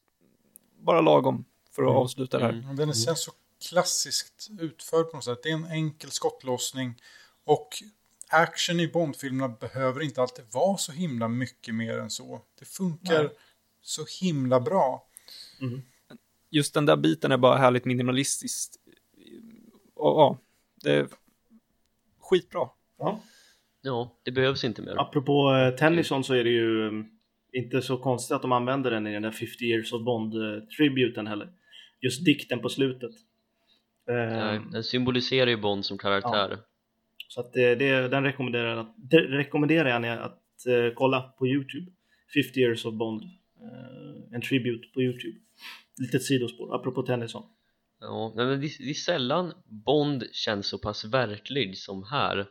bara lagom för att mm. avsluta det här. Mm. Den känns så klassiskt utförd på något sätt. Det är en enkel skottlossning och action i Bondfilmerna behöver inte alltid vara så himla mycket mer än så. Det funkar Nej. så himla bra. Mm. Just den där biten är bara härligt minimalistiskt. Och, ja, det är skitbra. Ja. ja, det behövs inte mer. Apropå eh, Tennyson så är det ju um, inte så konstigt att de använder den i den där 50 years of Bond-tributen heller. Just dikten på slutet. Nej, ehm. den symboliserar ju Bond som karaktär. Ja. Så att det, det, den rekommenderar, det rekommenderar jag att, att uh, kolla på Youtube. 50 years of Bond. Uh, en tribute på Youtube. Litet sidospår, apropå Tennyson. Ja, men det, det är sällan Bond känns så pass verklig som här.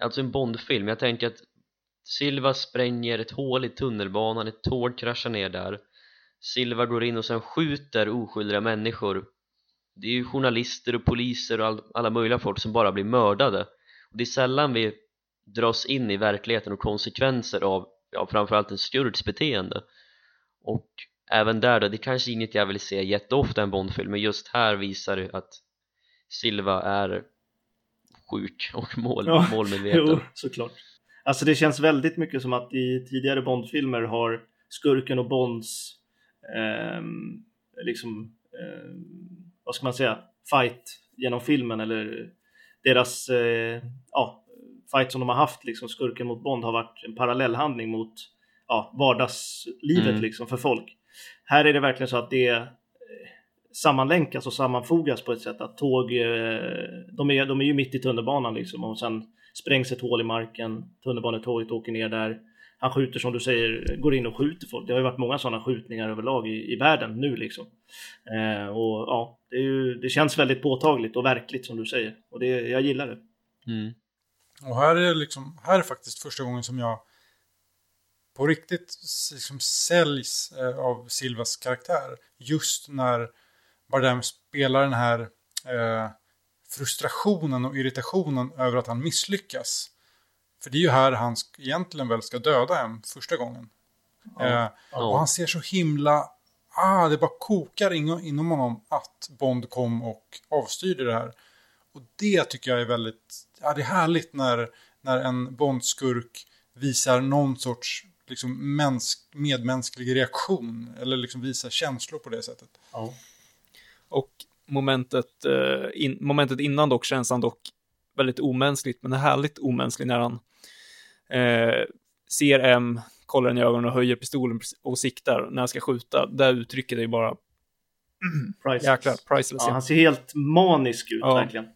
Alltså en Bond-film, jag tänker att Silva spränger ett hål i tunnelbanan, ett tåg kraschar ner där Silva går in och sen skjuter oskyldiga människor Det är ju journalister och poliser och all, alla möjliga folk som bara blir mördade det är sällan vi dras in i verkligheten och konsekvenser av ja, framförallt en skurks beteende. Och även där då, det är kanske inget jag vill se jätteofta i en Bondfilm men just här visar det att Silva är sjuk och mål, ja, målmedveten. jo, såklart. Alltså det känns väldigt mycket som att i tidigare Bondfilmer har skurken och Bonds eh, liksom eh, vad ska man säga fight genom filmen eller deras eh, ja, fight som de har haft, liksom skurken mot Bond, har varit en parallellhandling mot ja, vardagslivet mm. liksom för folk. Här är det verkligen så att det eh, sammanlänkas och sammanfogas på ett sätt att tåg, eh, de är, de är ju mitt i tunnelbanan liksom och sen sprängs ett hål i marken, tunnelbanetåget åker ner där, han skjuter som du säger, går in och skjuter folk. Det har ju varit många sådana skjutningar överlag i, i världen nu liksom. Eh, och ja, det, ju, det, känns väldigt påtagligt och verkligt som du säger. Och det, jag gillar det. Mm. Och här är, liksom, här är faktiskt första gången som jag på riktigt liksom säljs eh, av Silvas karaktär. Just när Bardem spelar den här eh, frustrationen och irritationen över att han misslyckas. För det är ju här han egentligen väl ska döda en första gången. Ja. Eh, och han ser så himla... Ah, det bara kokar inom honom att Bond kom och avstyrde det här. Och det tycker jag är väldigt... Ja, det är härligt när, när en Bond-skurk visar någon sorts liksom, mäns medmänsklig reaktion. Eller liksom visar känslor på det sättet. Ja. Och momentet, eh, in, momentet innan dock känns han dock väldigt omänskligt, men härligt omänsklig när han eh, ser M, kollar den i ögonen och höjer pistolen och siktar när han ska skjuta. Där uttrycker det ju bara priceless. Jäklar, priceless. Ja, han ser helt manisk ut ja. verkligen.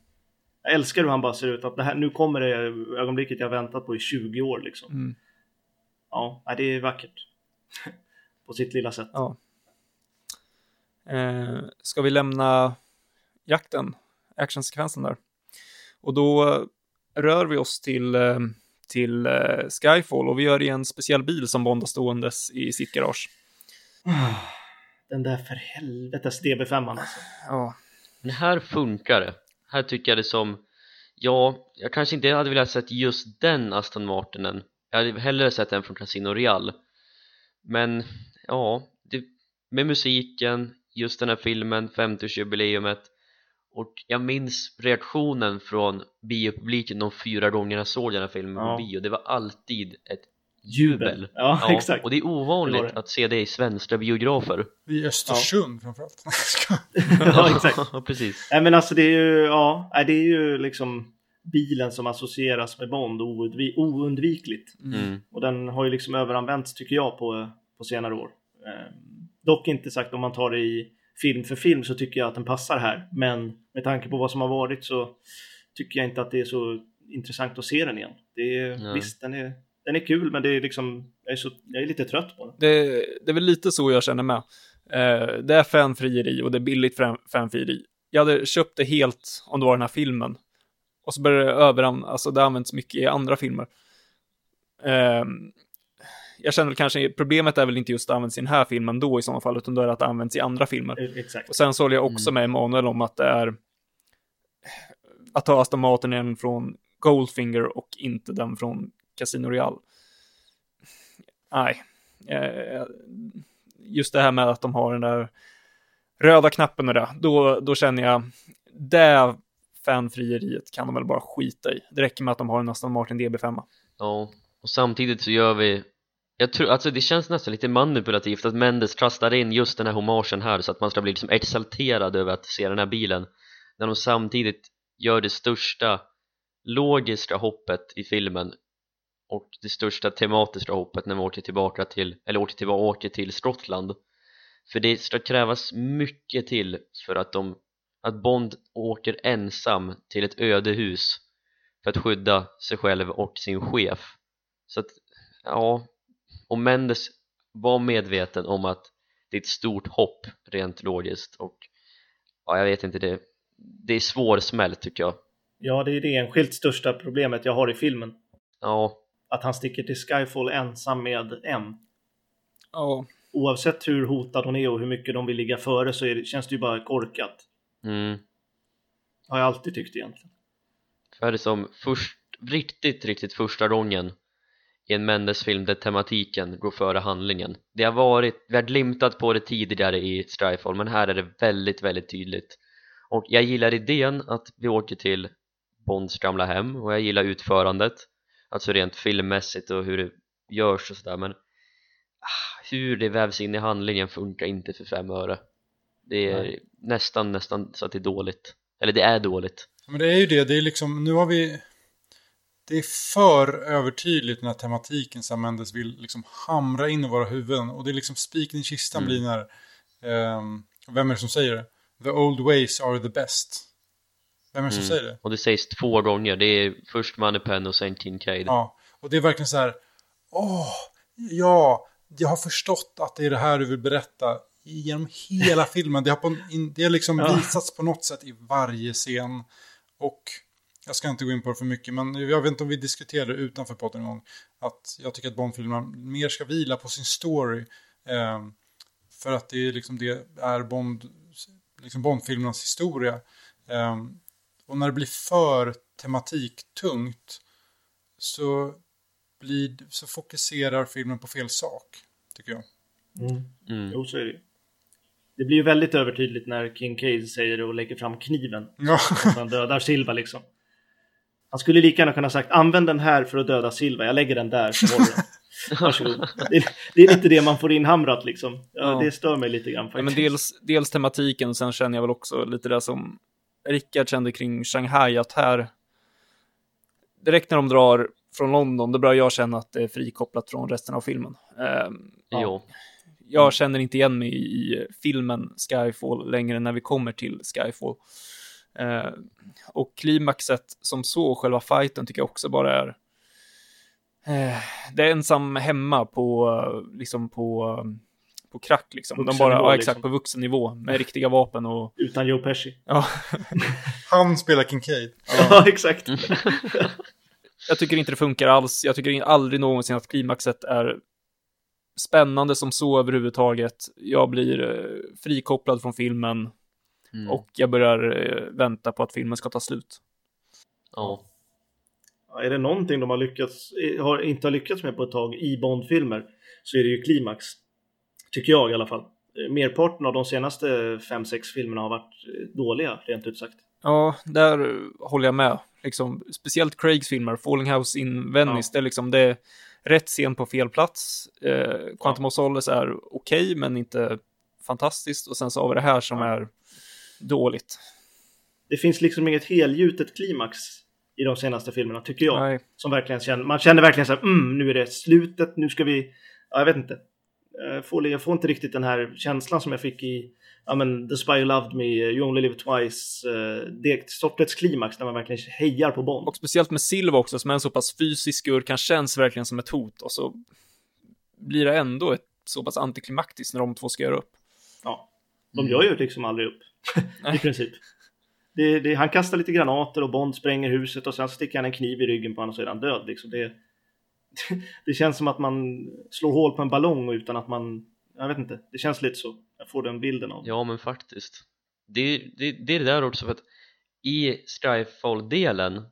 Jag älskar hur han bara ser ut. Att det här, nu kommer det ögonblicket jag väntat på i 20 år liksom. Mm. Ja, det är vackert. på sitt lilla sätt. Ja. Eh, ska vi lämna jakten, actionsekvensen där? Och då rör vi oss till, eh, till eh, Skyfall och vi gör det i en speciell bil som Bond har ståendes i sitt garage. Den där för helvetes DB5 alltså. Ja. Men här funkar det. Här tycker jag det som, ja, jag kanske inte hade velat sett just den Aston Martinen. Jag hade hellre sett den från Casino Real. Men, ja, det, med musiken, just den här filmen, 50-årsjubileumet och jag minns reaktionen från biopubliken de fyra gångerna såg den här filmen ja. på bio. Det var alltid ett jubel. ja, ja, exakt. och det är ovanligt det det. att se det i svenska biografer. I Östersund ja. framförallt. Ja exakt. ja, precis. Nej men alltså det är ju, ja, det är ju liksom bilen som associeras med Bond oundvikligt. Mm. och den har ju liksom överanvänts tycker jag på, på senare år. Eh, dock inte sagt om man tar det i film för film så tycker jag att den passar här. Men med tanke på vad som har varit så tycker jag inte att det är så intressant att se den igen. Det är, visst, den är, den är kul, men det är liksom, jag är, så, jag är lite trött på den. Det, det är väl lite så jag känner med. Eh, det är fanfrieri och det är billigt fanfrieri. Jag hade köpt det helt om det var den här filmen. Och så började det överan, alltså det används mycket i andra filmer. Eh, jag känner väl kanske, problemet är väl inte just att används i den här filmen då i sådana fall, utan då är det att det används i andra filmer. E, exakt. Och sen så håller jag också mm. med Emanuel om att det är att ta Aston Martin från Goldfinger och inte den från Casino Real. Nej. Eh, just det här med att de har den där röda knappen och det, då, då känner jag det fanfrieriet kan de väl bara skita i. Det räcker med att de har en Aston Martin DB5. Ja, och samtidigt så gör vi jag tror, alltså det känns nästan lite manipulativt att Mendes trastar in just den här hommagen här så att man ska bli liksom exalterad över att se den här bilen. När de samtidigt gör det största logiska hoppet i filmen och det största tematiska hoppet när vi åker tillbaka till, eller åker tillbaka åker till Skottland. För det ska krävas mycket till för att de att Bond åker ensam till ett öde hus för att skydda sig själv och sin chef. Så att ja, och Mendes var medveten om att det är ett stort hopp rent logiskt och ja, jag vet inte, det, det är svårsmält tycker jag. Ja, det är det enskilt största problemet jag har i filmen. Ja. Att han sticker till Skyfall ensam med M. Ja. Oavsett hur hotad hon är och hur mycket de vill ligga före så det, känns det ju bara korkat. Mm. Har jag alltid tyckt egentligen. För det som först, riktigt, riktigt första gången i en Mendes-film där tematiken går före handlingen. Det har varit, vi har glimtat på det tidigare i Strifefall men här är det väldigt, väldigt tydligt. Och jag gillar idén att vi åker till Bonds gamla hem och jag gillar utförandet. Alltså rent filmmässigt och hur det görs och sådär men ah, hur det vävs in i handlingen funkar inte för fem öre. Det är Nej. nästan, nästan så att det är dåligt. Eller det är dåligt. Men det är ju det, det är liksom, nu har vi det är för övertydligt den här tematiken som Mendes vill liksom hamra in i våra huvuden. Och det är liksom spiken i kistan mm. blir när, um, vem är det som säger det? The old ways are the best. Vem är det som mm. säger det? Och det sägs två gånger, det är först Moneypen och sen Kincaid. Ja, och det är verkligen så här, åh, ja, jag har förstått att det är det här du vill berätta genom hela filmen. Det har, på, det har liksom ja. visats på något sätt i varje scen. Och jag ska inte gå in på det för mycket, men jag vet inte om vi diskuterade utanför podden en gång, att jag tycker att Bondfilmerna mer ska vila på sin story. Eh, för att det är liksom det är Bond, liksom Bondfilmernas historia. Eh, och när det blir för tematiktungt så, blir, så fokuserar filmen på fel sak, tycker jag. Mm. Mm. Jo, så är det Det blir ju väldigt övertydligt när Kincaid säger det och lägger fram kniven. Ja. Han dödar Silva liksom. Han skulle lika gärna kunna sagt använd den här för att döda Silva, jag lägger den där. Varsågod. Det, det är lite det man får inhamrat liksom. Ja, ja. Det stör mig lite grann faktiskt. Ja, men dels, dels tematiken, sen känner jag väl också lite det som Rickard kände kring Shanghai, att här direkt när de drar från London, då börjar jag känna att det är frikopplat från resten av filmen. Um, ja. Jag känner inte igen mig i filmen Skyfall längre när vi kommer till Skyfall. Uh, och klimaxet som så, själva fighten, tycker jag också bara är uh, det är ensam hemma på, liksom på på krack liksom. De bara, ja exakt, liksom. på vuxennivå med riktiga vapen och... Utan Joe Pesci. Ja. Han spelar Kincaid. Ja, ja exakt. jag tycker inte det funkar alls. Jag tycker aldrig någonsin att klimaxet är spännande som så överhuvudtaget. Jag blir eh, frikopplad från filmen mm. och jag börjar eh, vänta på att filmen ska ta slut. Ja. Är det någonting de har lyckats, har, inte har lyckats med på ett tag i Bond-filmer så är det ju klimax. Tycker jag i alla fall. Merparten av de senaste 5-6 filmerna har varit eh, dåliga, rent ut sagt. Ja, där håller jag med. Liksom, speciellt Craigs filmer, Falling House in Venice, ja. det är liksom det är rätt scen på fel plats. Eh, Quantum ja. of Solace är okej, okay, men inte fantastiskt. Och sen så har vi det här som ja. är dåligt. Det finns liksom inget helgjutet klimax i de senaste filmerna, tycker jag. Nej. Som verkligen känner, man känner verkligen så här, mm, nu är det slutet, nu ska vi, ja, jag vet inte. Jag får, jag får inte riktigt den här känslan som jag fick i ja, men, The Spy Who Loved Me, You Only Live Twice, uh, det sortets klimax när man verkligen hejar på Bond. Och speciellt med Silva också, som är en så pass fysisk skurk, han känns verkligen som ett hot och så blir det ändå ett så pass antiklimaktiskt när de två ska göra upp. Ja, de gör ju liksom aldrig upp, i princip. Det, det, han kastar lite granater och Bond spränger huset och sen sticker han en kniv i ryggen på honom och så är han död. Liksom. Det, det känns som att man slår hål på en ballong utan att man, jag vet inte, det känns lite så. Jag får den bilden av Ja men faktiskt. Det, det, det är det där också för att i Skyfall-delen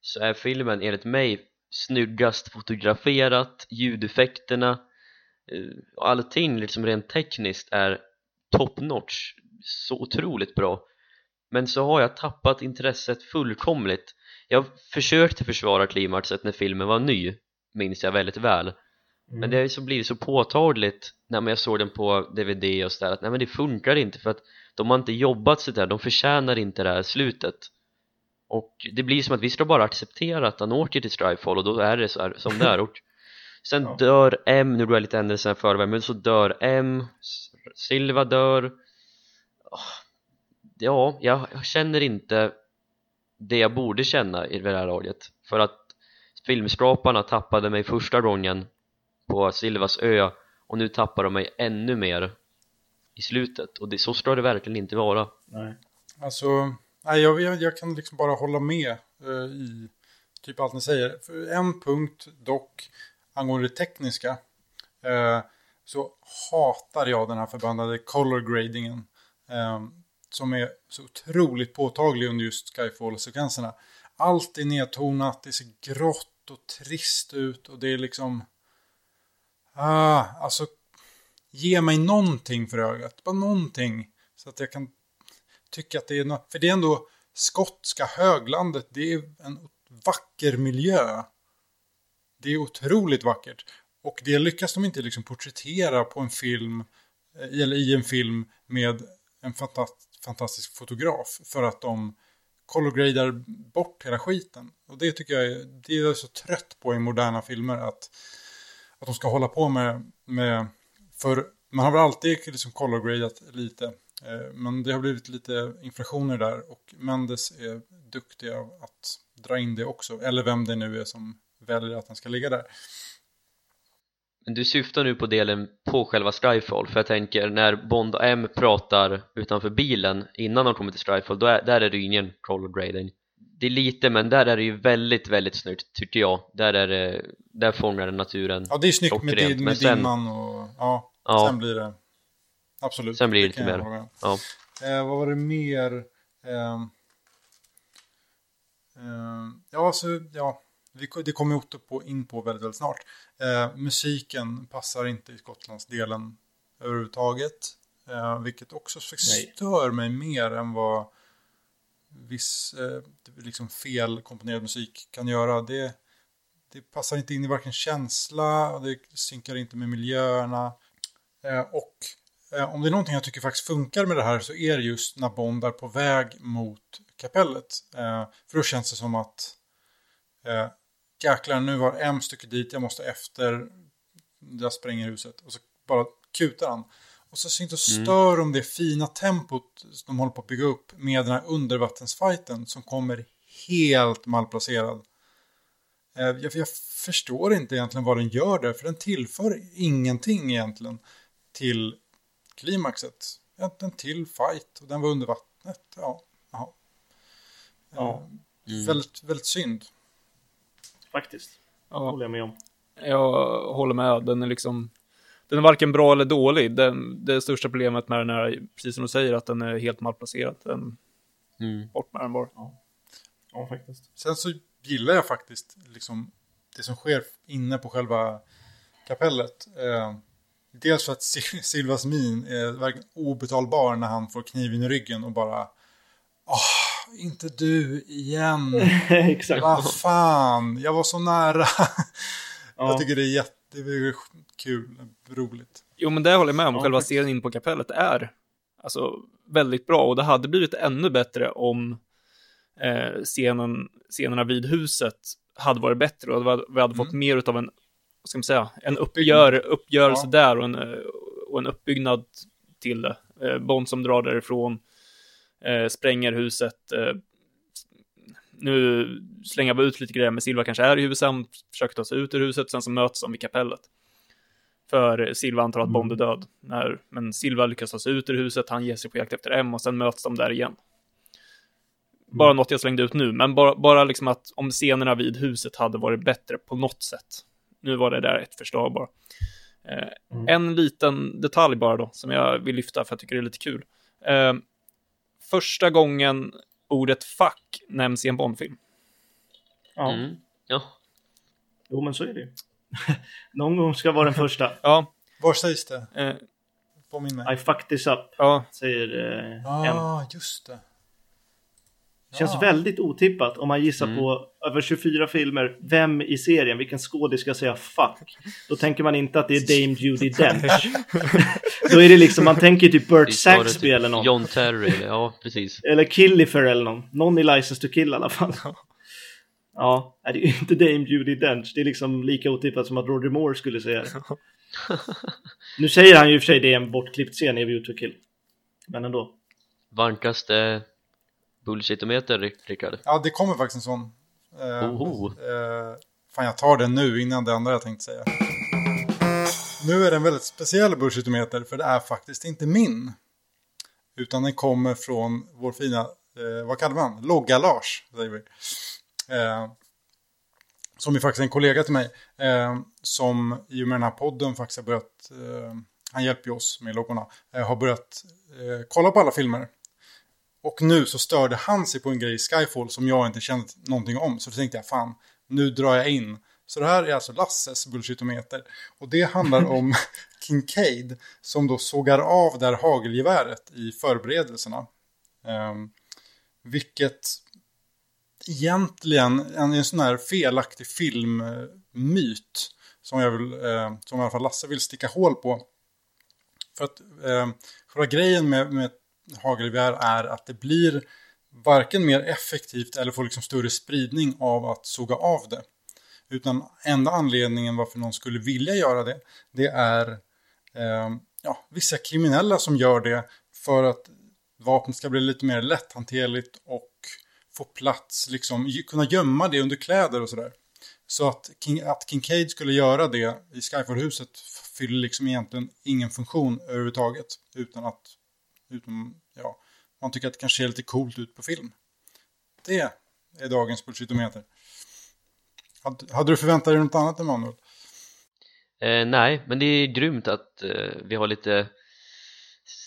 så är filmen enligt mig snyggast fotograferat, ljudeffekterna eh, och allting liksom rent tekniskt är top notch så otroligt bra. Men så har jag tappat intresset fullkomligt. Jag försökte försvara klimaxet när filmen var ny minns jag väldigt väl. Mm. men det har så blivit så påtagligt när jag såg den på DVD och sådär att nej men det funkar inte för att de har inte jobbat sådär, de förtjänar inte det här slutet. Och det blir som att vi ska bara acceptera att han åker till Strifefall och då är det så här, som det är och sen ja. dör M, nu blir jag lite ändelse här förväg men så dör M Silva dör ja, jag, känner inte det jag borde känna i det här laget. För att filmskaparna tappade mig första gången på Silvas ö och nu tappar de mig ännu mer i slutet. Och det, så ska det verkligen inte vara. Nej. Alltså nej, jag, jag, jag kan liksom bara hålla med eh, i typ allt ni säger. För en punkt dock angående det tekniska eh, så hatar jag den här förbannade color gradingen. Ehm, som är så otroligt påtaglig under just Skyfall-sekvenserna allt är nedtonat, det ser grått och trist ut och det är liksom Ah, alltså ge mig någonting för ögat. Bara någonting. Så att jag kan tycka att det är något. För det är ändå skotska höglandet. Det är en vacker miljö. Det är otroligt vackert. Och det lyckas de inte liksom porträttera på en film. Eh, eller i en film med en fantastisk fotograf. För att de colorgradar bort hela skiten. Och det tycker jag är, det är jag så trött på i moderna filmer. att att de ska hålla på med, med för man har väl alltid liksom colorgradat lite. Eh, men det har blivit lite inflationer där och Mendes är duktiga att dra in det också. Eller vem det nu är som väljer att den ska ligga där. Du syftar nu på delen på själva Strifefall för jag tänker när Bond och M pratar utanför bilen innan de kommer till Strifefall då är, där är det ju ingen color grading. Det är lite men där är det ju väldigt väldigt snyggt tycker jag. Där är det, där fångar naturen Ja det är snyggt med, med, med sen, dimman och ja, ja, sen blir det absolut Sen blir det, lite mer. ja. Eh, vad var det mer? Eh, eh, Ja alltså ja det kommer Otto på, in på väldigt, väldigt snart. Eh, musiken passar inte i Skottlandsdelen överhuvudtaget. Eh, vilket också stör mig mer än vad viss eh, liksom felkomponerad musik kan göra. Det, det passar inte in i varken känsla, det synkar inte med miljöerna. Eh, och eh, om det är någonting jag tycker faktiskt funkar med det här så är det just när Bond är på väg mot kapellet. Eh, för då känns det som att eh, jäklar nu var en stycke dit, jag måste efter, jag spränger huset. Och så bara kutar han. Och så syns det mm. stör mm. om det fina tempot de håller på att bygga upp med den här undervattensfighten som kommer helt malplacerad. Eh, jag, jag, förstår inte egentligen vad den gör där, för den tillför ingenting egentligen till klimaxet. En till fight och den var under vattnet. Ja, jaha. ja. Mm. Väldigt, väldigt synd. Faktiskt. Ja. håller jag med om. Jag håller med. Den är liksom den är varken bra eller dålig. Den, det största problemet med den är, precis som du säger, att den är helt malplacerad. Den, mm. Bort med den bara. Ja. ja, faktiskt. Sen så gillar jag faktiskt liksom det som sker inne på själva kapellet. Eh, dels för att Silvas min är verkligen obetalbar när han får kniven i ryggen och bara Åh, inte du igen. Exakt. Vad fan, jag var så nära. ja. Jag tycker det är jätte det är kul, roligt. Jo, men det håller jag med om. Ja, Själva scenen in på kapellet är alltså väldigt bra och det hade blivit ännu bättre om eh, scenen, scenerna vid huset hade varit bättre och vi hade fått mm. mer av en, vad ska man säga, en uppgör, uppgörelse ja. där och en, och en uppbyggnad till det. Eh, Bond som drar därifrån, eh, spränger huset, eh, nu slänger vi ut lite grejer, men Silva kanske är i huset, han försöker ta sig ut ur huset, sen så möts de vid kapellet. För Silva antar att Bond är död, när, men Silva lyckas ta sig ut ur huset, han ger sig på jakt efter M och sen möts de där igen. Bara något jag slängde ut nu, men bara, bara liksom att om scenerna vid huset hade varit bättre på något sätt. Nu var det där ett förslag bara. Eh, mm. En liten detalj bara då, som jag vill lyfta för jag tycker det är lite kul. Eh, första gången ordet fuck nämns i en Bondfilm. Ja. Mm. ja. Jo, men så är det Någon gång ska vara den första. ja. Var sägs det? Eh. Påminn mig. I fucked this up, ja. säger eh, ah, M. just det. Känns ja. väldigt otippat om man gissar mm. på över 24 filmer, vem i serien, vilken skådis ska säga fuck? Då tänker man inte att det är Dame Judi Dench. Då är det liksom, man tänker typ Burt Saxby typ eller någon. John Terry, ja precis. Eller Killifer eller någon. Någon i License to Kill i alla fall. Ja, det är inte Dame Judi Dench. Det är liksom lika otippat som att Roger Moore skulle säga det. nu säger han ju i och för sig det är en bortklippt scen i View to Kill. Men ändå. Vankaste bullshitometer, Rickard? Ja, det kommer faktiskt en sån. Eh, Oho. Eh, fan, jag tar den nu innan det andra jag tänkte säga. Nu är det en väldigt speciell bullshitometer för det är faktiskt inte min. Utan den kommer från vår fina, eh, vad kallar man, Logga-Lars, säger vi. Eh, som är faktiskt en kollega till mig. Eh, som i och med den här podden faktiskt har börjat, eh, han hjälper ju oss med loggorna, eh, har börjat eh, kolla på alla filmer. Och nu så störde han sig på en grej i Skyfall som jag inte kände någonting om. Så då tänkte jag, fan, nu drar jag in. Så det här är alltså Lasses bullshitometer. Och det handlar om Kincaid som då sågar av det här hagelgeväret i förberedelserna. Um, vilket egentligen är en sån här felaktig filmmyt som, jag vill, eh, som i alla fall Lasse vill sticka hål på. För att eh, själva grejen med, med hagelgevär är att det blir varken mer effektivt eller får liksom större spridning av att såga av det. Utan enda anledningen varför någon skulle vilja göra det, det är eh, ja, vissa kriminella som gör det för att vapnet ska bli lite mer lätthanterligt och få plats, liksom kunna gömma det under kläder och sådär. Så att, King, att Kincaid skulle göra det i Skyfall-huset fyller liksom egentligen ingen funktion överhuvudtaget. Utan att utom, ja, man tycker att det kanske ser lite coolt ut på film. Det är dagens bullshitometer. Hade, hade du förväntat dig något annat Emanuel? Eh, nej, men det är grymt att eh, vi har lite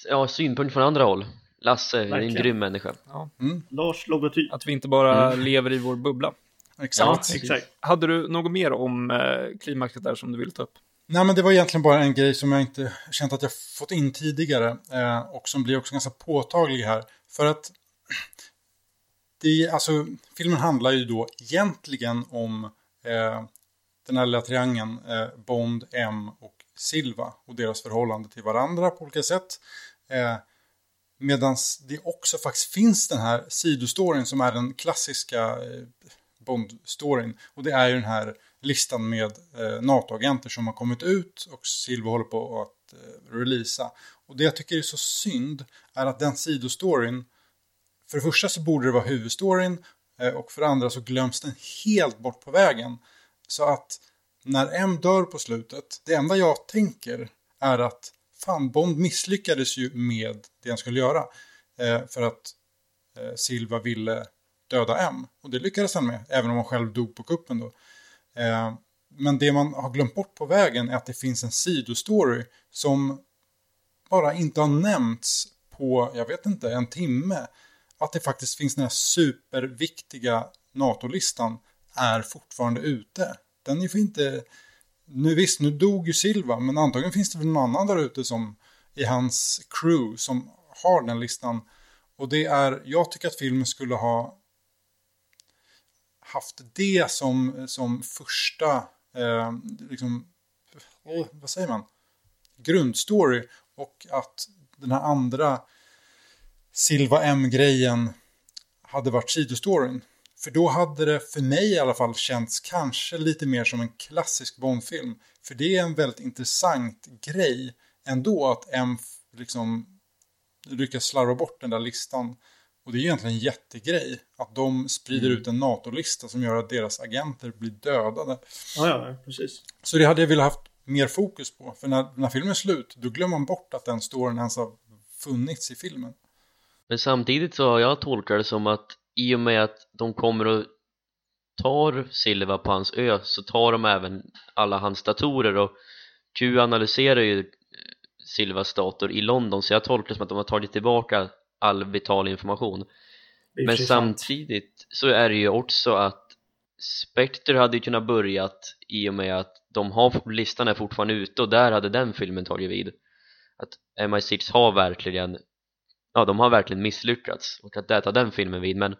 ja, synpunkt från andra håll. Lasse är en grym människa. Ja. Mm. Lars logotyp. Att vi inte bara mm. lever i vår bubbla. Exakt. Ja, exakt. Hade du något mer om eh, klimaxet där som du ville ta upp? Nej, men det var egentligen bara en grej som jag inte känt att jag fått in tidigare. Eh, och som blir också ganska påtaglig här. För att det, alltså, filmen handlar ju då egentligen om eh, den här lilla triangeln eh, Bond, M och Silva och deras förhållande till varandra på olika sätt. Eh, Medan det också faktiskt finns den här sidostoryn som är den klassiska eh, Bond-storyn. Och det är ju den här listan med eh, NATO-agenter som har kommit ut och Silva håller på att eh, releasa. Och det jag tycker är så synd är att den sidostoryn, för det första så borde det vara huvudstoryn eh, och för det andra så glöms den helt bort på vägen. Så att när M dör på slutet, det enda jag tänker är att fan, Bond misslyckades ju med det han skulle göra. Eh, för att eh, Silva ville döda M. Och det lyckades han med, även om han själv dog på kuppen då. Eh, men det man har glömt bort på vägen är att det finns en sidostory som bara inte har nämnts på, jag vet inte, en timme. Att det faktiskt finns den här superviktiga NATO-listan är fortfarande ute. Den är ju inte nu visst, nu dog ju Silva, men antagligen finns det väl någon annan där ute som i hans crew som har den listan. Och det är, jag tycker att filmen skulle ha haft det som, som första, eh, liksom, oh, vad säger man, grundstory. Och att den här andra Silva M-grejen hade varit sidostoryn. För då hade det för mig i alla fall känts kanske lite mer som en klassisk Bondfilm. För det är en väldigt intressant grej ändå att M liksom lyckas slarva bort den där listan. Och det är egentligen en jättegrej att de sprider mm. ut en NATO-lista som gör att deras agenter blir dödade. Ja, ja, precis. Så det hade jag velat haft mer fokus på. För när, när filmen är slut, då glömmer man bort att den storyn ens har funnits i filmen. Men samtidigt så har jag tolkat det som att i och med att de kommer och tar Silva på hans ö så tar de även alla hans datorer och Q analyserar ju Silvas dator i London så jag tolkar det som att de har tagit tillbaka all vital information men samtidigt så är det ju också att Spectre hade ju kunnat börjat i och med att de har, listan är fortfarande ute och där hade den filmen tagit vid att MI6 har verkligen ja de har verkligen misslyckats och att där tar den filmen vid men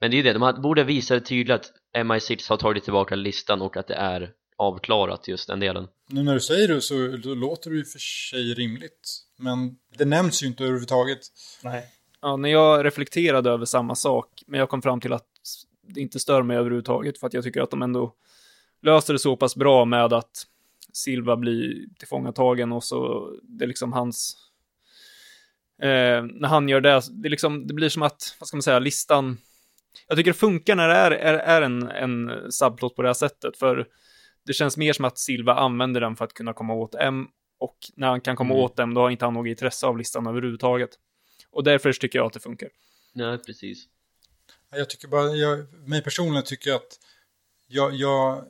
men det är ju det, de borde visa det tydligt att MI6 har tagit tillbaka listan och att det är avklarat just den delen. Nu när du säger det så låter det ju för sig rimligt. Men det nämns ju inte överhuvudtaget. Nej. Ja, när jag reflekterade över samma sak, men jag kom fram till att det inte stör mig överhuvudtaget, för att jag tycker att de ändå löser det så pass bra med att Silva blir tillfångatagen och så det är liksom hans... Eh, när han gör det, det, liksom, det blir som att, vad ska man säga, listan jag tycker det funkar när det är, är, är en, en subplot på det här sättet, för det känns mer som att Silva använder den för att kunna komma åt M, och när han kan komma mm. åt dem, då har inte han något intresse av listan överhuvudtaget. Och därför tycker jag att det funkar. Nej, precis. Jag tycker bara, jag, mig personligen tycker att jag, jag,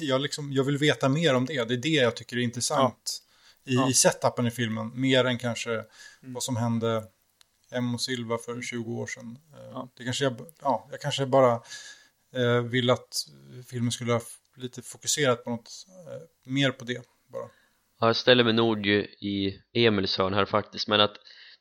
jag, liksom, jag vill veta mer om det. Det är det jag tycker är intressant ja. i, ja. i setupen i filmen. Mer än kanske mm. vad som hände M och Silva för 20 år sedan. Eh, ja. Det kanske jag, ja, jag kanske bara eh, vill att filmen skulle ha lite fokuserat på något eh, mer på det bara. Ja, jag ställer mig nog i Emils hörn här faktiskt, men att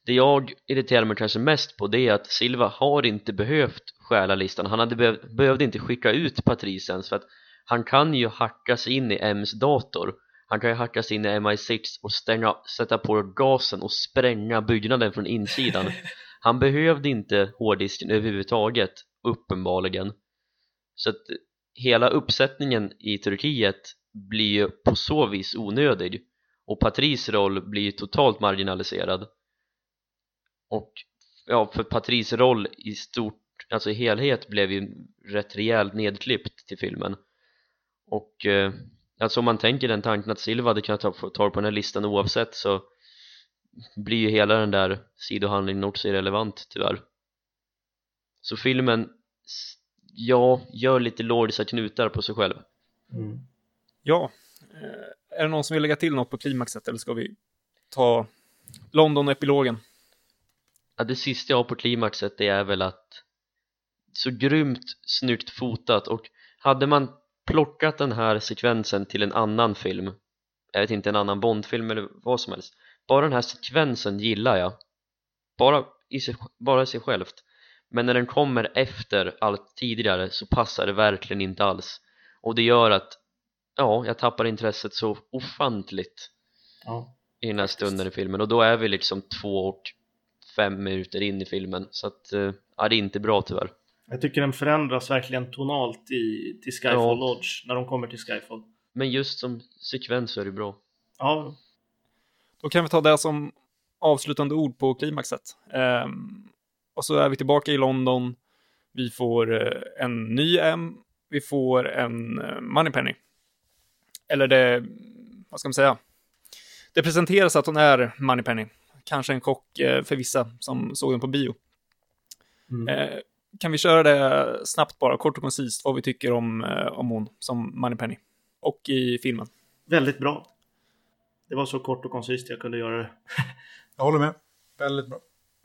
det jag irriterar mig kanske mest på det är att Silva har inte behövt stjäla listan, han hade behövt, behövde inte skicka ut Patrice ens för att han kan ju hackas in i M's dator. Han kan ju hacka sig in i MI6 och stänga, sätta på gasen och spränga byggnaden från insidan. Han behövde inte hårddisken överhuvudtaget, uppenbarligen. Så att hela uppsättningen i Turkiet blir ju på så vis onödig. Och Patrice roll blir ju totalt marginaliserad och ja, för Patrice roll i stort, alltså i helhet blev ju rätt rejält nedklippt till filmen och eh, Alltså om man tänker den tanken att Silva hade kunnat ta, ta på den här listan oavsett så blir ju hela den där sidohandlingen också irrelevant tyvärr så filmen ja, gör lite lårdisa knutar på sig själv mm. Ja, eh, är det någon som vill lägga till något på klimaxet eller ska vi ta London-epilogen? Ja, det sista jag har på klimaxet det är väl att så grymt snyggt fotat och hade man plockat den här sekvensen till en annan film jag vet inte, en annan Bondfilm eller vad som helst bara den här sekvensen gillar jag. Bara i sig, bara i sig självt. Men när den kommer efter allt tidigare så passar det verkligen inte alls. Och det gör att ja, jag tappar intresset så ofantligt ja. i den här stunden i filmen. Och då är vi liksom två och fem minuter in i filmen. Så att, eh, ja det är inte bra tyvärr. Jag tycker den förändras verkligen tonalt i, till Skyfall ja. Lodge när de kommer till Skyfall. Men just som sekvens så är det bra. Ja. Då kan vi ta det som avslutande ord på klimaxet. Um, och så är vi tillbaka i London. Vi får uh, en ny M. Vi får en uh, Moneypenny. Eller det, vad ska man säga? Det presenteras att hon är Moneypenny. Kanske en chock eh, för vissa som såg den på bio. Mm. Eh, kan vi köra det snabbt bara, kort och koncist, vad vi tycker om, eh, om hon som Moneypenny? Och i filmen. Väldigt bra. Det var så kort och koncist jag kunde göra det. jag håller med. Väldigt bra.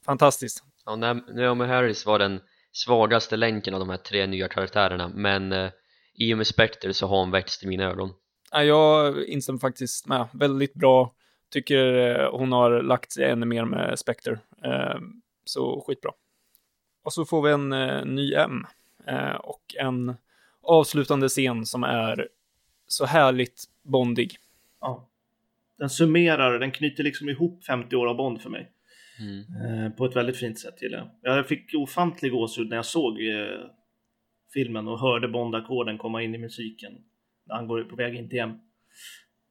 Fantastiskt. Ja, Naomi Harris var den svagaste länken av de här tre nya karaktärerna, men eh, i och med Spectre så har hon växt i mina ögon. Jag instämmer faktiskt med. Väldigt bra. Tycker eh, hon har lagt sig ännu mer med Spectre. Eh, så skitbra. Och så får vi en eh, ny M. Och en avslutande scen som är så härligt bondig. Ja. Den summerar, den knyter liksom ihop 50 år av Bond för mig. Mm. På ett väldigt fint sätt till det. Jag fick ofantlig gåshud när jag såg filmen och hörde Bond-ackorden komma in i musiken han går på väg in till hem.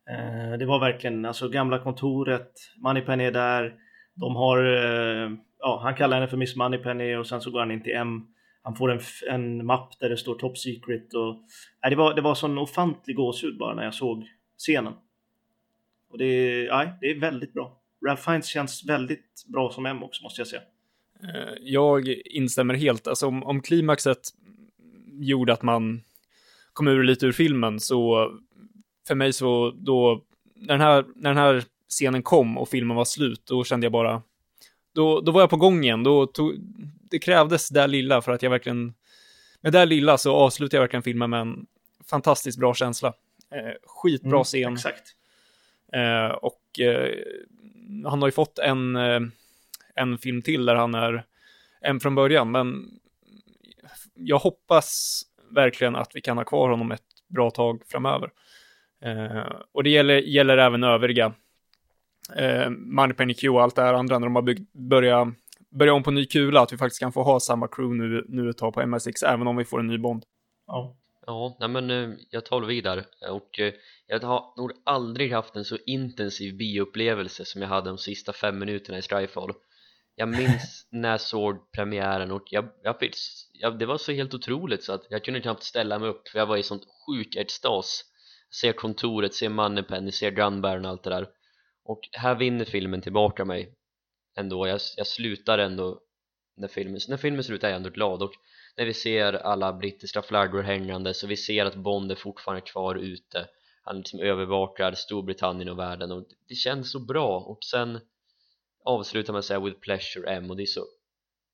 Eh, det var verkligen alltså gamla kontoret, Moneypenny är där, de har, eh, ja han kallar henne för Miss Moneypenny och sen så går han in till M. Han får en, en mapp där det står Top Secret och nej, det var, det var sån ofantlig gåshud bara när jag såg scenen. Och det, nej, det är väldigt bra. Ralph Fiennes känns väldigt bra som M också måste jag säga. Eh, jag instämmer helt, alltså om, om klimaxet gjorde att man kom ur lite ur filmen så för mig så då, när den här, när den här scenen kom och filmen var slut, då kände jag bara, då, då var jag på gång igen, då tog, det krävdes det lilla för att jag verkligen, med det lilla så avslutade jag verkligen filmen med en fantastiskt bra känsla. Eh, skitbra mm, scen. Exakt. Eh, och eh, han har ju fått en, eh, en film till där han är en från början, men jag hoppas verkligen att vi kan ha kvar honom ett bra tag framöver. Eh, och det gäller, gäller även övriga. Eh, Moneypenny Q och allt det här andra när de har byggt, börjat börja om på ny kula, att vi faktiskt kan få ha samma crew nu, nu ett tag på MSX, även om vi får en ny Bond. Ja, ja nej men eh, jag tar det vidare och eh, jag har nog aldrig haft en så intensiv bioupplevelse som jag hade de sista fem minuterna i Strifefall jag minns när såg premiären och jag, jag, jag, det var så helt otroligt så att jag kunde knappt ställa mig upp för jag var i sånt sjuk extas ser kontoret, ser Moneypenny, ser Gunbarn och allt det där. Och här vinner filmen tillbaka mig ändå, jag, jag slutar ändå när filmen, när filmen slutar är jag ändå glad. Och när vi ser alla brittiska flaggor hängande så vi ser att Bond är fortfarande kvar ute. Han liksom övervakar Storbritannien och världen och det känns så bra. Och sen avslutar att säga with pleasure M och det är så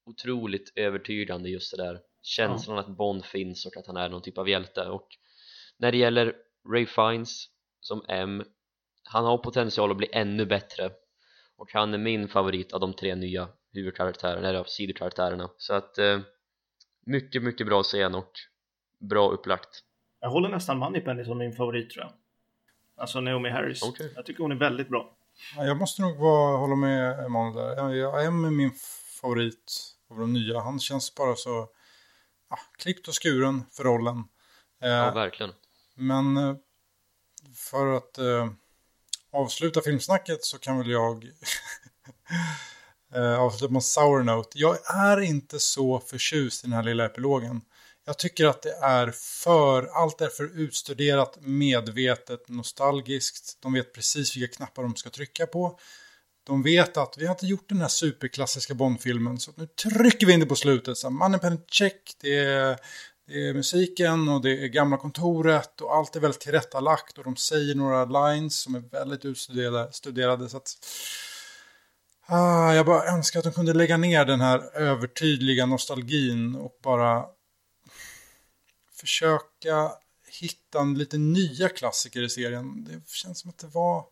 otroligt övertygande just det där. Känslan ja. att Bond finns och att han är någon typ av hjälte. Och när det gäller Ray Fiennes som M han har potential att bli ännu bättre och han är min favorit av de tre nya huvudkaraktärerna, eller av sidokaraktärerna så att eh, mycket, mycket bra scen och bra upplagt Jag håller nästan Moneypenny som min favorit tror jag Alltså Naomi Harris okay. Jag tycker hon är väldigt bra jag måste nog vara, hålla med Emanuel där. Jag är min favorit av de nya. Han känns bara så ja, klippt och skuren för rollen. Eh, ja, verkligen. Men eh, för att eh, avsluta filmsnacket så kan väl jag eh, avsluta med sour note. Jag är inte så förtjust i den här lilla epilogen. Jag tycker att det är för, allt är för utstuderat, medvetet, nostalgiskt. De vet precis vilka knappar de ska trycka på. De vet att vi har inte gjort den här superklassiska Bondfilmen så nu trycker vi in det på slutet. Så Moneypenny check, det är musiken och det är gamla kontoret och allt är väldigt tillrättalagt och de säger några lines som är väldigt utstuderade. Så att, ah, jag bara önskar att de kunde lägga ner den här övertydliga nostalgin och bara försöka hitta en lite nya klassiker i serien. Det känns som att det var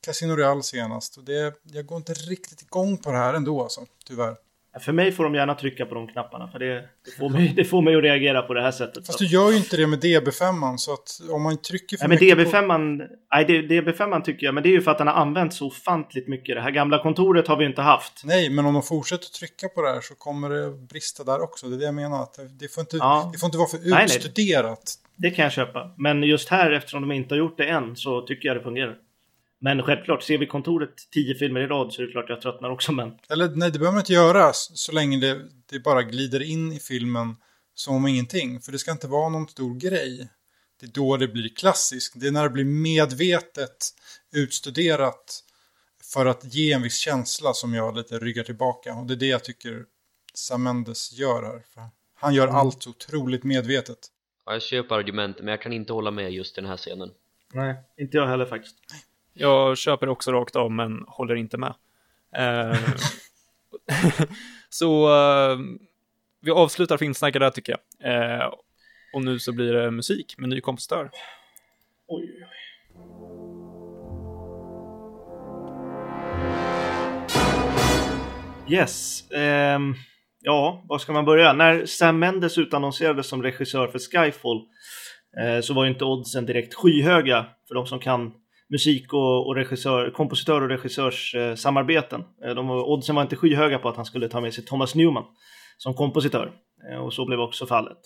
Casino Real senast. Och det, jag går inte riktigt igång på det här ändå alltså, tyvärr. För mig får de gärna trycka på de knapparna, för det, det, får, mig, det får mig att reagera på det här sättet. Fast du gör ju inte det med DB5, så att om man trycker för nej, mycket men DB5, på... Nej, DB5 tycker jag, men det är ju för att den har använts så ofantligt mycket. Det här gamla kontoret har vi inte haft. Nej, men om de fortsätter trycka på det här så kommer det brista där också. Det är det jag menar. Att det, får inte, ja. det får inte vara för nej, utstuderat. Nej. Det kan jag köpa. Men just här, eftersom de inte har gjort det än, så tycker jag det fungerar. Men självklart, ser vi kontoret tio filmer i rad så är det klart jag tröttnar också. Men... Eller nej, det behöver man inte göra så länge det, det bara glider in i filmen som om ingenting. För det ska inte vara någon stor grej. Det är då det blir klassiskt. Det är när det blir medvetet utstuderat för att ge en viss känsla som jag lite ryggar tillbaka. Och det är det jag tycker Sam Mendes gör här. För han gör mm. allt så otroligt medvetet. Ja, jag köper argumenten men jag kan inte hålla med just i den här scenen. Nej, inte jag heller faktiskt. Jag köper också rakt av, men håller inte med. Eh, så eh, vi avslutar filmsnacket där tycker jag. Eh, och nu så blir det musik med ny kompositör. Oj, oj, oj. Yes. Um, ja, var ska man börja? När Sam Mendes utannonserades som regissör för Skyfall uh, så var ju inte oddsen direkt skyhöga för de som kan musik och, och regissör, kompositör och regissörs eh, samarbeten. Eh, de, oddsen var inte skyhöga på att han skulle ta med sig Thomas Newman som kompositör eh, och så blev också fallet.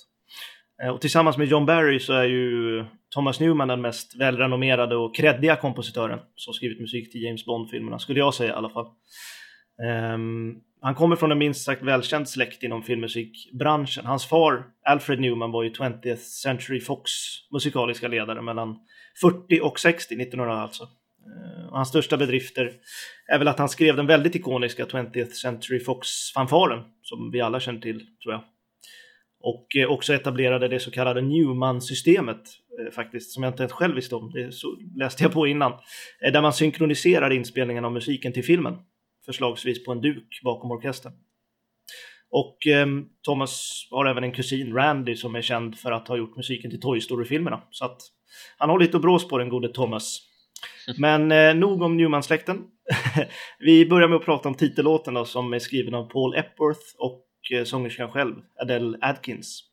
Eh, och tillsammans med John Barry så är ju Thomas Newman den mest välrenommerade och kreddiga kompositören som skrivit musik till James Bond-filmerna, skulle jag säga i alla fall. Um, han kommer från en minst sagt välkänd släkt inom filmmusikbranschen. Hans far, Alfred Newman, var ju 20th Century Fox musikaliska ledare mellan 40 och 60, 1900 alltså. Och hans största bedrifter är väl att han skrev den väldigt ikoniska 20th Century Fox-fanfaren, som vi alla känner till, tror jag. Och eh, också etablerade det så kallade Newman-systemet, eh, faktiskt, som jag inte ens själv visste om, det läste jag på innan, där man synkroniserar inspelningen av musiken till filmen förslagsvis på en duk bakom orkestern. Och eh, Thomas har även en kusin, Randy, som är känd för att ha gjort musiken till Toy Story-filmerna. Så att han har lite att brås på den gode Thomas. Men eh, nog om Newman-släkten. Vi börjar med att prata om titellåten då, som är skriven av Paul Epworth och eh, sångerskan själv, Adele Adkins.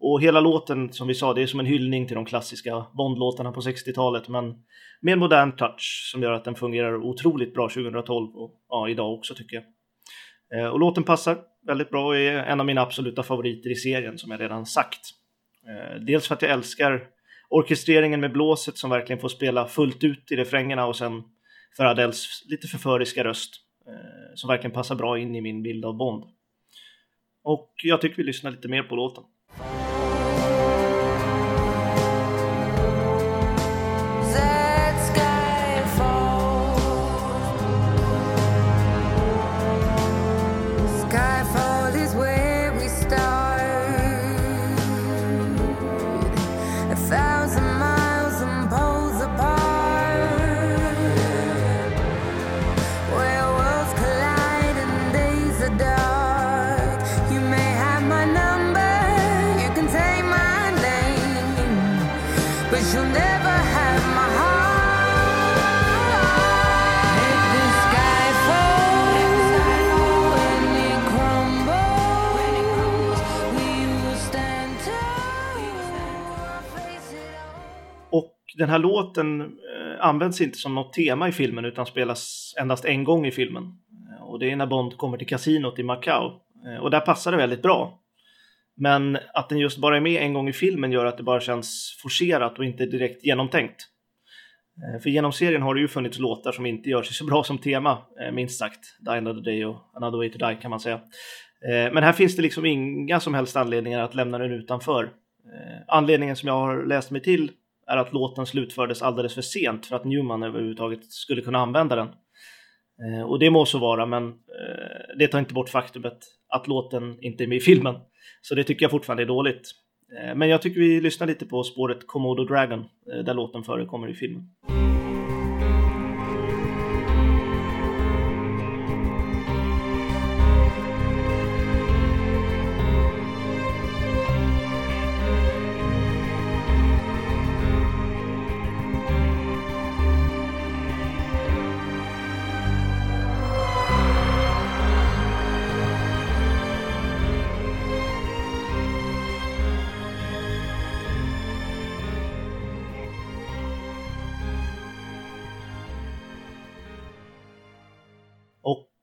Och hela låten, som vi sa, det är som en hyllning till de klassiska Bond-låtarna på 60-talet, men med en modern touch som gör att den fungerar otroligt bra 2012 och ja, idag också tycker jag. Eh, och låten passar väldigt bra och är en av mina absoluta favoriter i serien som jag redan sagt. Eh, dels för att jag älskar orkestreringen med blåset som verkligen får spela fullt ut i refrängerna och sen för Adeles lite förföriska röst eh, som verkligen passar bra in i min bild av Bond. Och jag tycker vi lyssnar lite mer på låten. Den här låten eh, används inte som något tema i filmen utan spelas endast en gång i filmen. Eh, och det är när Bond kommer till kasinot i Macau. Eh, och där passar det väldigt bra. Men att den just bara är med en gång i filmen gör att det bara känns forcerat och inte direkt genomtänkt. För genom serien har det ju funnits låtar som inte gör sig så bra som tema, minst sagt. Die Another Day och Another Way to Die kan man säga. Men här finns det liksom inga som helst anledningar att lämna den utanför. Anledningen som jag har läst mig till är att låten slutfördes alldeles för sent för att Newman överhuvudtaget skulle kunna använda den. Eh, och det må så vara, men eh, det tar inte bort faktumet att låten inte är med i filmen. Så det tycker jag fortfarande är dåligt. Eh, men jag tycker vi lyssnar lite på spåret Komodo Dragon, eh, där låten förekommer i filmen.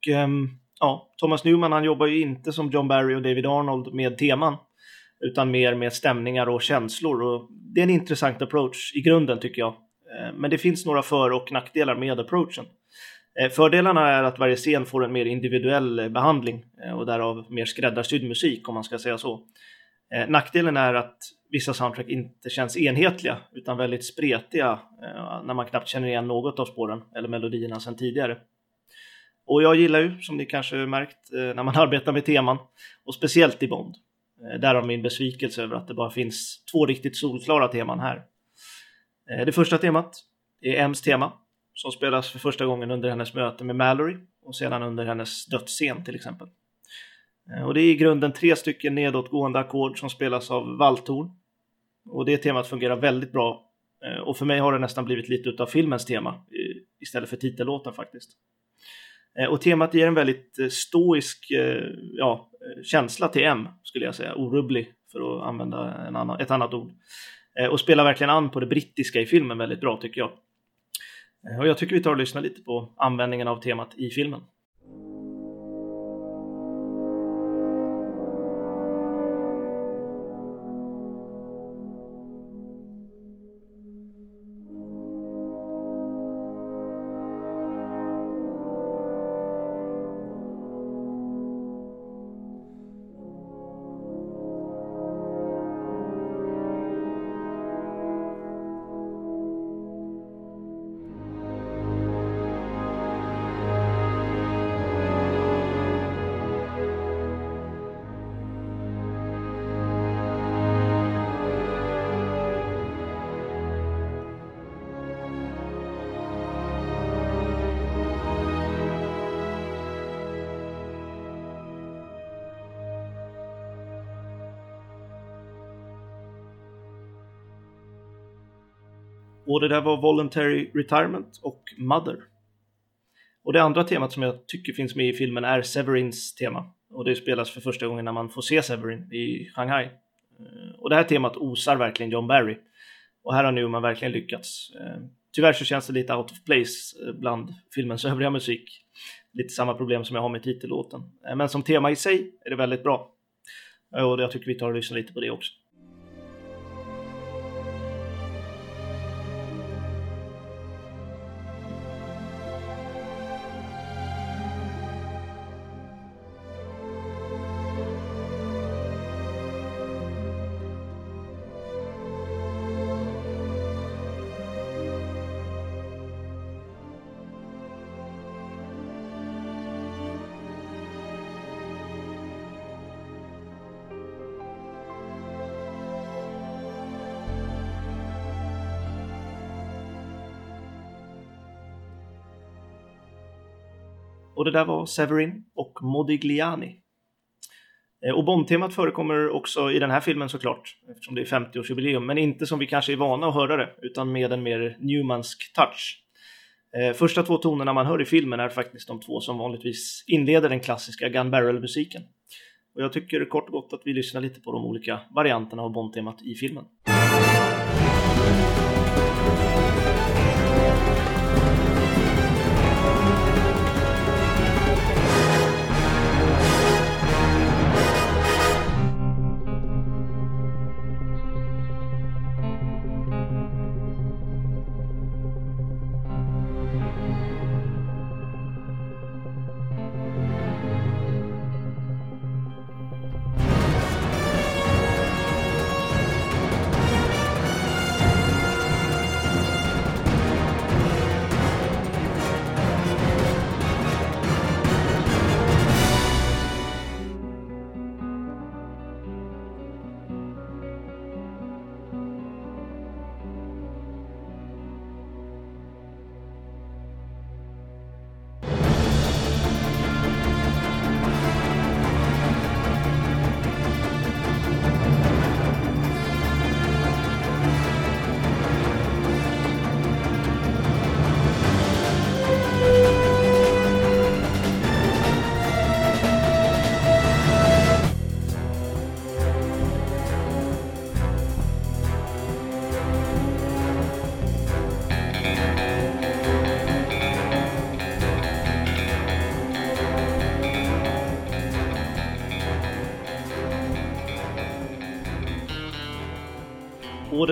Ehm, ja, Thomas Newman han jobbar ju inte som John Barry och David Arnold med teman utan mer med stämningar och känslor. Och det är en intressant approach i grunden tycker jag. Eh, men det finns några för och nackdelar med approachen. Eh, fördelarna är att varje scen får en mer individuell eh, behandling och därav mer skräddarsydd musik om man ska säga så. Nackdelen är att vissa soundtrack inte känns enhetliga utan väldigt spretiga när man knappt känner igen något av spåren eller melodierna sedan tidigare. Och jag gillar ju, som ni kanske märkt, eh, när man arbetar med teman och speciellt i Bond. Eh, Därav min besvikelse över att det bara finns två riktigt solklara teman här. Eh, det första temat är Ems tema som spelas för första gången under hennes möte med Mallory och sedan under hennes dödsscen till exempel. Och det är i grunden tre stycken nedåtgående ackord som spelas av valthorn. Och det temat fungerar väldigt bra och för mig har det nästan blivit lite utav filmens tema istället för titellåten faktiskt. Eh, och temat ger en väldigt eh, stoisk eh, ja, känsla till M, skulle jag säga. Orubblig, för att använda en annan, ett annat ord. Och spelar verkligen an på det brittiska i filmen väldigt bra, tycker jag. Och jag tycker vi tar och lyssnar lite på användningen av temat i filmen. Och det där var Voluntary Retirement och Mother. Och det andra temat som jag tycker finns med i filmen är Severins tema. Och det spelas för första gången när man får se Severin i Shanghai. Eh, och det här temat osar verkligen John Barry. Och här har Newman verkligen lyckats. Eh, tyvärr så känns det lite out of place eh, bland filmens övriga musik. Lite samma problem som jag har med titellåten. Men som tema i sig är det väldigt bra. Och jag tycker vi tar och lyssnar lite på det också. Där var Severin och Modigliani. Eh, och Bondtemat förekommer också i den här filmen såklart, eftersom det är 50-årsjubileum, men inte som vi kanske är vana att höra det, utan med en mer Newmansk touch. Eh, första två tonerna man hör i filmen är faktiskt de två som vanligtvis inleder den klassiska Gun Barrel-musiken. Och jag tycker kort och gott att vi lyssnar lite på de olika varianterna av Bondtemat i filmen.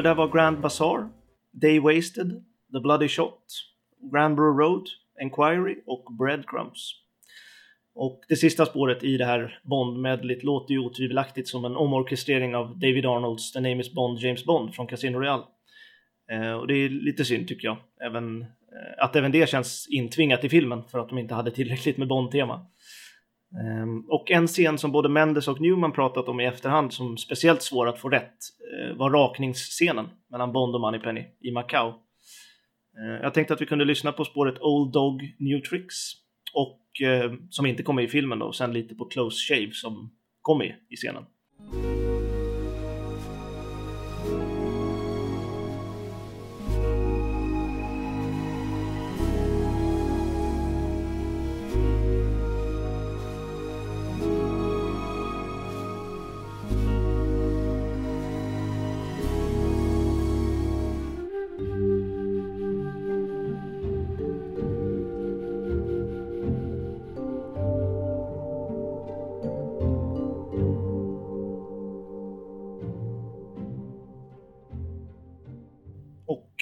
Det där var Grand Bazaar, Day Wasted, The Bloody Shot, Granborough Road, Enquiry och Breadcrumbs. Och det sista spåret i det här Bond-medlet låter ju otvivelaktigt som en omorkestrering av David Arnolds The Name Is Bond, James Bond från Casino Royale. Eh, och det är lite synd tycker jag, även, eh, att även det känns intvingat i filmen för att de inte hade tillräckligt med Bond-tema. Ehm, och en scen som både Mendes och Newman pratat om i efterhand som speciellt svår att få rätt eh, var rakningsscenen mellan Bond och Moneypenny i Macau. Ehm, jag tänkte att vi kunde lyssna på spåret Old Dog New Tricks och eh, som inte kom med i filmen då, och sen lite på Close Shave som kom med i scenen.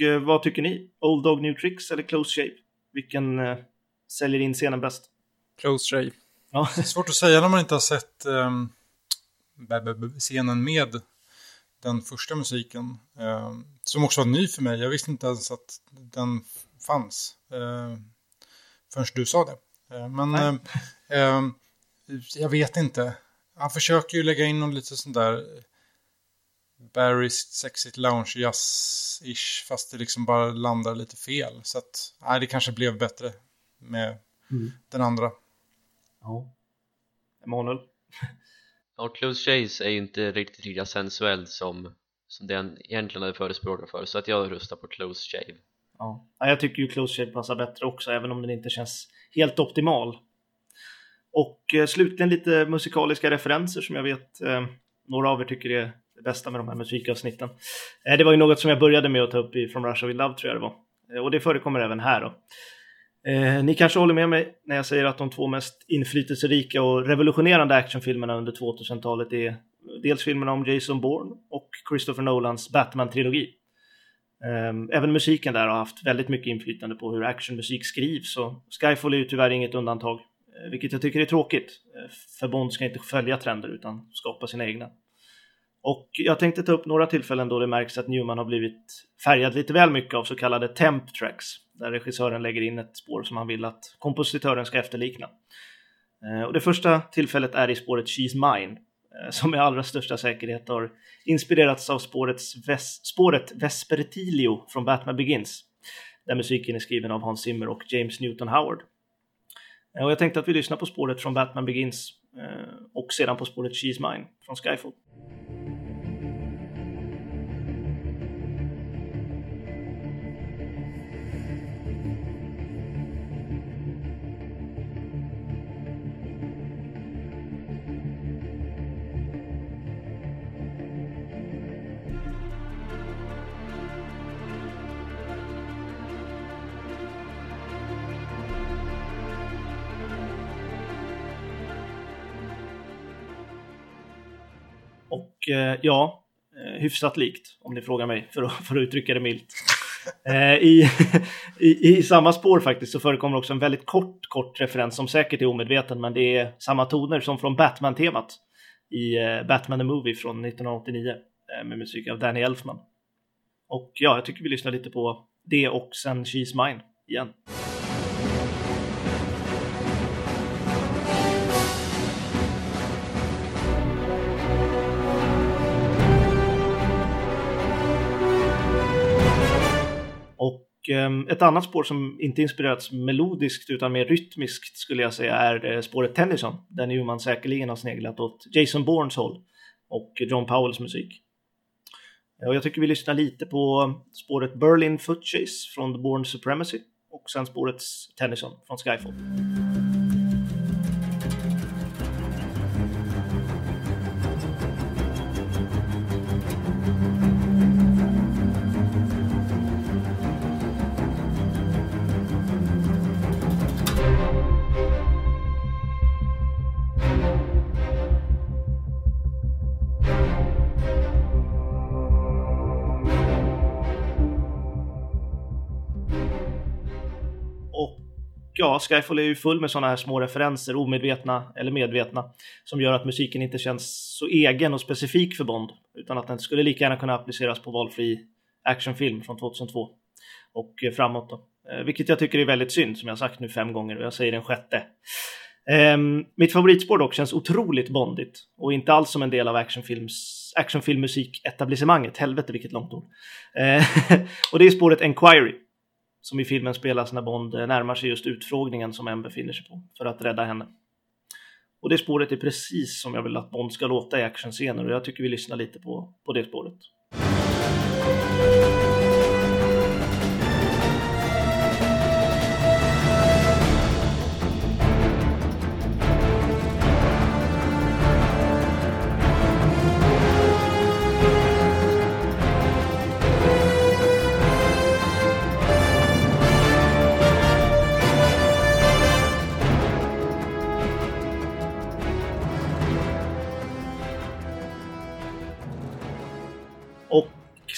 Eh, vad tycker ni? Old Dog New Tricks eller Close Shave? Vilken eh, säljer in scenen bäst? Close Shave. Ja. Det är svårt att säga när man inte har sett um, scenen med den första musiken. Um, som också var ny för mig. Jag visste inte ens att den fanns. Uh, förrän du sa det. Uh, men uh, jag vet inte. Han försöker ju lägga in någon lite sån där Barrys Sexit Lounge Jazz-ish. Fast det liksom bara landar lite fel. Så att, nej, det kanske blev bättre med mm. den andra. Ja. Emanuel? ja, Close Chase är ju inte riktigt lika sensuell som, som den egentligen hade förespråkat för. Så att jag röstar på Close Shave. Ja. ja, jag tycker ju Close Shave passar bättre också, även om den inte känns helt optimal. Och eh, slutligen lite musikaliska referenser som jag vet eh, några av er tycker är det bästa med de här musikavsnitten. Eh, det var ju något som jag började med att ta upp i From Russia With Love tror jag det var. Eh, och det förekommer även här då. Eh, ni kanske håller med mig när jag säger att de två mest inflytelserika och revolutionerande actionfilmerna under 2000-talet är dels filmerna om Jason Bourne och Christopher Nolans Batman-trilogi. Ehm, även musiken där har haft väldigt mycket inflytande på hur actionmusik skrivs och Skyfall är ju tyvärr inget undantag, eh, vilket jag tycker är tråkigt. För Bond ska inte följa trender utan skapa sina egna. Och jag tänkte ta upp några tillfällen då det märks att Newman har blivit färgad lite väl mycket av så kallade temp tracks, där regissören lägger in ett spår som han vill att kompositören ska efterlikna. Eh, och det första tillfället är i spåret She's Mine, eh, som med allra största säkerhet har inspirerats av spårets ves spåret Vespertilio från Batman Begins, där musiken är skriven av Hans Zimmer och James Newton Howard. Eh, och jag tänkte att vi lyssnar på spåret från Batman Begins och sedan på spåret She's Mine från Skyfall. Ja, eh, hyfsat likt om ni frågar mig för att, för att uttrycka det milt. Eh, I, i, I samma spår faktiskt så förekommer också en väldigt kort, kort referens som säkert är omedveten, men det är samma toner som från Batman-temat i Batman the Movie från 1989 med musik av Danny Elfman. Och ja, jag tycker vi lyssnar lite på det och sen She's Mine igen. Ehm, ett annat spår som inte inspirerats melodiskt utan mer rytmiskt skulle jag säga är eh, spåret Tennyson, där Newman säkerligen har sneglat åt Jason Bournes håll och John Powells musik. Och jag tycker vi lyssnar lite på spåret Berlin Footchase från The Bourne Supremacy och sen spåret Tennyson från Skyfall. Ja, Skyfall är ju full med sådana här små referenser, omedvetna eller medvetna, som gör att musiken inte känns så egen och specifik för Bond, utan att den skulle lika gärna kunna appliceras på valfri actionfilm från 2002 och framåt. Då. Eh, vilket jag tycker är väldigt synd, som jag sagt nu fem gånger och jag säger den sjätte. Um, mitt favoritspår dock känns otroligt bondigt och inte alls som en del av actionfilms, actionfilmmusik-etablissemanget. Helvete vilket långt ord. Uh, och det är spåret Enquiry som i filmen spelas när Bond närmar sig just utfrågningen som M befinner sig på för att rädda henne. Och det spåret är precis som jag vill att Bond ska låta i actionscener och jag tycker vi lyssnar lite på, på det spåret.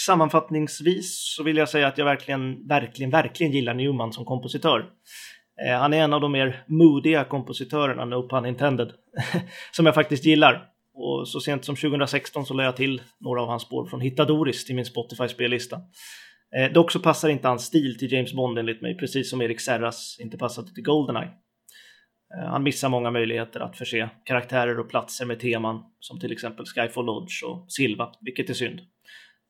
Sammanfattningsvis så vill jag säga att jag verkligen, verkligen, verkligen gillar Newman som kompositör. Eh, han är en av de mer modiga kompositörerna, no pun intended, som jag faktiskt gillar. Och så sent som 2016 så lade jag till några av hans spår från Hittadoris till min Spotify-spellista. Eh, dock så passar inte hans stil till James Bond enligt mig, precis som Erik Serras inte passade till Goldeneye. Eh, han missar många möjligheter att förse karaktärer och platser med teman som till exempel Skyfall Lodge och Silva, vilket är synd.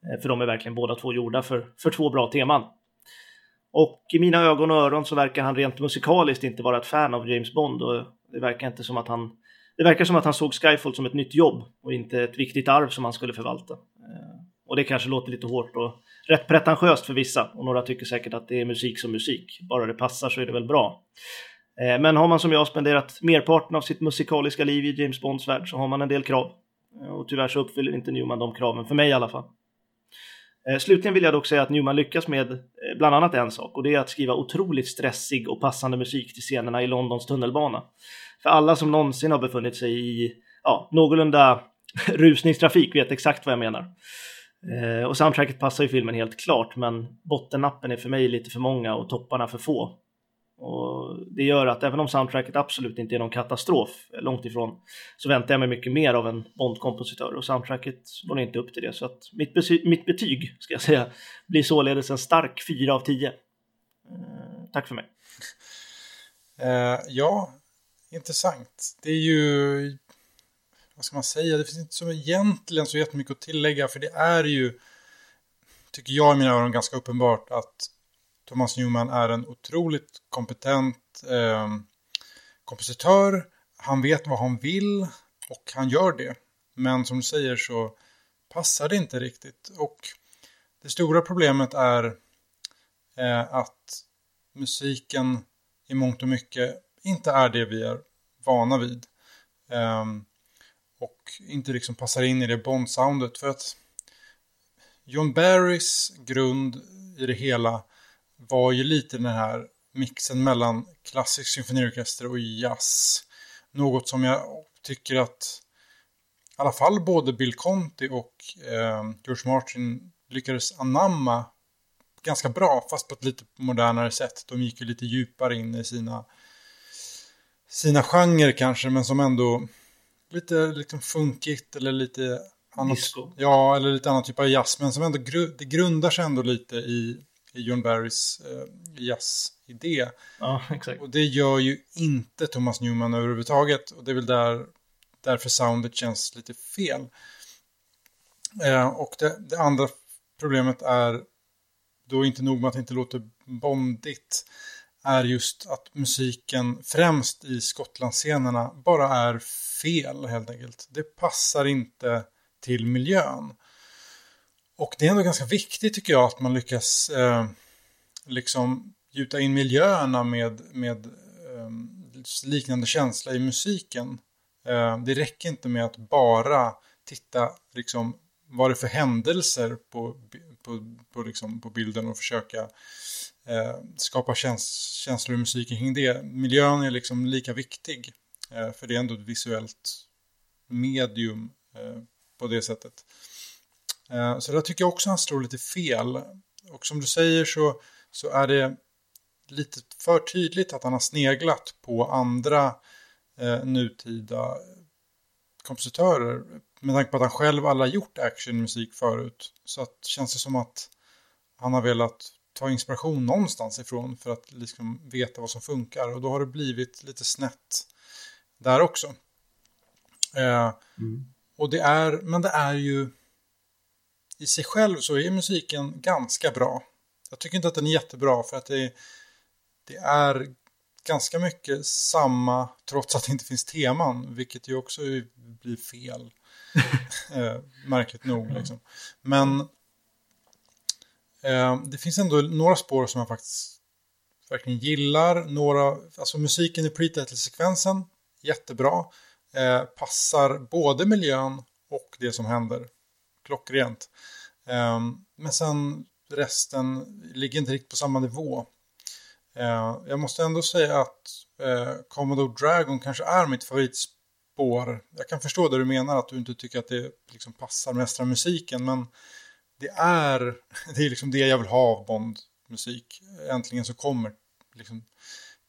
Eh, för de är verkligen båda två gjorda för, för två bra teman. Och i mina ögon och öron så verkar han rent musikaliskt inte vara ett fan av James Bond och det verkar inte som att han det verkar som att han såg Skyfall som ett nytt jobb och inte ett viktigt arv som han skulle förvalta. Eh, och det kanske låter lite hårt och rätt pretentiöst för vissa och några tycker säkert att det är musik som musik. Bara det passar så är det väl bra. Eh, men har man som jag spenderat merparten av sitt musikaliska liv i James Bonds värld så har man en del krav. Och tyvärr så uppfyller inte Newman de kraven, för mig i alla fall. Eh, slutligen vill jag dock säga att Newman lyckas med eh, bland annat en sak och det är att skriva otroligt stressig och passande musik till scenerna i Londons tunnelbana. För alla som någonsin har befunnit sig i ja, någorlunda rusningstrafik vet exakt vad jag menar. Eh, och soundtracket passar ju filmen helt klart men bottennappen är för mig lite för många och topparna för få. Och det gör att även om soundtracket absolut inte är någon katastrof, långt ifrån, så väntar jag mig mycket mer av en Bond-kompositör och soundtracket når inte upp till det. Så att mitt, mitt betyg, ska jag säga, blir således en stark 4 av 10. Eh, tack för mig. Eh, ja, intressant. Det är ju, vad ska man säga, det finns inte så egentligen så jättemycket att tillägga för det är ju, tycker jag i mina öron ganska uppenbart att Thomas Newman är en otroligt kompetent eh, kompositör. Han vet vad han vill och han gör det. Men som du säger så passar det inte riktigt. Och det stora problemet är eh, att musiken i mångt och mycket inte är det vi är vana vid. Eh, och inte liksom passar in i det Bond-soundet. För att John Barrys grund i det hela var ju lite den här mixen mellan klassisk symfoniorkester och jazz. Något som jag tycker att i alla fall både Bill Conti och eh, George Martin lyckades anamma ganska bra, fast på ett lite modernare sätt. De gick ju lite djupare in i sina, sina genrer kanske, men som ändå lite liksom funkigt eller lite annat, Disco. ja, eller lite annan typ av jazz, men som ändå det grundar sig ändå lite i i John Barrys eh, jazzidé. Ja, exakt. Och det gör ju inte Thomas Newman överhuvudtaget. Och det är väl där, därför soundet känns lite fel. Eh, och det, det, andra problemet är, då inte nog med att det inte låter bondigt, är just att musiken, främst i Skottlandsscenerna, bara är fel helt enkelt. Det passar inte till miljön. Och det är ändå ganska viktigt tycker jag att man lyckas eh, liksom gjuta in miljöerna med, med eh, liknande känsla i musiken. Eh, det räcker inte med att bara titta liksom, vad det är för händelser på, på, på, liksom, på bilden och försöka eh, skapa käns känslor i musiken kring det. Miljön är liksom lika viktig, eh, för det är ändå ett visuellt medium eh, på det sättet. Eh, så där tycker jag också han slår lite fel. Och som du säger så, så är det lite för tydligt att han har sneglat på andra eh, nutida kompositörer. Med tanke på att han själv alla gjort actionmusik förut. Så att, känns det som att han har velat ta inspiration någonstans ifrån för att liksom veta vad som funkar. Och då har det blivit lite snett där också. Eh, mm. Och det är, men det är ju i sig själv så är musiken ganska bra. Jag tycker inte att den är jättebra för att det, det är ganska mycket samma trots att det inte finns teman, vilket ju också blir fel. eh, märkligt nog liksom. Men eh, det finns ändå några spår som jag faktiskt verkligen gillar. Några, alltså musiken i pre-title-sekvensen, jättebra. Eh, passar både miljön och det som händer. Klockrent. Eh, men sen resten ligger inte riktigt på samma nivå. Eh, jag måste ändå säga att eh, Commodore Dragon kanske är mitt favoritspår. Jag kan förstå det du menar, att du inte tycker att det liksom passar mästra musiken, men det är, det är liksom det jag vill ha av Bond-musik. Äntligen så kommer liksom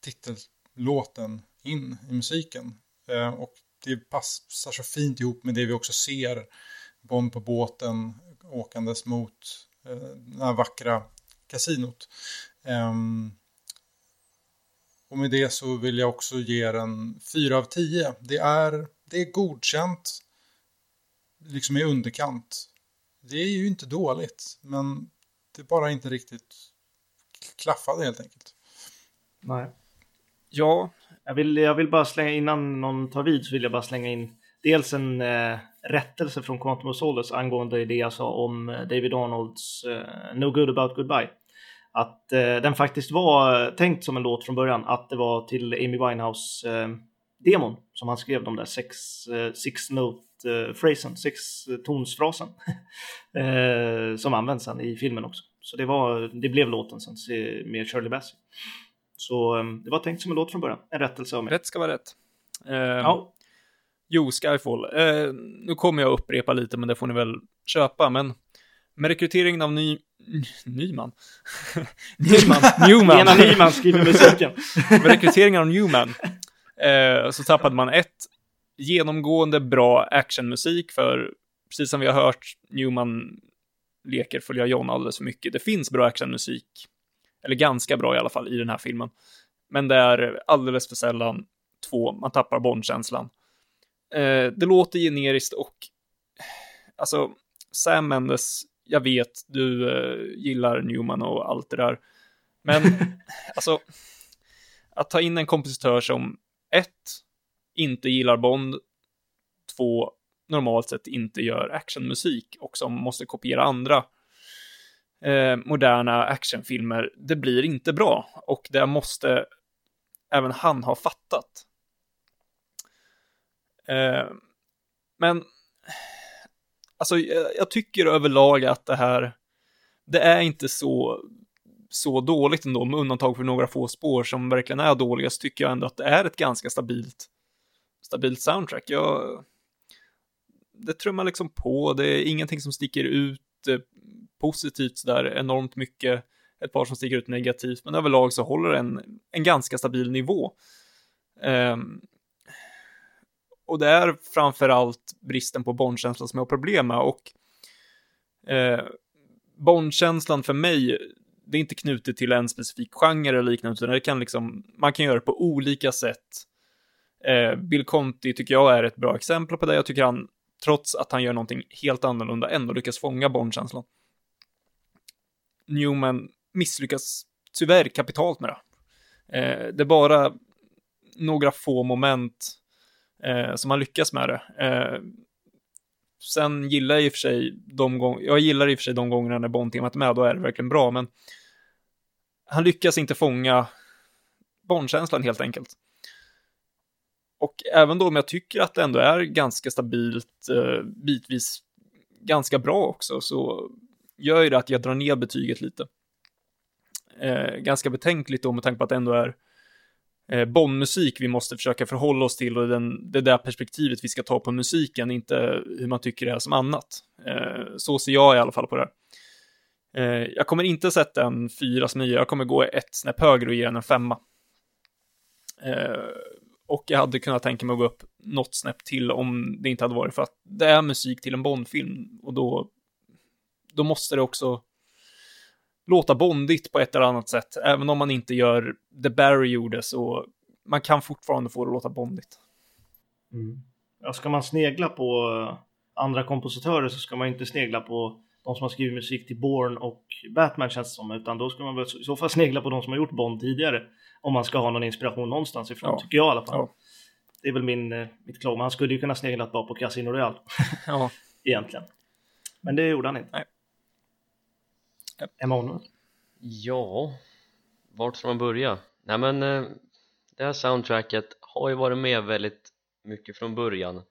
titellåten in i musiken. Eh, och det passar så fint ihop med det vi också ser. Bond på båten åkandes mot eh, det här vackra kasinot. Um, och med det så vill jag också ge den 4 av 10. Det är, det är godkänt, liksom i underkant. Det är ju inte dåligt, men det är bara inte riktigt klaffade helt enkelt. Nej. Ja, jag vill, jag vill bara slänga innan någon tar vid så vill jag bara slänga in dels en eh, rättelse från Quantum of Solace angående det jag sa om eh, David Arnolds eh, No Good About Goodbye att eh, den faktiskt var tänkt som en låt från början, att det var till Amy Winehouse eh, som han skrev de där sex, eh, six note eh, phrasen, sex tonsfrasen eh, som används sen i filmen också. Så det, var, det blev låten sen med Shirley Bassey. Så eh, det var tänkt som en låt från början, en rättelse av mig. Rätt ska vara rätt. Uh, ja. Jo, Skyfall. Uh, nu kommer jag upprepa lite, men det får ni väl köpa. Men med rekryteringen av ny Nyman. Nyman. Newman. Lena Nyman skriver musiken. Med rekryteringen av Newman eh, så tappade man ett genomgående bra actionmusik för, precis som vi har hört, Newman leker följa John alldeles för mycket. Det finns bra actionmusik, eller ganska bra i alla fall, i den här filmen. Men det är alldeles för sällan två, man tappar Bondkänslan. Eh, det låter generiskt och, alltså, Sam Mendes jag vet, du uh, gillar Newman och allt det där. Men alltså, att ta in en kompositör som ett, inte gillar Bond, två, normalt sett inte gör actionmusik och som måste kopiera andra eh, moderna actionfilmer, det blir inte bra. Och det måste även han ha fattat. Eh, men alltså jag tycker överlag att det här, det är inte så, så dåligt ändå, med undantag för några få spår som verkligen är dåliga, så tycker jag ändå att det är ett ganska stabilt, stabilt soundtrack. Jag, det trummar liksom på, det är ingenting som sticker ut eh, positivt sådär enormt mycket, ett par som sticker ut negativt, men överlag så håller det en, en ganska stabil nivå. Um, och det är framförallt bristen på Bondkänslan som jag har problem med och eh, Bondkänslan för mig, det är inte knutet till en specifik genre eller liknande, utan det kan liksom, man kan göra det på olika sätt. Eh, Bill Conti tycker jag är ett bra exempel på det. Jag tycker han, trots att han gör någonting helt annorlunda, ändå lyckas fånga Bondkänslan. Newman misslyckas tyvärr kapitalt med det. Eh, det är bara några få moment eh, som han lyckas med det. Eh, sen gillar jag i och för sig de gånger, jag gillar i och för sig de gångerna när Bond-temat är med, då är det verkligen bra, men han lyckas inte fånga barnkänslan helt enkelt. Och även då om jag tycker att det ändå är ganska stabilt, eh, bitvis ganska bra också, så gör ju det att jag drar ner betyget lite. Eh, ganska betänkligt då med tanke på att det ändå är eh, Bondmusik vi måste försöka förhålla oss till och den, det där perspektivet vi ska ta på musiken, inte hur man tycker det är som annat. Eh, så ser jag i alla fall på det. Eh, jag kommer inte sätta en fyra som jag kommer gå ett snäpp högre och ge den en femma. Eh, och jag hade kunnat tänka mig att gå upp något snäpp till om det inte hade varit för att det är musik till en Bondfilm och då, då måste det också låta bondigt på ett eller annat sätt. Även om man inte gör det Barry gjorde så man kan fortfarande få det att låta bondigt. Mm. Ja, ska man snegla på andra kompositörer så ska man inte snegla på de som har skrivit musik till Bourne och Batman känns det som, utan då ska man väl i så fall snegla på de som har gjort Bond tidigare. Om man ska ha någon inspiration någonstans ifrån, ja. tycker jag i alla fall. Ja. Det är väl min, eh, mitt klagomål. Han skulle ju kunna snegla bara på Casino Royale. ja. Egentligen. Men det gjorde han inte. Nej. Emanuel? Ja, vart ska man börja? Nej men eh, det här soundtracket har ju varit med väldigt mycket från början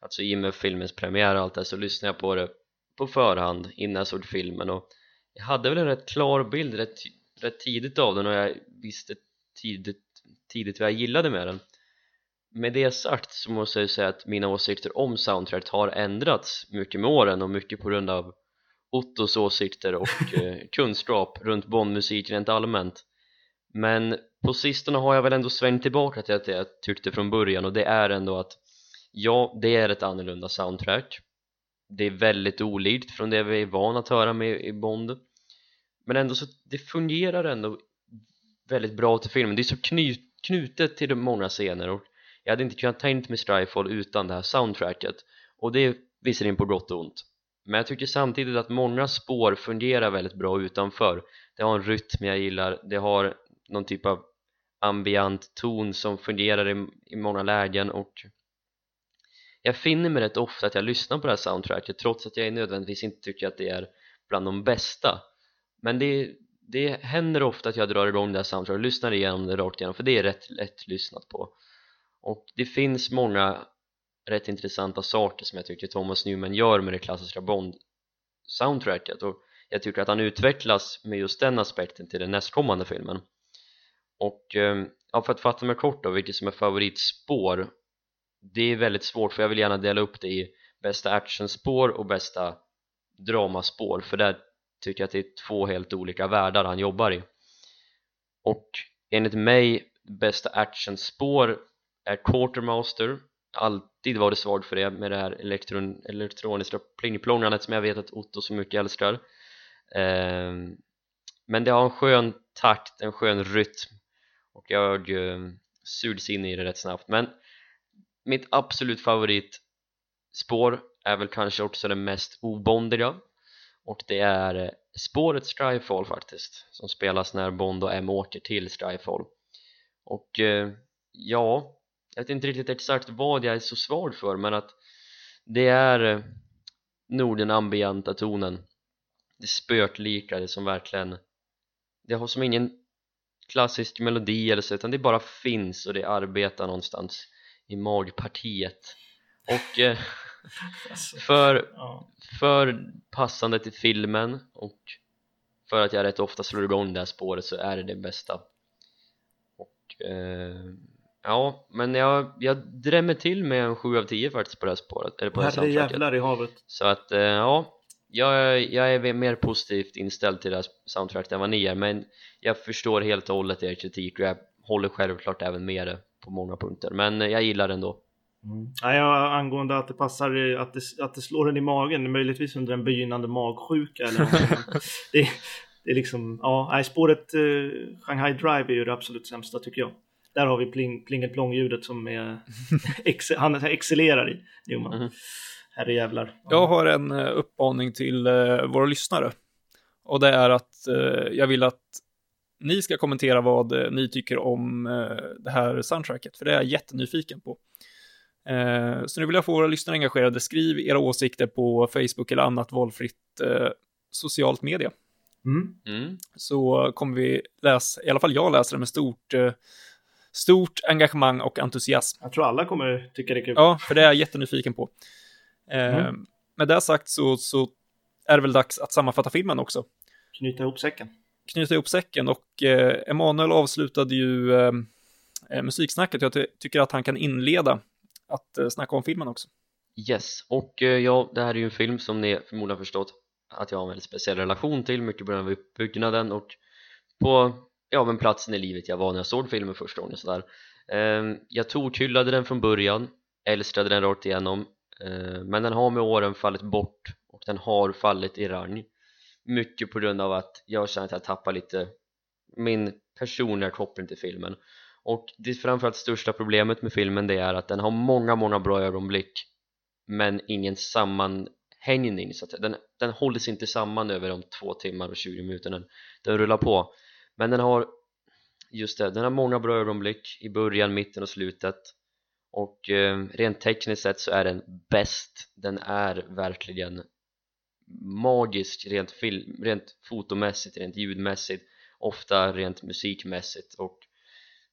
Alltså i och med filmens premiär och allt det så lyssnade jag på det på förhand innan jag såg filmen och jag hade väl en rätt klar bild rätt, rätt tidigt av den och jag visste tidigt, tidigt vad jag gillade med den med det sagt så måste jag säga att mina åsikter om soundtracket har ändrats mycket med åren och mycket på grund av Ottos åsikter och eh, kunskap runt Bondmusik rent allmänt. Men på sistone har jag väl ändå svängt tillbaka till att jag tyckte från början och det är ändå att ja, det är ett annorlunda soundtrack. Det är väldigt olikt från det vi är vana att höra med i Bond. Men ändå så det fungerar ändå väldigt bra till filmen. Det är så knut, knutet till många scener och jag hade inte kunnat tänkt mig Strifefall utan det här soundtracket. Och det är visserligen på gott och ont men jag tycker samtidigt att många spår fungerar väldigt bra utanför. Det har en rytm jag gillar, det har någon typ av ambient ton som fungerar i, i många lägen och jag finner mig rätt ofta att jag lyssnar på det här soundtracket trots att jag nödvändigtvis inte tycker att det är bland de bästa. Men det, det händer ofta att jag drar igång det här soundtracket och lyssnar igenom det rakt igenom för det är rätt lätt lyssnat på. Och det finns många rätt intressanta saker som jag tycker Thomas Newman gör med det klassiska Bond soundtracket. Och jag tycker att han utvecklas med just den aspekten till den nästkommande filmen. Och eh, ja, för att fatta mig kort då, vilket som är favoritspår det är väldigt svårt för jag vill gärna dela upp det i bästa actionspår och bästa dramaspår för där tycker jag att det är två helt olika världar han jobbar i. Och enligt mig bästa actionspår är Quartermaster alltid varit svag för det med det här elektron elektroniska plingplongandet som jag vet att Otto så mycket älskar. Eh, men det har en skön takt, en skön rytm. Och jag eh, sugs in i det rätt snabbt. Men mitt absolut favoritspår är väl kanske också det mest obondiga. Och det är eh, spåret Skyfall faktiskt som spelas när Bond och M åker till Skyfall. Och eh, ja, jag vet inte riktigt exakt vad jag är så svag för men att det är eh, nog den ambienta tonen. Det spöklikare som verkligen det har som ingen klassisk melodi eller så utan det bara finns och det arbetar någonstans i magpartiet. Och eh, alltså, för, för passande till filmen och för att jag rätt ofta slår igång det här spåret så är det det bästa. Och eh, ja, men jag, jag drämmer till med en 7 av 10 faktiskt på det här spåret eller på det här jävlar i havet. Så att eh, ja jag, jag är mer positivt inställd till det här soundtracket än vad ni är men jag förstår helt och hållet er kritik och jag håller självklart även med det på många punkter men jag gillar det ändå. Mm. ja, angående att det passar att det, att det slår en i magen möjligtvis under en begynnande magsjuka eller det, det är liksom ja, nej, spåret eh, Shanghai Drive är ju det absolut sämsta tycker jag där har vi pling, plingelplong-ljudet som är ex, han excellerar i Newman mm. herrejävlar ja. jag har en uh, uppmaning till uh, våra lyssnare och det är att uh, jag vill att ni ska kommentera vad eh, ni tycker om eh, det här soundtracket, för det är jag jättenyfiken på. Eh, så nu vill jag få våra lyssnare engagerade. Skriv era åsikter på Facebook eller annat valfritt socialt media. Mm. Mm. Så kommer vi läsa, i alla fall jag läser det med stort, stort engagemang och entusiasm. Jag tror alla kommer tycka det är kul. Ja, för det är jag jättenyfiken på. Mm. Med det sagt så, så är det väl dags att sammanfatta filmen också. Knyta ihop säcken knyta ihop säcken och eh, Emanuel avslutade ju eh, eh musiksnacket. Jag ty tycker att han kan inleda att eh, snacka om filmen också. Yes, och eh, ja, det här är ju en film som ni förmodligen förstått att jag har en väldigt speciell relation till, mycket på grund av uppbyggnaden och på ja, men platsen i livet. Jag var när jag såg filmen första gången sådär. Ehm, jag tortyllade den från början, älskade den rakt igenom. Ehm, men den har med åren fallit bort och den har fallit i rang. Mycket på grund av att jag känner att jag tappar lite min personliga koppling till filmen. Och det framförallt största problemet med filmen det är att den har många, många bra ögonblick men ingen sammanhängning. Så att den, den håller sig inte samman över de två timmar och 20 minuterna den rullar på men den har just det, den har många bra ögonblick i början, mitten och slutet. Och eh, rent tekniskt sett så är den bäst. Den är verkligen magisk rent, film, rent fotomässigt, rent ljudmässigt ofta rent musikmässigt. Och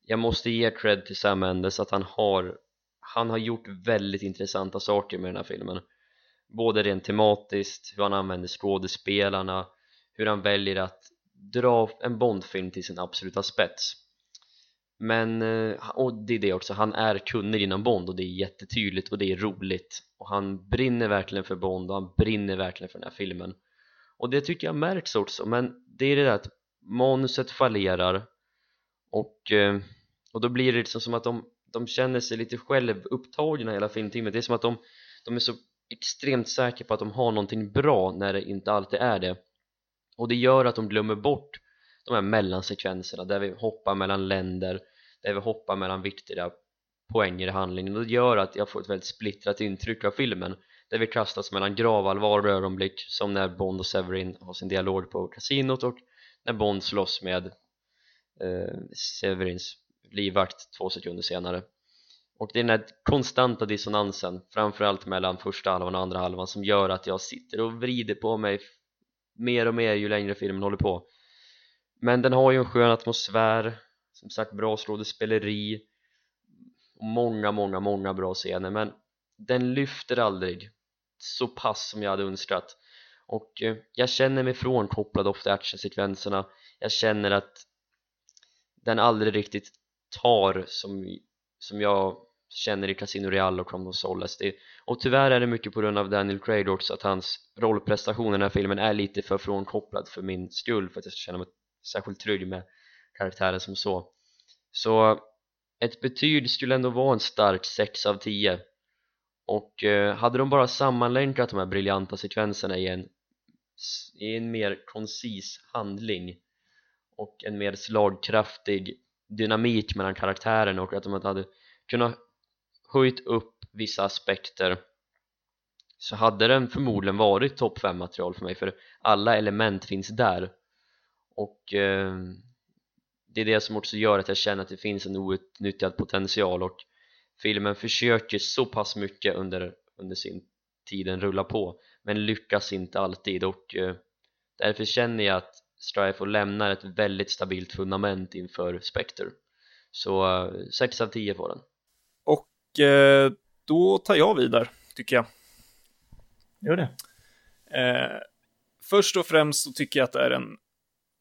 jag måste ge cred till Sam Mendes att han har han har gjort väldigt intressanta saker med den här filmen. Både rent tematiskt, hur han använder skådespelarna hur han väljer att dra en Bondfilm till sin absoluta spets. Men, eh, och det är det också, han är kunnig inom Bond och det är jättetydligt och det är roligt. Och han brinner verkligen för Bond och han brinner verkligen för den här filmen. Och det tycker jag märks också men det är det där att manuset fallerar och, eh, och då blir det liksom som att de, de känner sig lite självupptagna hela filmteamet. Det är som att de, de är så extremt säkra på att de har någonting bra när det inte alltid är det och det gör att de glömmer bort de här mellansekvenserna där vi hoppar mellan länder där vi hoppar mellan viktiga poänger i handlingen. Och det gör att jag får ett väldigt splittrat intryck av filmen där vi kastas mellan gravallvar och ögonblick som när Bond och Severin har sin dialog på kasinot och när Bond slåss med eh, Severins livvakt två sekunder senare. Och det är den här konstanta dissonansen framförallt mellan första halvan och andra halvan som gör att jag sitter och vrider på mig mer och mer ju längre filmen håller på. Men den har ju en skön atmosfär som sagt bra skådespeleri och många, många, många bra scener men den lyfter aldrig så pass som jag hade önskat. Och eh, jag känner mig frånkopplad ofta i actionsekvenserna. Jag känner att den aldrig riktigt tar som, som jag känner i Casino Real och Chrome Solace. Och tyvärr är det mycket på grund av Daniel Craig också att hans rollprestation i den här filmen är lite för frånkopplad för min skull för att jag ska känna mig särskilt trygg med karaktären som så. Så ett betyg skulle ändå vara en stark 6 av 10 och eh, hade de bara sammanlänkat de här briljanta sekvenserna i en, i en mer koncis handling och en mer slagkraftig dynamik mellan karaktärerna och att de hade kunnat höjt upp vissa aspekter så hade den förmodligen varit topp 5 material för mig för alla element finns där. Och eh, det är det som också gör att jag känner att det finns en outnyttjad potential och filmen försöker så pass mycket under, under sin tid den rullar på men lyckas inte alltid. Och eh, därför känner jag att Strife lämnar ett väldigt stabilt fundament inför Spectre. Så eh, 6 av 10 får den då tar jag vidare tycker jag Gör det eh, Först och främst så tycker jag att det är en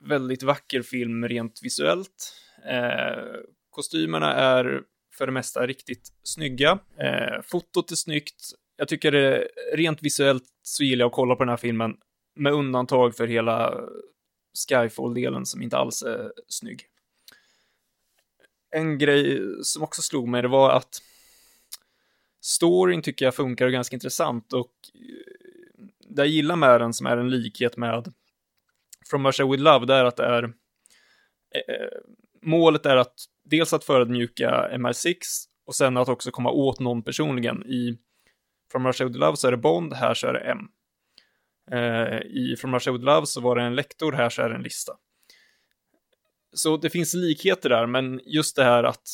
väldigt vacker film rent visuellt. Eh, kostymerna är för det mesta riktigt snygga. Eh, fotot är snyggt. Jag tycker det, rent visuellt så gillar jag att kolla på den här filmen, med undantag för hela Skyfall-delen som inte alls är snygg. En grej som också slog mig, det var att storyn tycker jag funkar ganska intressant och eh, det jag gillar med den som är en likhet med From Russia With Love, det är att det är eh, eh målet är att dels att förödmjuka MR6 och sen att också komma åt någon personligen. I From Russia With Love så är det Bond, här så är det M. Eh, I From Russia With Love så var det en lektor, här så är det en lista. Så det finns likheter där, men just det här att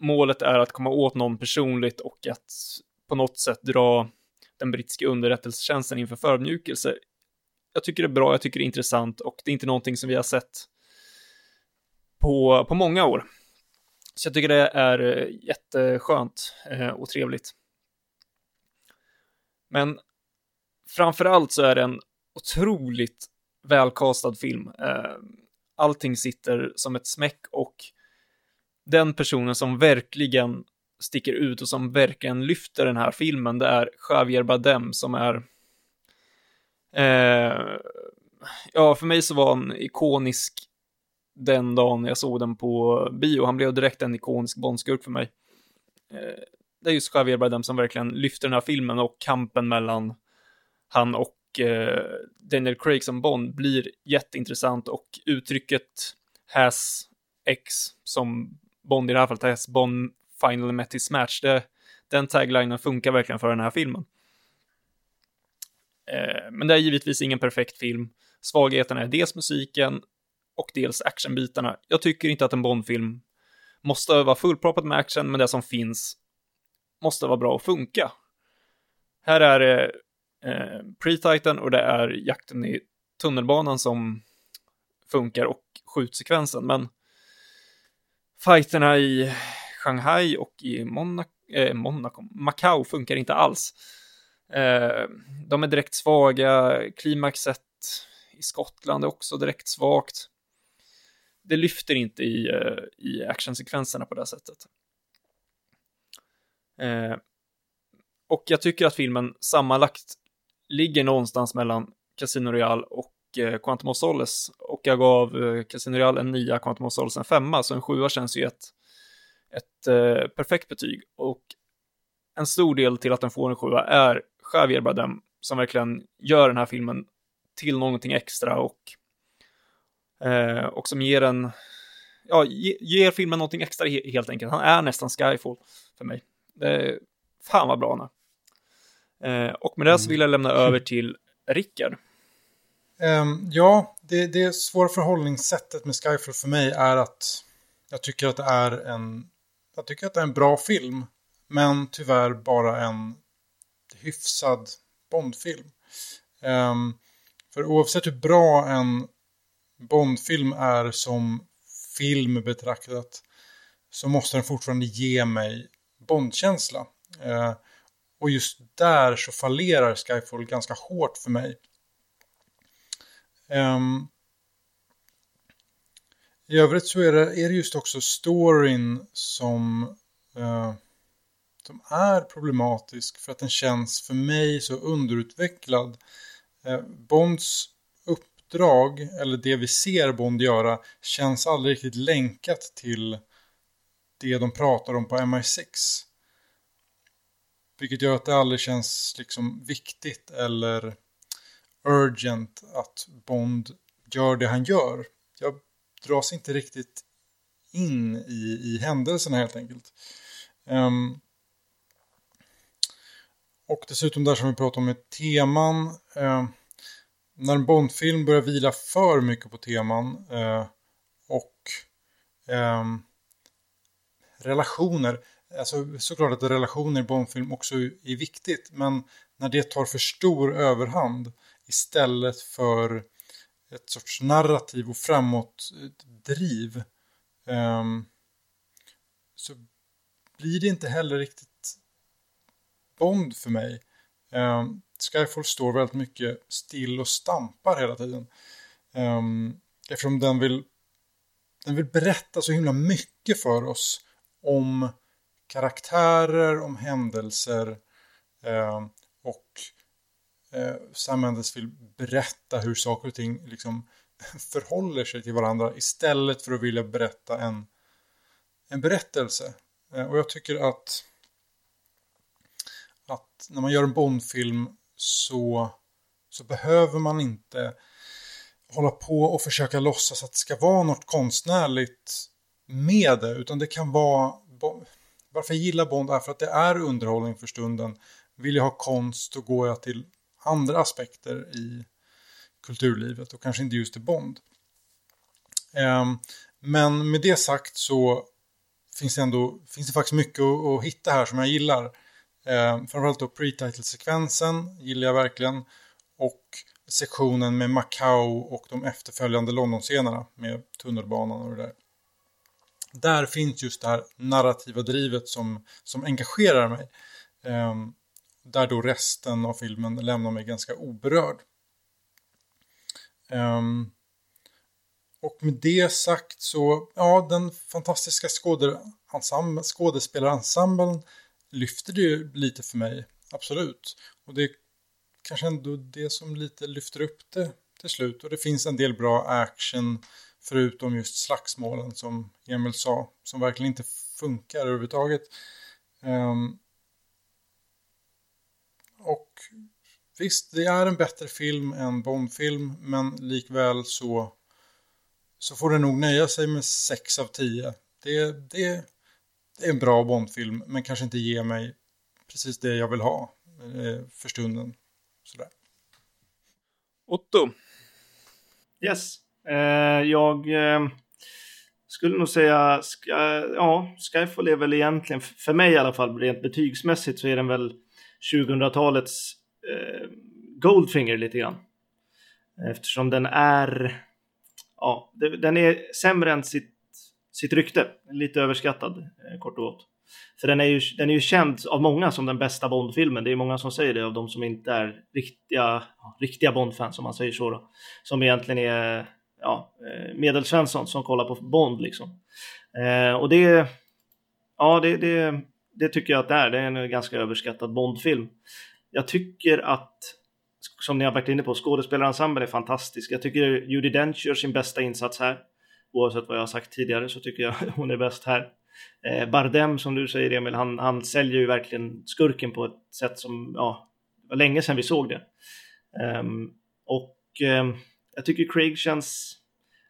målet är att komma åt någon personligt och att på något sätt dra den brittiska underrättelsetjänsten inför förödmjukelse jag tycker det är bra, jag tycker det är intressant och det är inte någonting som vi har sett på, på många år. Så jag tycker det är eh, jätteskönt eh, och trevligt. Men framför allt så är det en otroligt välkastad film. Eh, allting sitter som ett smäck och den personen som verkligen sticker ut och som verkligen lyfter den här filmen, det är Javier Bardem som är Eh, ja, för mig så var han ikonisk den dagen jag såg den på bio. Han blev direkt en ikonisk Bondskurk för mig. Eh, det är just Javier Bardem som verkligen lyfter den här filmen och kampen mellan han och eh, Daniel Craig som Bond blir jätteintressant och uttrycket has X som Bond i det här fallet, S-Bond Final met his match, det, den taglinen funkar verkligen för den här filmen. Eh, men det är givetvis ingen perfekt film. Svagheten är dels musiken och dels actionbitarna. Jag tycker inte att en Bond-film måste vara fullproppad med action, men det som finns måste vara bra och funka. Här är det eh, pre-titan och det är jakten i tunnelbanan som funkar och skjutsekvensen, men fighterna i Shanghai och i Monaco, eh, Monaco Macau funkar inte alls. Eh, de är direkt svaga, klimaxet i Skottland är också direkt svagt. Det lyfter inte i, eh, i actionsekvenserna på det sättet. Eh, och jag tycker att filmen sammanlagt ligger någonstans mellan Casino Royale och Eh, Quantum of Solace. Och jag gav eh, Casino Real en nia, Quantum of Solace en femma, så en sjua känns ju ett, ett eh, perfekt betyg. Och en stor del till att den får en sjua är Javier Bardem som verkligen gör den här filmen till någonting extra och, eh, och som ger en, ja, ge, ger filmen någonting extra helt enkelt. Han är nästan Skyfall för mig. Det, fan vad bra han är. Eh, och med det så vill jag lämna över till Rickard. Ehm, ja, det, det svåra förhållningssättet med Skyfall för mig är att jag tycker att det är en, jag tycker att det är en bra film. Men tyvärr bara en hyfsad Bondfilm. Um, för oavsett hur bra en Bondfilm är som film betraktat så måste den fortfarande ge mig Bondkänsla. Uh, och just där så fallerar Skyfall ganska hårt för mig. Um, I övrigt så är det, är det just också storyn som uh, som är problematisk för att den känns för mig så underutvecklad. Uh, Bonds uppdrag, eller det vi ser Bond göra, känns aldrig riktigt länkat till det de pratar om på MI6. Vilket gör att det aldrig känns liksom viktigt eller urgent att Bond gör det han gör. Jag dras inte riktigt in i, i händelserna helt enkelt. Um, och dessutom där som vi pratade om med teman. Uh, när en Bondfilm börjar vila för mycket på teman uh, och um, relationer. Alltså såklart att relationer i Bondfilm också är viktigt. Men när det tar för stor överhand istället för ett sorts narrativ och framåtdriv. um, så blir det inte heller riktigt Bond för mig. Um, Skyfall står väldigt mycket still och stampar hela tiden. Um, eftersom den vill, den vill berätta så himla mycket för oss om karaktärer, om händelser um, och Eh, Sam Mendes vill berätta hur saker och ting liksom förhåller sig till varandra istället för att vilja berätta en, en berättelse. Eh, och jag tycker att att när man gör en Bondfilm så, så behöver man inte hålla på och försöka låtsas att det ska vara något konstnärligt med det. Utan det kan vara... Varför jag gillar Bond är för att det är underhållning för stunden. Vill jag ha konst då går jag till andra aspekter i kulturlivet och kanske inte just till Bond. Ehm, men med det sagt så finns det ändå finns det faktiskt mycket att hitta här som jag gillar. Eh, framförallt då pre-title-sekvensen gillar jag verkligen. Och sektionen med Macau och de efterföljande London-scenerna med tunnelbanan och det där. Där finns just det här narrativa drivet som, som engagerar mig. Ehm, där då resten av filmen lämnar mig ganska oberörd. Um, och med det sagt så, ja, den fantastiska skådespelarensemblen lyfter det ju lite för mig, absolut. Och det kanske ändå det som lite lyfter upp det till slut. Och det finns en del bra action förutom just slagsmålen som Emil sa, som verkligen inte funkar överhuvudtaget. Um, och visst, det är en bättre film än Bondfilm, men likväl så, så får det nog nöja sig med 6 av 10. Det, det, det är en bra Bondfilm, men kanske inte ger mig precis det jag vill ha eh, för stunden. Sådär. Otto? Yes. Eh, jag eh, skulle nog säga, ska, ja, Skyfall är väl egentligen, för mig i alla fall, rent betygsmässigt så är den väl 2000-talets eh, Goldfinger lite grann. Eftersom den är, ja, den är sämre än sitt, sitt rykte. Lite överskattad, eh, kort och gott. För den är, ju, den är ju känd av många som den bästa Bond-filmen. Det är många som säger det av de som inte är riktiga, riktiga Bond-fans om man säger så. Då. Som egentligen är ja, eh, medelsvensson som kollar på Bond liksom. Eh, och det, ja, det, det, det tycker jag att det är. Det är en ganska överskattad Bondfilm. Jag tycker att, som ni har varit inne på, skådespelarensemblen är fantastisk. Jag tycker Judi Dench gör sin bästa insats här. Oavsett vad jag har sagt tidigare så tycker jag hon är bäst här. Eh, Bardem som du säger Emil, han, han säljer ju verkligen skurken på ett sätt som, ja, det var länge sedan vi såg det. Um, och um, jag tycker Craig känns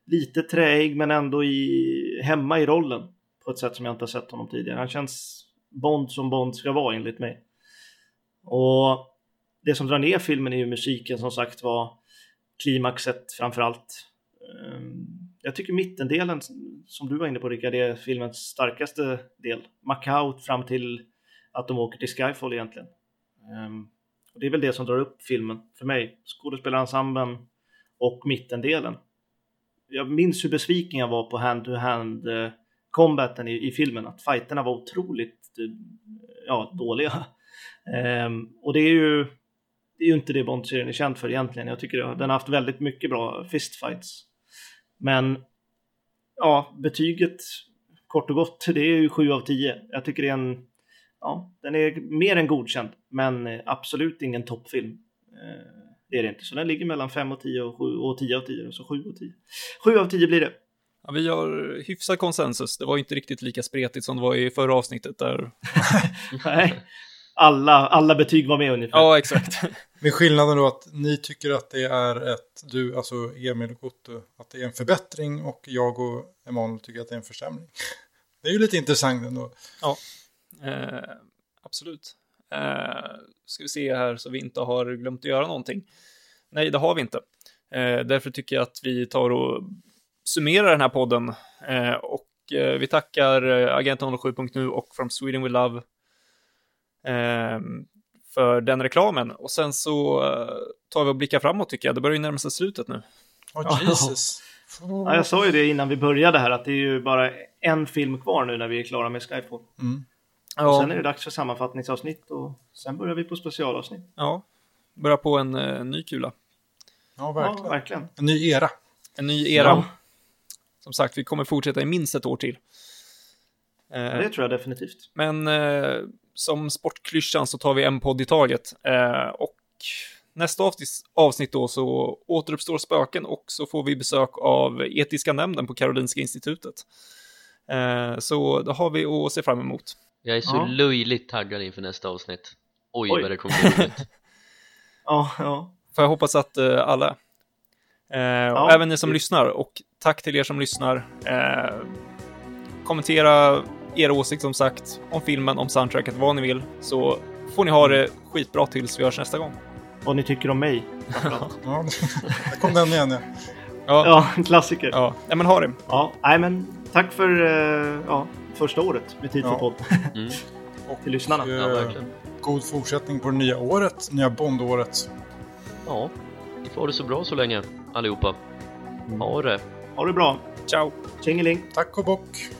lite träig men ändå i, hemma i rollen på ett sätt som jag inte har sett honom tidigare. Han känns Bond som Bond ska vara enligt mig. Och det som drar ner filmen är ju musiken som sagt var klimaxet framför allt. Ehm, jag tycker mittendelen, som du var inne på Rickard, är filmens starkaste del. Macau fram till att de åker till Skyfall egentligen. Ehm, och det är väl det som drar upp filmen för mig. Skådespelarensemblen och mittendelen. Jag minns hur besviken jag var på hand-to-hand -hand combaten i, i, filmen, att fighterna var otroligt ja, dåliga. Um, och det är ju det är ju inte det Bond-serien är känd för egentligen. Jag tycker den har haft väldigt mycket bra fistfights. Men ja, betyget kort och gott, det är ju 7 av 10. Jag tycker det är en, ja, den är mer än godkänd, men absolut ingen toppfilm. Eh, det är det inte, så den ligger mellan 5 och 10 och, 7, och 10 av 10, så 7 av 10. 7 av 10 blir det. Ja, vi har hyfsad konsensus. Det var inte riktigt lika spretigt som det var i förra avsnittet där. Nej, alla, alla betyg var med ungefär. Ja, exakt. Med skillnaden då att ni tycker att det är ett, du, alltså Emil och Otto, att det är en förbättring och jag och Emanuel tycker att det är en försämring. Det är ju lite intressant ändå. Ja, eh, absolut. Eh, ska vi se här så vi inte har glömt att göra någonting. Nej, det har vi inte. Eh, därför tycker jag att vi tar och summerar den här podden. Eh, och eh, vi tackar Agent 07.nu och From Sweden We Love Ehm, för den reklamen. Och sen så eh, tar vi och blickar framåt tycker jag. Det börjar ju närma sig slutet nu. Oh, Jesus. Ja, jag sa ju det innan vi började här att det är ju bara en film kvar nu när vi är klara med Skyfall. Mm. Ja. Sen är det dags för sammanfattningsavsnitt och sen börjar vi på specialavsnitt. Ja, börja på en uh, ny kula. Ja verkligen. ja, verkligen. En ny era. En ny era. Ja. Som sagt, vi kommer fortsätta i minst ett år till. Uh, det tror jag definitivt. Men uh, som sportklyschan så tar vi en podd i taget. Eh, och nästa avsnitt då så återuppstår spöken och så får vi besök av etiska nämnden på Karolinska institutet. Eh, så det har vi att se fram emot. Jag är så ja. löjligt taggad inför nästa avsnitt. Oj, Oj. vad det kommer bli Ja, ja. Får jag hoppas att uh, alla uh, ja, även ni som det... lyssnar och tack till er som lyssnar. Uh, kommentera er åsikt som sagt om filmen, om soundtracket, vad ni vill, så får ni ha det skitbra tills vi hörs nästa gång. Vad ni tycker om mig. ja, där kom den igen ja. Ja, ja klassiker. Ja, nej, men ha det. Ja, nej, men tack för uh, ja, första året med Tid för ja. podd. Mm. Och till lyssnarna. Och, ja, verkligen. God fortsättning på det nya året, nya Bondåret. Ja, ni får det så bra så länge allihopa. Ha det. Ha det bra. Ciao. Tjingeling. Tack och bock.